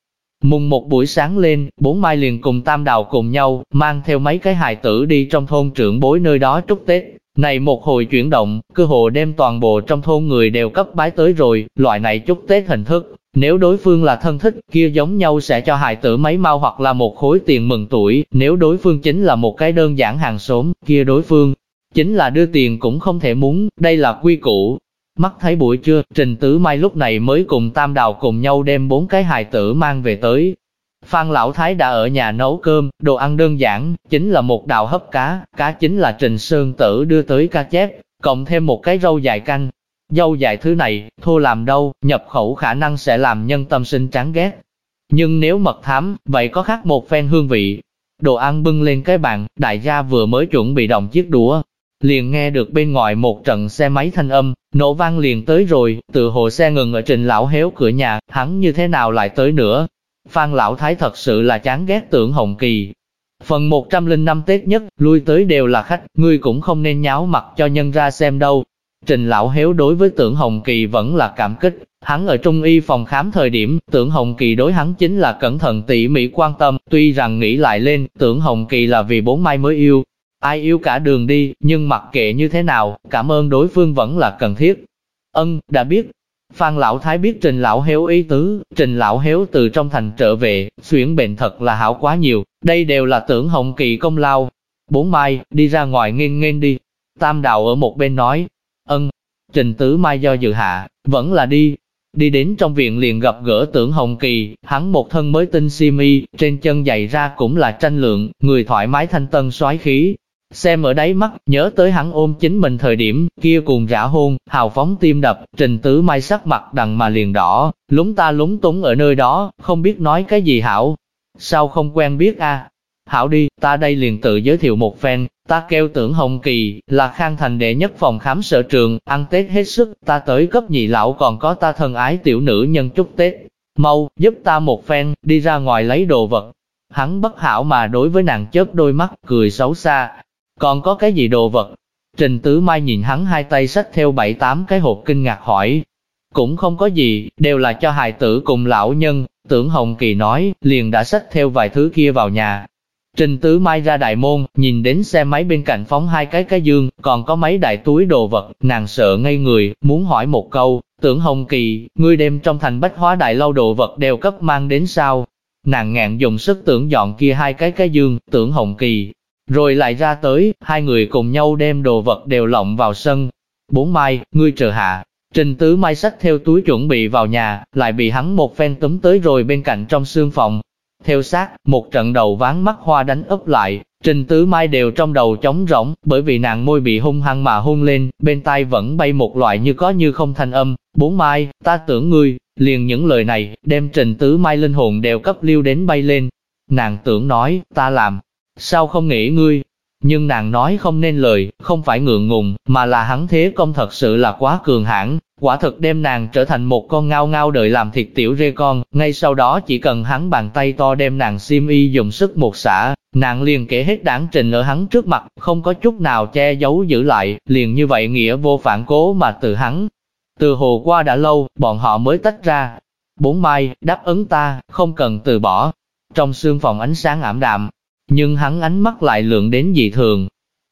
Mùng một buổi sáng lên, bốn mai liền cùng tam đào cùng nhau, mang theo mấy cái hài tử đi trong thôn trưởng bối nơi đó trúc Tết. Này một hồi chuyển động, cơ hồ đem toàn bộ trong thôn người đều cấp bái tới rồi, loại này chúc Tết hình thức. Nếu đối phương là thân thích, kia giống nhau sẽ cho hài tử mấy mau hoặc là một khối tiền mừng tuổi, nếu đối phương chính là một cái đơn giản hàng xóm, kia đối phương Chính là đưa tiền cũng không thể muốn, đây là quy củ. Mắt thấy buổi trưa, Trình Tứ Mai lúc này mới cùng Tam Đào cùng nhau đem bốn cái hài tử mang về tới. Phan Lão Thái đã ở nhà nấu cơm, đồ ăn đơn giản, chính là một đào hấp cá, cá chính là Trình Sơn Tử đưa tới cá chép. cộng thêm một cái rau dài canh. Dâu dài thứ này, thô làm đâu, nhập khẩu khả năng sẽ làm nhân tâm sinh chán ghét. Nhưng nếu mật thám, vậy có khác một phen hương vị. Đồ ăn bưng lên cái bàn, đại gia vừa mới chuẩn bị động chiếc đũa, liền nghe được bên ngoài một trận xe máy thanh âm, nổ vang liền tới rồi, từ hồ xe ngừng ở trình lão héo cửa nhà, hắn như thế nào lại tới nữa. Phan lão thái thật sự là chán ghét tưởng Hồng Kỳ. Phần 105 Tết nhất, lui tới đều là khách, ngươi cũng không nên nháo mặt cho nhân ra xem đâu. Trình lão héo đối với tưởng Hồng Kỳ vẫn là cảm kích, hắn ở trung y phòng khám thời điểm, tưởng Hồng Kỳ đối hắn chính là cẩn thận tỉ mỉ quan tâm, tuy rằng nghĩ lại lên, tưởng Hồng Kỳ là vì bốn mai mới yêu, Ai yêu cả đường đi, nhưng mặc kệ như thế nào, cảm ơn đối phương vẫn là cần thiết. Ân, đã biết. Phan Lão Thái biết Trình Lão Hiếu ý tứ, Trình Lão Hiếu từ trong thành trở về, xuyển bệnh thật là hảo quá nhiều, đây đều là tưởng hồng kỳ công lao. Bốn mai, đi ra ngoài nghiêng nghiêng đi. Tam Đạo ở một bên nói, ân, Trình Tứ Mai do dự hạ, vẫn là đi, Đi đến trong viện liền gặp gỡ tưởng Hồng Kỳ, hắn một thân mới tinh si mi, trên chân giày ra cũng là tranh lượng, người thoải mái thanh tân soái khí, Xem ở đáy mắt, nhớ tới hắn ôm chính mình thời điểm, kia cùng rã hôn, hào phóng tim đập, trình tứ mai sắc mặt đằng mà liền đỏ, lúng ta lúng túng ở nơi đó, không biết nói cái gì hảo. Sao không quen biết a? Hảo đi, ta đây liền tự giới thiệu một phen, ta kêu tưởng Hồng Kỳ, là khang thành đệ nhất phòng khám sở trường, ăn Tết hết sức, ta tới cấp nhị lão còn có ta thân ái tiểu nữ nhân chúc Tết. Mau, giúp ta một phen, đi ra ngoài lấy đồ vật. Hắn bất hảo mà đối với nàng chớp đôi mắt, cười xấu xa, còn có cái gì đồ vật? Trình Tứ Mai nhìn hắn hai tay xách theo bảy tám cái hộp kinh ngạc hỏi. Cũng không có gì, đều là cho hài tử cùng lão nhân, tưởng Hồng Kỳ nói, liền đã xách theo vài thứ kia vào nhà. Trình Tứ Mai ra đại môn, nhìn đến xe máy bên cạnh phóng hai cái cái dương, còn có mấy đại túi đồ vật, nàng sợ ngây người, muốn hỏi một câu, tưởng Hồng Kỳ, ngươi đem trong thành bách hóa đại lâu đồ vật đều cấp mang đến sao? Nàng ngạn dùng sức tưởng dọn kia hai cái cái dương, tưởng Hồng Kỳ, rồi lại ra tới, hai người cùng nhau đem đồ vật đều lộng vào sân. Bốn mai, ngươi chờ hạ. Trình tứ mai sách theo túi chuẩn bị vào nhà, lại bị hắn một phen túm tới rồi bên cạnh trong xương phòng. Theo sát, một trận đầu ván mắt hoa đánh ấp lại, trình tứ mai đều trong đầu trống rỗng, bởi vì nàng môi bị hung hăng mà hôn lên, bên tai vẫn bay một loại như có như không thanh âm. Bốn mai, ta tưởng ngươi, liền những lời này, đem trình tứ mai linh hồn đều cấp lưu đến bay lên. Nàng tưởng nói, ta làm, Sao không nghĩ ngươi? Nhưng nàng nói không nên lời, không phải ngượng ngùng, mà là hắn thế công thật sự là quá cường hãn, quả thực đem nàng trở thành một con ngao ngao đợi làm thịt tiểu rê con, ngay sau đó chỉ cần hắn bàn tay to đem nàng xiêm y dùng sức một xả, nàng liền kể hết đáng trình ở hắn trước mặt, không có chút nào che giấu giữ lại, liền như vậy nghĩa vô phản cố mà từ hắn. Từ hồ qua đã lâu, bọn họ mới tách ra. Bốn mai, đáp ứng ta, không cần từ bỏ. Trong xương phòng ánh sáng ảm đạm, nhưng hắn ánh mắt lại lượng đến dị thường.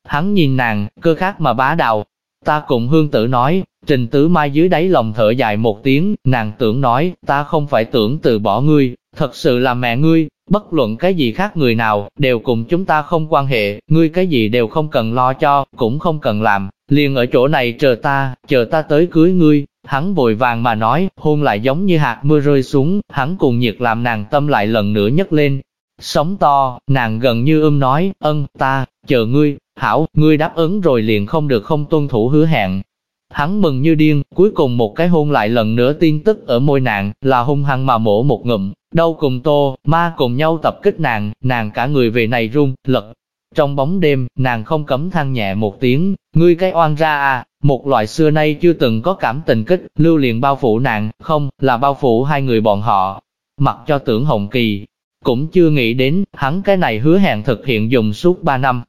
Hắn nhìn nàng, cơ khác mà bá đạo. Ta cùng hương tử nói, trình tứ mai dưới đáy lòng thở dài một tiếng, nàng tưởng nói, ta không phải tưởng từ bỏ ngươi, thật sự là mẹ ngươi, bất luận cái gì khác người nào, đều cùng chúng ta không quan hệ, ngươi cái gì đều không cần lo cho, cũng không cần làm, liền ở chỗ này chờ ta, chờ ta tới cưới ngươi. Hắn vội vàng mà nói, hôn lại giống như hạt mưa rơi xuống, hắn cùng nhiệt làm nàng tâm lại lần nữa nhấc lên, Sống to, nàng gần như ưm nói, ân, ta, chờ ngươi, hảo, ngươi đáp ứng rồi liền không được không tuân thủ hứa hẹn. Hắn mừng như điên, cuối cùng một cái hôn lại lần nữa tin tức ở môi nàng, là hung hăng mà mổ một ngụm, đâu cùng tô, ma cùng nhau tập kích nàng, nàng cả người về này run, lật. Trong bóng đêm, nàng không cấm than nhẹ một tiếng, ngươi cái oan ra à, một loại xưa nay chưa từng có cảm tình kích, lưu liền bao phủ nàng, không, là bao phủ hai người bọn họ. Mặc cho tưởng Hồng Kỳ, cũng chưa nghĩ đến, hắn cái này hứa hẹn thực hiện dùng suốt 3 năm.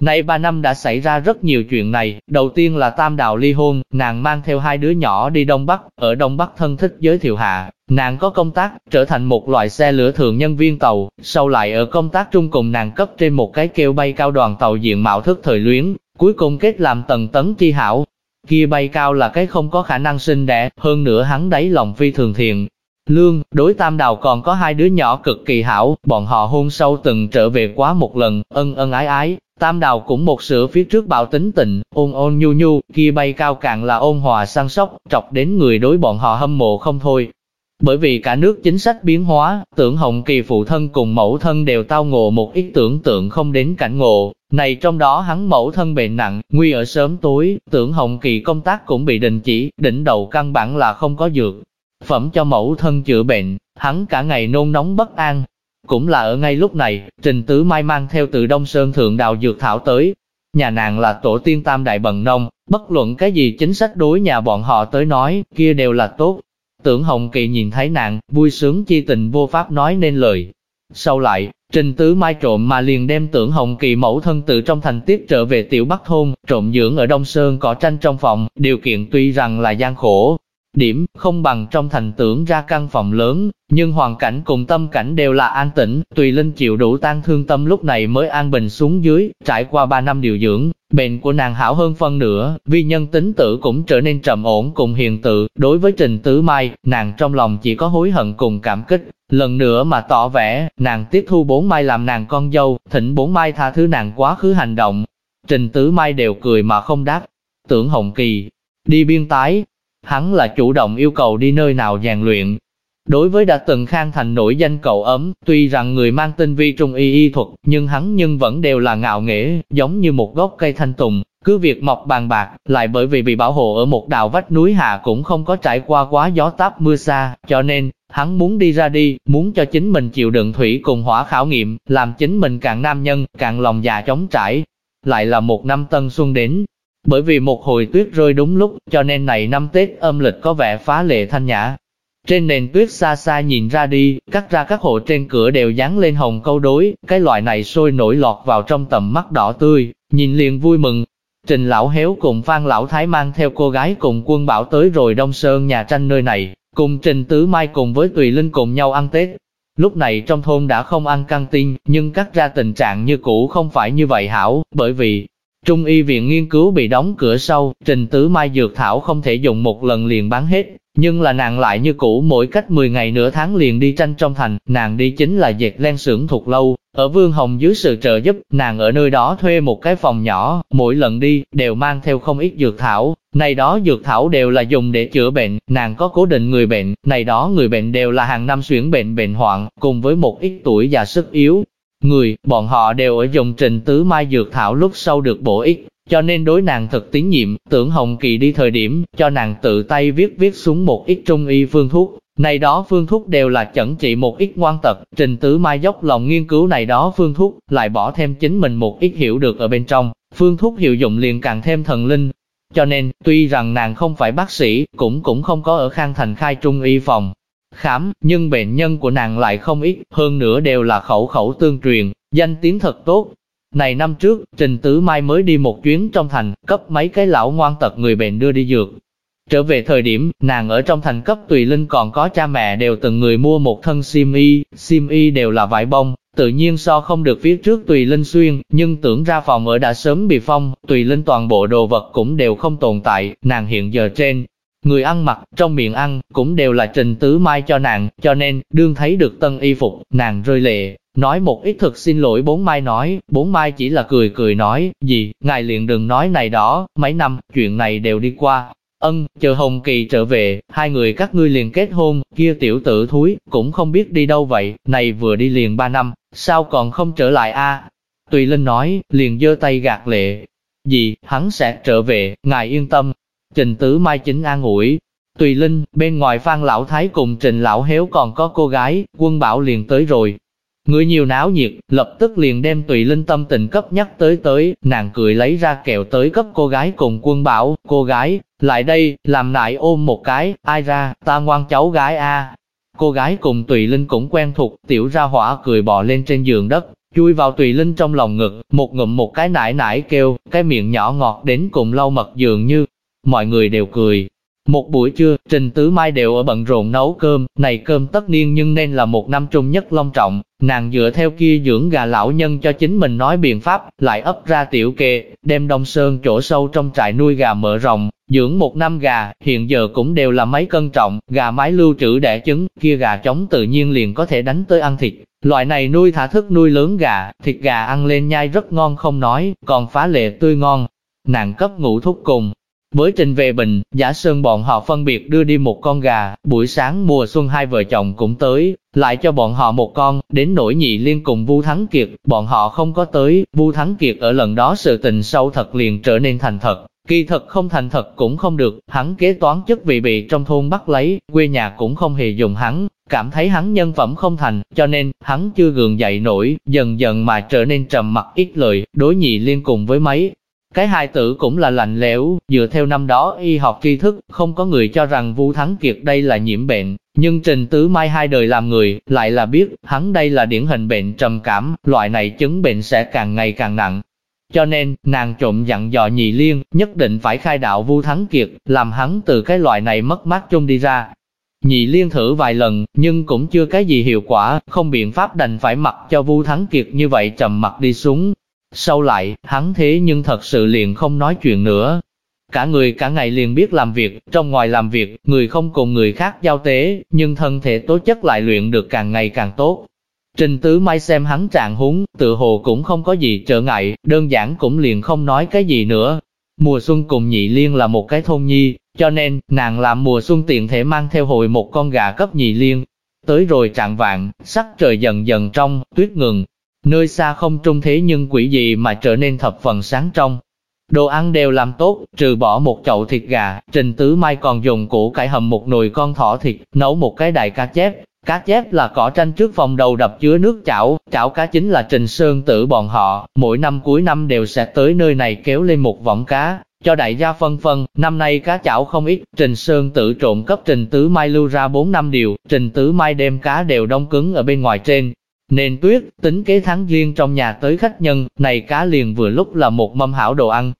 Nay 3 năm đã xảy ra rất nhiều chuyện này, đầu tiên là tam đạo ly hôn, nàng mang theo hai đứa nhỏ đi Đông Bắc, ở Đông Bắc thân thích giới thiệu hạ, nàng có công tác, trở thành một loại xe lửa thường nhân viên tàu, sau lại ở công tác trung cùng nàng cấp trên một cái kêu bay cao đoàn tàu diện mạo thức thời luyến, cuối cùng kết làm tầng tấn chi hảo. Kia bay cao là cái không có khả năng sinh đẻ, hơn nữa hắn đáy lòng phi thường thiện, Lương, đối tam đào còn có hai đứa nhỏ cực kỳ hảo, bọn họ hôn sâu từng trở về quá một lần, ân ân ái ái, tam đào cũng một sửa phía trước bạo tính tình, ôn ôn nhu nhu, kia bay cao càng là ôn hòa săn sóc, trọc đến người đối bọn họ hâm mộ không thôi. Bởi vì cả nước chính sách biến hóa, tưởng hồng kỳ phụ thân cùng mẫu thân đều tao ngộ một ít tưởng tượng không đến cảnh ngộ, Này trong đó hắn mẫu thân bệnh nặng, nguy ở sớm tối, tưởng Hồng Kỳ công tác cũng bị đình chỉ, đỉnh đầu căn bản là không có dược. Phẩm cho mẫu thân chữa bệnh, hắn cả ngày nôn nóng bất an. Cũng là ở ngay lúc này, Trình Tứ Mai mang theo từ Đông Sơn Thượng Đào Dược Thảo tới. Nhà nàng là tổ tiên tam đại bần nông, bất luận cái gì chính sách đối nhà bọn họ tới nói, kia đều là tốt. Tưởng Hồng Kỳ nhìn thấy nàng, vui sướng chi tình vô pháp nói nên lời. Sau lại, Trình Tứ Mai trộm mà liền đem tưởng Hồng Kỳ mẫu thân tự trong thành tiếp trở về tiểu Bắc Thôn, trộm dưỡng ở Đông Sơn cỏ tranh trong phòng, điều kiện tuy rằng là gian khổ, điểm không bằng trong thành tưởng ra căn phòng lớn, nhưng hoàn cảnh cùng tâm cảnh đều là an tĩnh, tùy linh chịu đủ tan thương tâm lúc này mới an bình xuống dưới, trải qua 3 năm điều dưỡng, bệnh của nàng hảo hơn phân nửa, vì nhân tính tử cũng trở nên trầm ổn cùng hiền tự, đối với Trình Tứ Mai, nàng trong lòng chỉ có hối hận cùng cảm kích, lần nữa mà tỏ vẻ, nàng tiếp thu bốn mai làm nàng con dâu, thỉnh bốn mai tha thứ nàng quá khứ hành động. Trình Tứ Mai đều cười mà không đáp, tưởng Hồng Kỳ, đi biên tái, hắn là chủ động yêu cầu đi nơi nào rèn luyện. Đối với đã từng khang thành nổi danh cậu ấm, tuy rằng người mang tinh vi trung y y thuật, nhưng hắn nhưng vẫn đều là ngạo nghễ, giống như một gốc cây thanh tùng, cứ việc mọc bàn bạc, lại bởi vì bị bảo hộ ở một đào vách núi hạ cũng không có trải qua quá gió táp mưa xa, cho nên, hắn muốn đi ra đi, muốn cho chính mình chịu đựng thủy cùng hỏa khảo nghiệm, làm chính mình càng nam nhân, càng lòng già chống trải. Lại là một năm tân xuân đến, bởi vì một hồi tuyết rơi đúng lúc, cho nên này năm Tết âm lịch có vẻ phá lệ thanh nhã. Trên nền tuyết xa xa nhìn ra đi, cắt ra các hộ trên cửa đều dán lên hồng câu đối, cái loại này sôi nổi lọt vào trong tầm mắt đỏ tươi, nhìn liền vui mừng. Trình lão héo cùng Phan lão thái mang theo cô gái cùng quân bảo tới rồi Đông Sơn nhà tranh nơi này, cùng Trình Tứ Mai cùng với Tùy Linh cùng nhau ăn Tết. Lúc này trong thôn đã không ăn căng tin, nhưng cắt ra tình trạng như cũ không phải như vậy hảo, bởi vì, Trung y viện nghiên cứu bị đóng cửa sau, trình tứ mai dược thảo không thể dùng một lần liền bán hết, nhưng là nàng lại như cũ mỗi cách 10 ngày nửa tháng liền đi tranh trong thành, nàng đi chính là dệt len xưởng thuộc lâu. Ở Vương Hồng dưới sự trợ giúp, nàng ở nơi đó thuê một cái phòng nhỏ, mỗi lần đi, đều mang theo không ít dược thảo. Này đó dược thảo đều là dùng để chữa bệnh, nàng có cố định người bệnh, này đó người bệnh đều là hàng năm xuyển bệnh bệnh hoạn, cùng với một ít tuổi già sức yếu, người, bọn họ đều ở dùng trình tứ mai dược thảo lúc sau được bổ ích, cho nên đối nàng thật tín nhiệm, tưởng Hồng Kỳ đi thời điểm, cho nàng tự tay viết viết xuống một ít trung y phương thuốc. Này đó phương thuốc đều là chẩn trị một ít ngoan tật, trình tứ mai dốc lòng nghiên cứu này đó phương thuốc, lại bỏ thêm chính mình một ít hiểu được ở bên trong, phương thuốc hiệu dụng liền càng thêm thần linh. Cho nên, tuy rằng nàng không phải bác sĩ, cũng cũng không có ở Khang Thành khai trung y phòng, khám, nhưng bệnh nhân của nàng lại không ít, hơn nữa đều là khẩu khẩu tương truyền, danh tiếng thật tốt. Này năm trước, Trình Tứ Mai mới đi một chuyến trong thành, cấp mấy cái lão ngoan tật người bệnh đưa đi dược. Trở về thời điểm, nàng ở trong thành cấp tùy linh còn có cha mẹ đều từng người mua một thân sim y, sim y đều là vải bông, tự nhiên so không được phía trước tùy linh xuyên, nhưng tưởng ra phòng ở đã sớm bị phong, tùy linh toàn bộ đồ vật cũng đều không tồn tại, nàng hiện giờ trên, Người ăn mặc, trong miệng ăn, cũng đều là trình tứ mai cho nàng, cho nên, đương thấy được tân y phục, nàng rơi lệ, nói một ít thực xin lỗi bốn mai nói, bốn mai chỉ là cười cười nói, gì, ngài liền đừng nói này đó, mấy năm, chuyện này đều đi qua. Ân, chờ Hồng Kỳ trở về, hai người các ngươi liền kết hôn, kia tiểu tử thúi, cũng không biết đi đâu vậy, này vừa đi liền ba năm, sao còn không trở lại a? Tùy Linh nói, liền giơ tay gạt lệ. Gì, hắn sẽ trở về, ngài yên tâm, Trình Tứ Mai chính an ủi. Tùy Linh, bên ngoài Phan Lão Thái cùng Trình Lão Héo còn có cô gái, quân bảo liền tới rồi. Người nhiều náo nhiệt, lập tức liền đem Tùy Linh tâm tình cấp nhắc tới tới, nàng cười lấy ra kẹo tới cấp cô gái cùng quân bảo, cô gái, lại đây, làm nại ôm một cái, ai ra, ta ngoan cháu gái a. Cô gái cùng Tùy Linh cũng quen thuộc, tiểu ra hỏa cười bò lên trên giường đất, chui vào Tùy Linh trong lòng ngực, một ngụm một cái nải nải kêu, cái miệng nhỏ ngọt đến cùng lau mật dường như, mọi người đều cười. Một buổi trưa, Trình Tứ Mai đều ở bận rộn nấu cơm, này cơm tất niên nhưng nên là một năm trung nhất long trọng, nàng dựa theo kia dưỡng gà lão nhân cho chính mình nói biện pháp, lại ấp ra tiểu kê, đem đông sơn chỗ sâu trong trại nuôi gà mở rộng, dưỡng một năm gà, hiện giờ cũng đều là mấy cân trọng, gà mái lưu trữ đẻ trứng, kia gà trống tự nhiên liền có thể đánh tới ăn thịt. Loại này nuôi thả thức nuôi lớn gà, thịt gà ăn lên nhai rất ngon không nói, còn phá lệ tươi ngon. Nàng cấp ngủ thúc cùng, với Trình về Bình, Giả Sơn bọn họ phân biệt đưa đi một con gà, buổi sáng mùa xuân hai vợ chồng cũng tới, lại cho bọn họ một con, đến nỗi nhị liên cùng Vu Thắng Kiệt, bọn họ không có tới, Vu Thắng Kiệt ở lần đó sự tình sâu thật liền trở nên thành thật, kỳ thật không thành thật cũng không được, hắn kế toán chức vị bị trong thôn bắt lấy, quê nhà cũng không hề dùng hắn, cảm thấy hắn nhân phẩm không thành, cho nên, hắn chưa gượng dậy nổi, dần dần mà trở nên trầm mặc ít lời, đối nhị liên cùng với mấy. Cái hai tử cũng là lạnh lẽo, dựa theo năm đó y học tri thức, không có người cho rằng Vu Thắng Kiệt đây là nhiễm bệnh, nhưng Trình Tứ Mai hai đời làm người, lại là biết, hắn đây là điển hình bệnh trầm cảm, loại này chứng bệnh sẽ càng ngày càng nặng. Cho nên, nàng trộm dặn dò nhị liên, nhất định phải khai đạo Vu Thắng Kiệt, làm hắn từ cái loại này mất mát chung đi ra. Nhị liên thử vài lần, nhưng cũng chưa cái gì hiệu quả, không biện pháp đành phải mặc cho Vu Thắng Kiệt như vậy trầm mặt đi xuống. Sau lại, hắn thế nhưng thật sự liền không nói chuyện nữa. Cả người cả ngày liền biết làm việc, trong ngoài làm việc, người không cùng người khác giao tế, nhưng thân thể tố chất lại luyện được càng ngày càng tốt. Trình Tứ Mai xem hắn trạng húng, tự hồ cũng không có gì trở ngại, đơn giản cũng liền không nói cái gì nữa. Mùa xuân cùng nhị liên là một cái thôn nhi, cho nên, nàng làm mùa xuân tiện thể mang theo hồi một con gà cấp nhị liên. Tới rồi trạng vạn, sắc trời dần dần trong, tuyết ngừng. Nơi xa không trung thế nhưng quỷ gì mà trở nên thập phần sáng trong. Đồ ăn đều làm tốt, trừ bỏ một chậu thịt gà, Trình Tứ Mai còn dùng củ cải hầm một nồi con thỏ thịt, nấu một cái đại cá chép, Cá chép là cỏ tranh trước phòng đầu đập chứa nước chảo, chảo cá chính là Trình Sơn tử bọn họ, mỗi năm cuối năm đều sẽ tới nơi này kéo lên một võng cá, cho đại gia phân phân, năm nay cá chảo không ít, Trình Sơn tử trộn cấp Trình Tứ Mai lưu ra 4 năm điều, Trình Tứ Mai đem cá đều đông cứng ở bên ngoài trên nên tuyết, tính kế tháng riêng trong nhà tới khách nhân, này cá liền vừa lúc là một mâm hảo đồ ăn,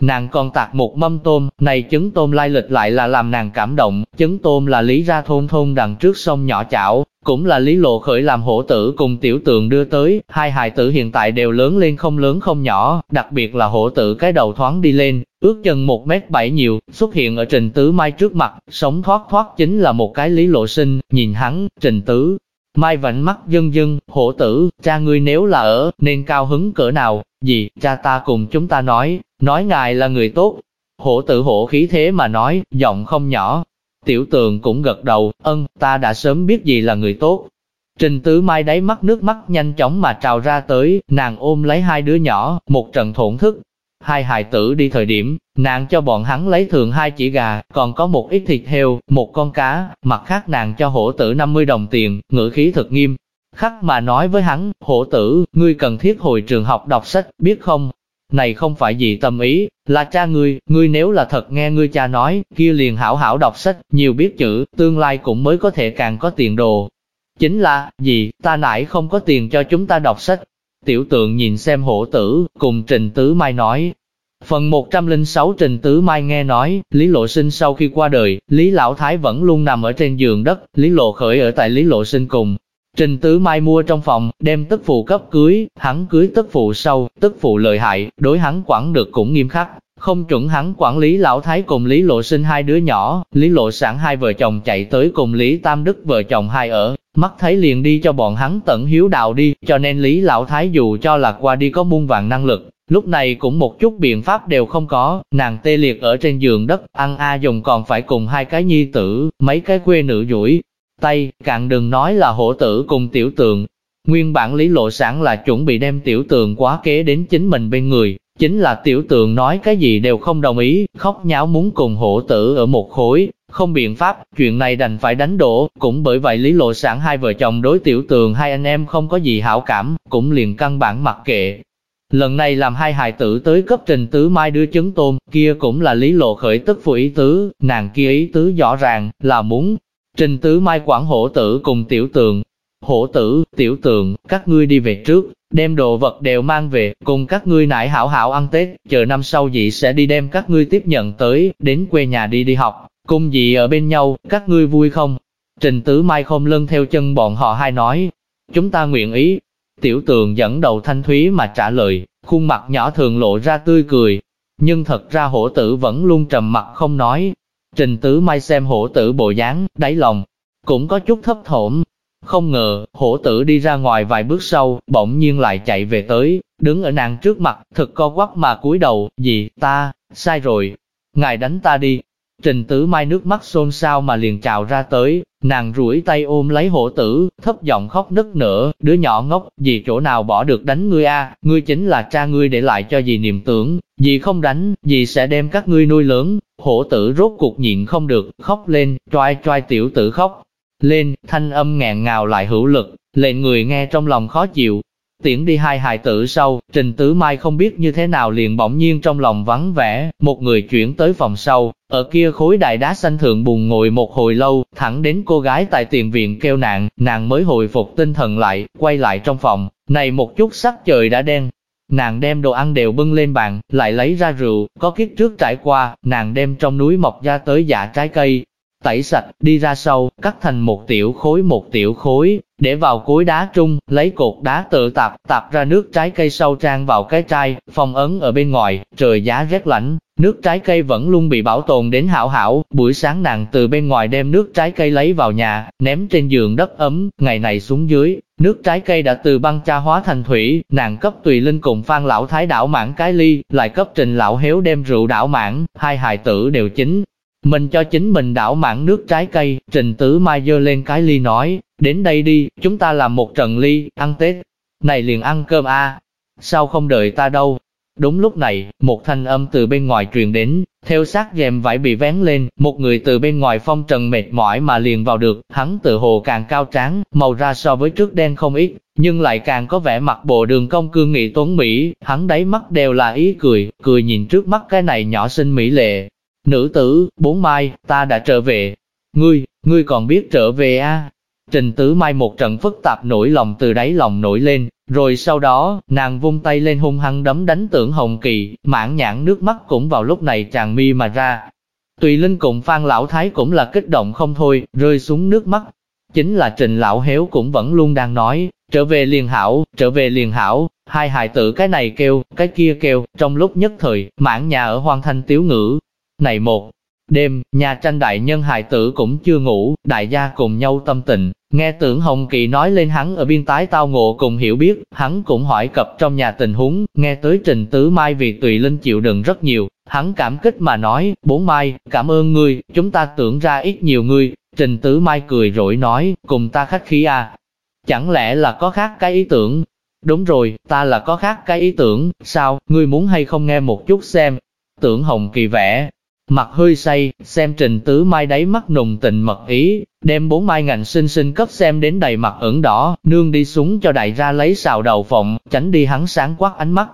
Nàng còn tạc một mâm tôm, này trứng tôm lai lịch lại là làm nàng cảm động, trứng tôm là lý ra thôn thôn đằng trước sông nhỏ chảo, cũng là lý lộ khởi làm hổ tử cùng tiểu tượng đưa tới, hai hài tử hiện tại đều lớn lên không lớn không nhỏ, đặc biệt là hổ tử cái đầu thoáng đi lên, ước chừng một mét bảy nhiều, xuất hiện ở trình tứ mai trước mặt, sống thoát thoát chính là một cái lý lộ sinh, nhìn hắn, trình tứ. Mai vẫn mắt dân dân hổ tử, cha ngươi nếu là ở, nên cao hứng cỡ nào, gì, cha ta cùng chúng ta nói, nói ngài là người tốt. Hổ tử hổ khí thế mà nói, giọng không nhỏ. Tiểu tường cũng gật đầu, ân, ta đã sớm biết gì là người tốt. Trình tứ mai đáy mắt nước mắt nhanh chóng mà trào ra tới, nàng ôm lấy hai đứa nhỏ, một trận thổn thức. Hai hài tử đi thời điểm, nàng cho bọn hắn lấy thường hai chỉ gà, còn có một ít thịt heo, một con cá, mặt khác nàng cho hổ tử 50 đồng tiền, ngữ khí thật nghiêm, khắc mà nói với hắn, hổ tử, ngươi cần thiết hồi trường học đọc sách, biết không? Này không phải gì tâm ý, là cha ngươi, ngươi nếu là thật nghe ngươi cha nói, kia liền hảo hảo đọc sách, nhiều biết chữ, tương lai cũng mới có thể càng có tiền đồ. Chính là, gì, ta nãy không có tiền cho chúng ta đọc sách. Tiểu tượng nhìn xem hổ tử, cùng Trình Tứ Mai nói. Phần 106 Trình Tứ Mai nghe nói, Lý Lộ Sinh sau khi qua đời, Lý Lão Thái vẫn luôn nằm ở trên giường đất, Lý Lộ Khởi ở tại Lý Lộ Sinh cùng, Trình Tứ Mai mua trong phòng, đem tức phụ cấp cưới, hắn cưới tức phụ sau, tức phụ lợi hại, đối hắn quản được cũng nghiêm khắc, không chuẩn hắn quản lý lão thái cùng Lý Lộ sinh hai đứa nhỏ, Lý Lộ sản hai vợ chồng chạy tới cùng Lý Tam Đức vợ chồng hai ở, mắt thấy liền đi cho bọn hắn tận hiếu đạo đi, cho nên Lý Lão Thái dù cho là qua đi có muôn vàng năng lực, lúc này cũng một chút biện pháp đều không có, nàng tê liệt ở trên giường đất, ăn a dùng còn phải cùng hai cái nhi tử, mấy cái quê nữ duỗi. Tay, cạn đừng nói là hổ tử cùng tiểu tượng. Nguyên bản lý lộ sản là chuẩn bị đem tiểu tượng quá kế đến chính mình bên người, chính là tiểu tượng nói cái gì đều không đồng ý, khóc nháo muốn cùng hổ tử ở một khối, không biện pháp, chuyện này đành phải đánh đổ, cũng bởi vậy lý lộ sản hai vợ chồng đối tiểu tường hai anh em không có gì hảo cảm, cũng liền căn bản mặc kệ. Lần này làm hai hài tử tới cấp trình tứ mai đưa trứng tôm, kia cũng là lý lộ khởi tức phụ ý tứ, nàng kia ý tứ rõ ràng, là muốn Trình tứ mai quản hổ tử cùng tiểu tường. Hổ tử, tiểu tường, các ngươi đi về trước, đem đồ vật đều mang về, cùng các ngươi nải hảo hảo ăn Tết, chờ năm sau dị sẽ đi đem các ngươi tiếp nhận tới, đến quê nhà đi đi học, cùng dị ở bên nhau, các ngươi vui không? Trình tứ mai không lưng theo chân bọn họ hai nói, chúng ta nguyện ý. Tiểu tường dẫn đầu thanh thúy mà trả lời, khuôn mặt nhỏ thường lộ ra tươi cười, nhưng thật ra hổ tử vẫn luôn trầm mặt không nói, Trình Tứ Mai xem hổ tử bộ dáng, đáy lòng, cũng có chút thấp thổm. Không ngờ, hổ tử đi ra ngoài vài bước sau, bỗng nhiên lại chạy về tới, đứng ở nàng trước mặt, thật co quắp mà cúi đầu, gì, ta, sai rồi. ngài đánh ta đi. Trình Tứ Mai nước mắt xôn xao mà liền trào ra tới, nàng rủi tay ôm lấy hổ tử, thấp giọng khóc nức nở, đứa nhỏ ngốc, gì chỗ nào bỏ được đánh ngươi a, ngươi chính là cha ngươi để lại cho gì niềm tưởng, gì không đánh, gì sẽ đem các ngươi nuôi lớn, hổ tử rốt cuộc nhịn không được, khóc lên, choai choai tiểu tử khóc, lên, thanh âm ngẹn ngào lại hữu lực, lệnh người nghe trong lòng khó chịu, Tiễn đi hai hài tử sau, Trình Tứ Mai không biết như thế nào liền bỗng nhiên trong lòng vắng vẻ, một người chuyển tới phòng sau, ở kia khối đại đá xanh thượng bùn ngồi một hồi lâu, thẳng đến cô gái tại tiền viện kêu nạn, nàng mới hồi phục tinh thần lại, quay lại trong phòng, này một chút sắc trời đã đen. Nàng đem đồ ăn đều bưng lên bàn, lại lấy ra rượu, có kiếp trước trải qua, nàng đem trong núi mọc ra tới dạ trái cây, tẩy sạch, đi ra sau, cắt thành một tiểu khối một tiểu khối, để vào cối đá trung, lấy cột đá tự tạp, tạp ra nước trái cây sâu trang vào cái chai, phong ấn ở bên ngoài, trời giá rét lạnh, nước trái cây vẫn luôn bị bảo tồn đến hảo hảo, buổi sáng nàng từ bên ngoài đem nước trái cây lấy vào nhà, ném trên giường đất ấm, ngày này xuống dưới, nước trái cây đã từ băng cha hóa thành thủy, nàng cấp tùy linh cùng phan lão thái đảo mãn cái ly, lại cấp trình lão héo đem rượu đảo mãn, hai hài tử đều chính, mình cho chính mình đảo mãn nước trái cây, Trình Tứ Mai dơ lên cái ly nói, đến đây đi, chúng ta làm một trận ly, ăn Tết. Này liền ăn cơm a sao không đợi ta đâu. Đúng lúc này, một thanh âm từ bên ngoài truyền đến, theo sát dèm vải bị vén lên, một người từ bên ngoài phong trần mệt mỏi mà liền vào được, hắn tự hồ càng cao tráng, màu ra so với trước đen không ít, nhưng lại càng có vẻ mặt bộ đường công cương nghị tuấn Mỹ, hắn đáy mắt đều là ý cười, cười nhìn trước mắt cái này nhỏ xinh Mỹ lệ, Nữ tử, bốn mai, ta đã trở về. Ngươi, ngươi còn biết trở về à? Trình tứ mai một trận phức tạp nổi lòng từ đáy lòng nổi lên, rồi sau đó, nàng vung tay lên hung hăng đấm đánh tưởng hồng kỳ, mãn nhãn nước mắt cũng vào lúc này tràn mi mà ra. Tùy Linh cùng Phan Lão Thái cũng là kích động không thôi, rơi xuống nước mắt. Chính là Trình Lão Héo cũng vẫn luôn đang nói, trở về liền hảo, trở về liền hảo, hai hài tử cái này kêu, cái kia kêu, trong lúc nhất thời, mãn nhà ở hoang thanh tiếu ngữ, này một đêm, nhà tranh đại nhân hài tử cũng chưa ngủ, đại gia cùng nhau tâm tình, nghe tưởng Hồng Kỳ nói lên hắn ở biên tái tao ngộ cùng hiểu biết, hắn cũng hỏi cập trong nhà tình huống, nghe tới Trình Tứ Mai vì Tùy Linh chịu đựng rất nhiều, hắn cảm kích mà nói, bốn Mai, cảm ơn ngươi, chúng ta tưởng ra ít nhiều ngươi, Trình Tứ Mai cười rỗi nói, cùng ta khách khí à, chẳng lẽ là có khác cái ý tưởng, Đúng rồi, ta là có khác cái ý tưởng, sao, ngươi muốn hay không nghe một chút xem. Tưởng Hồng Kỳ vẽ, Mặt hơi say, xem trình tứ mai đáy mắt nùng tình mật ý, đem bốn mai ngành sinh sinh cấp xem đến đầy mặt ửng đỏ, nương đi xuống cho đại ra lấy xào đầu phộng, tránh đi hắn sáng quát ánh mắt.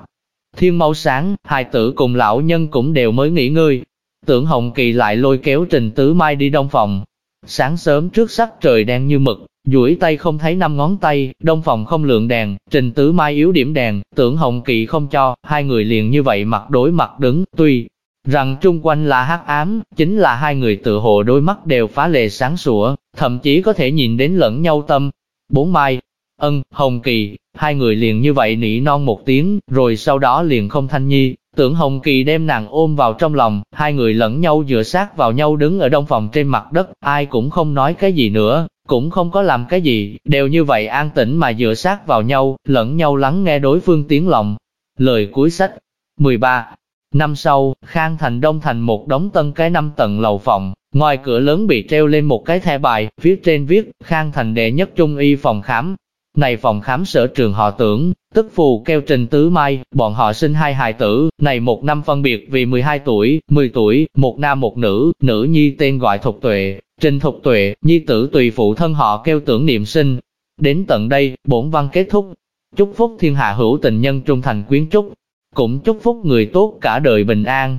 Thiên mau sáng, hai tử cùng lão nhân cũng đều mới nghỉ ngơi. Tưởng Hồng Kỳ lại lôi kéo trình tứ mai đi đông phòng. Sáng sớm trước sắc trời đen như mực, duỗi tay không thấy năm ngón tay, đông phòng không lượng đèn, trình tứ mai yếu điểm đèn, tưởng Hồng Kỳ không cho, hai người liền như vậy mặt đối mặt đứng, tuy rằng chung quanh là hắc ám, chính là hai người tự hồ đôi mắt đều phá lệ sáng sủa, thậm chí có thể nhìn đến lẫn nhau tâm. Bốn mai, ân, hồng kỳ, hai người liền như vậy nỉ non một tiếng, rồi sau đó liền không thanh nhi, tưởng hồng kỳ đem nàng ôm vào trong lòng, hai người lẫn nhau dựa sát vào nhau đứng ở đông phòng trên mặt đất, ai cũng không nói cái gì nữa, cũng không có làm cái gì, đều như vậy an tĩnh mà dựa sát vào nhau, lẫn nhau lắng nghe đối phương tiếng lòng. Lời cuối sách 13 Năm sau, Khang Thành Đông thành một đống tân cái năm tầng lầu phòng, ngoài cửa lớn bị treo lên một cái thẻ bài, viết trên viết, Khang Thành đệ nhất trung y phòng khám. Này phòng khám sở trường họ tưởng, tức phù kêu trình tứ mai, bọn họ sinh hai hài tử, này một năm phân biệt vì 12 tuổi, 10 tuổi, một nam một nữ, nữ nhi tên gọi Thục Tuệ, trình Thục Tuệ, nhi tử tùy phụ thân họ kêu tưởng niệm sinh. Đến tận đây, bổn văn kết thúc. Chúc phúc thiên hạ hữu tình nhân trung thành quyến trúc, cũng chúc phúc người tốt cả đời bình an.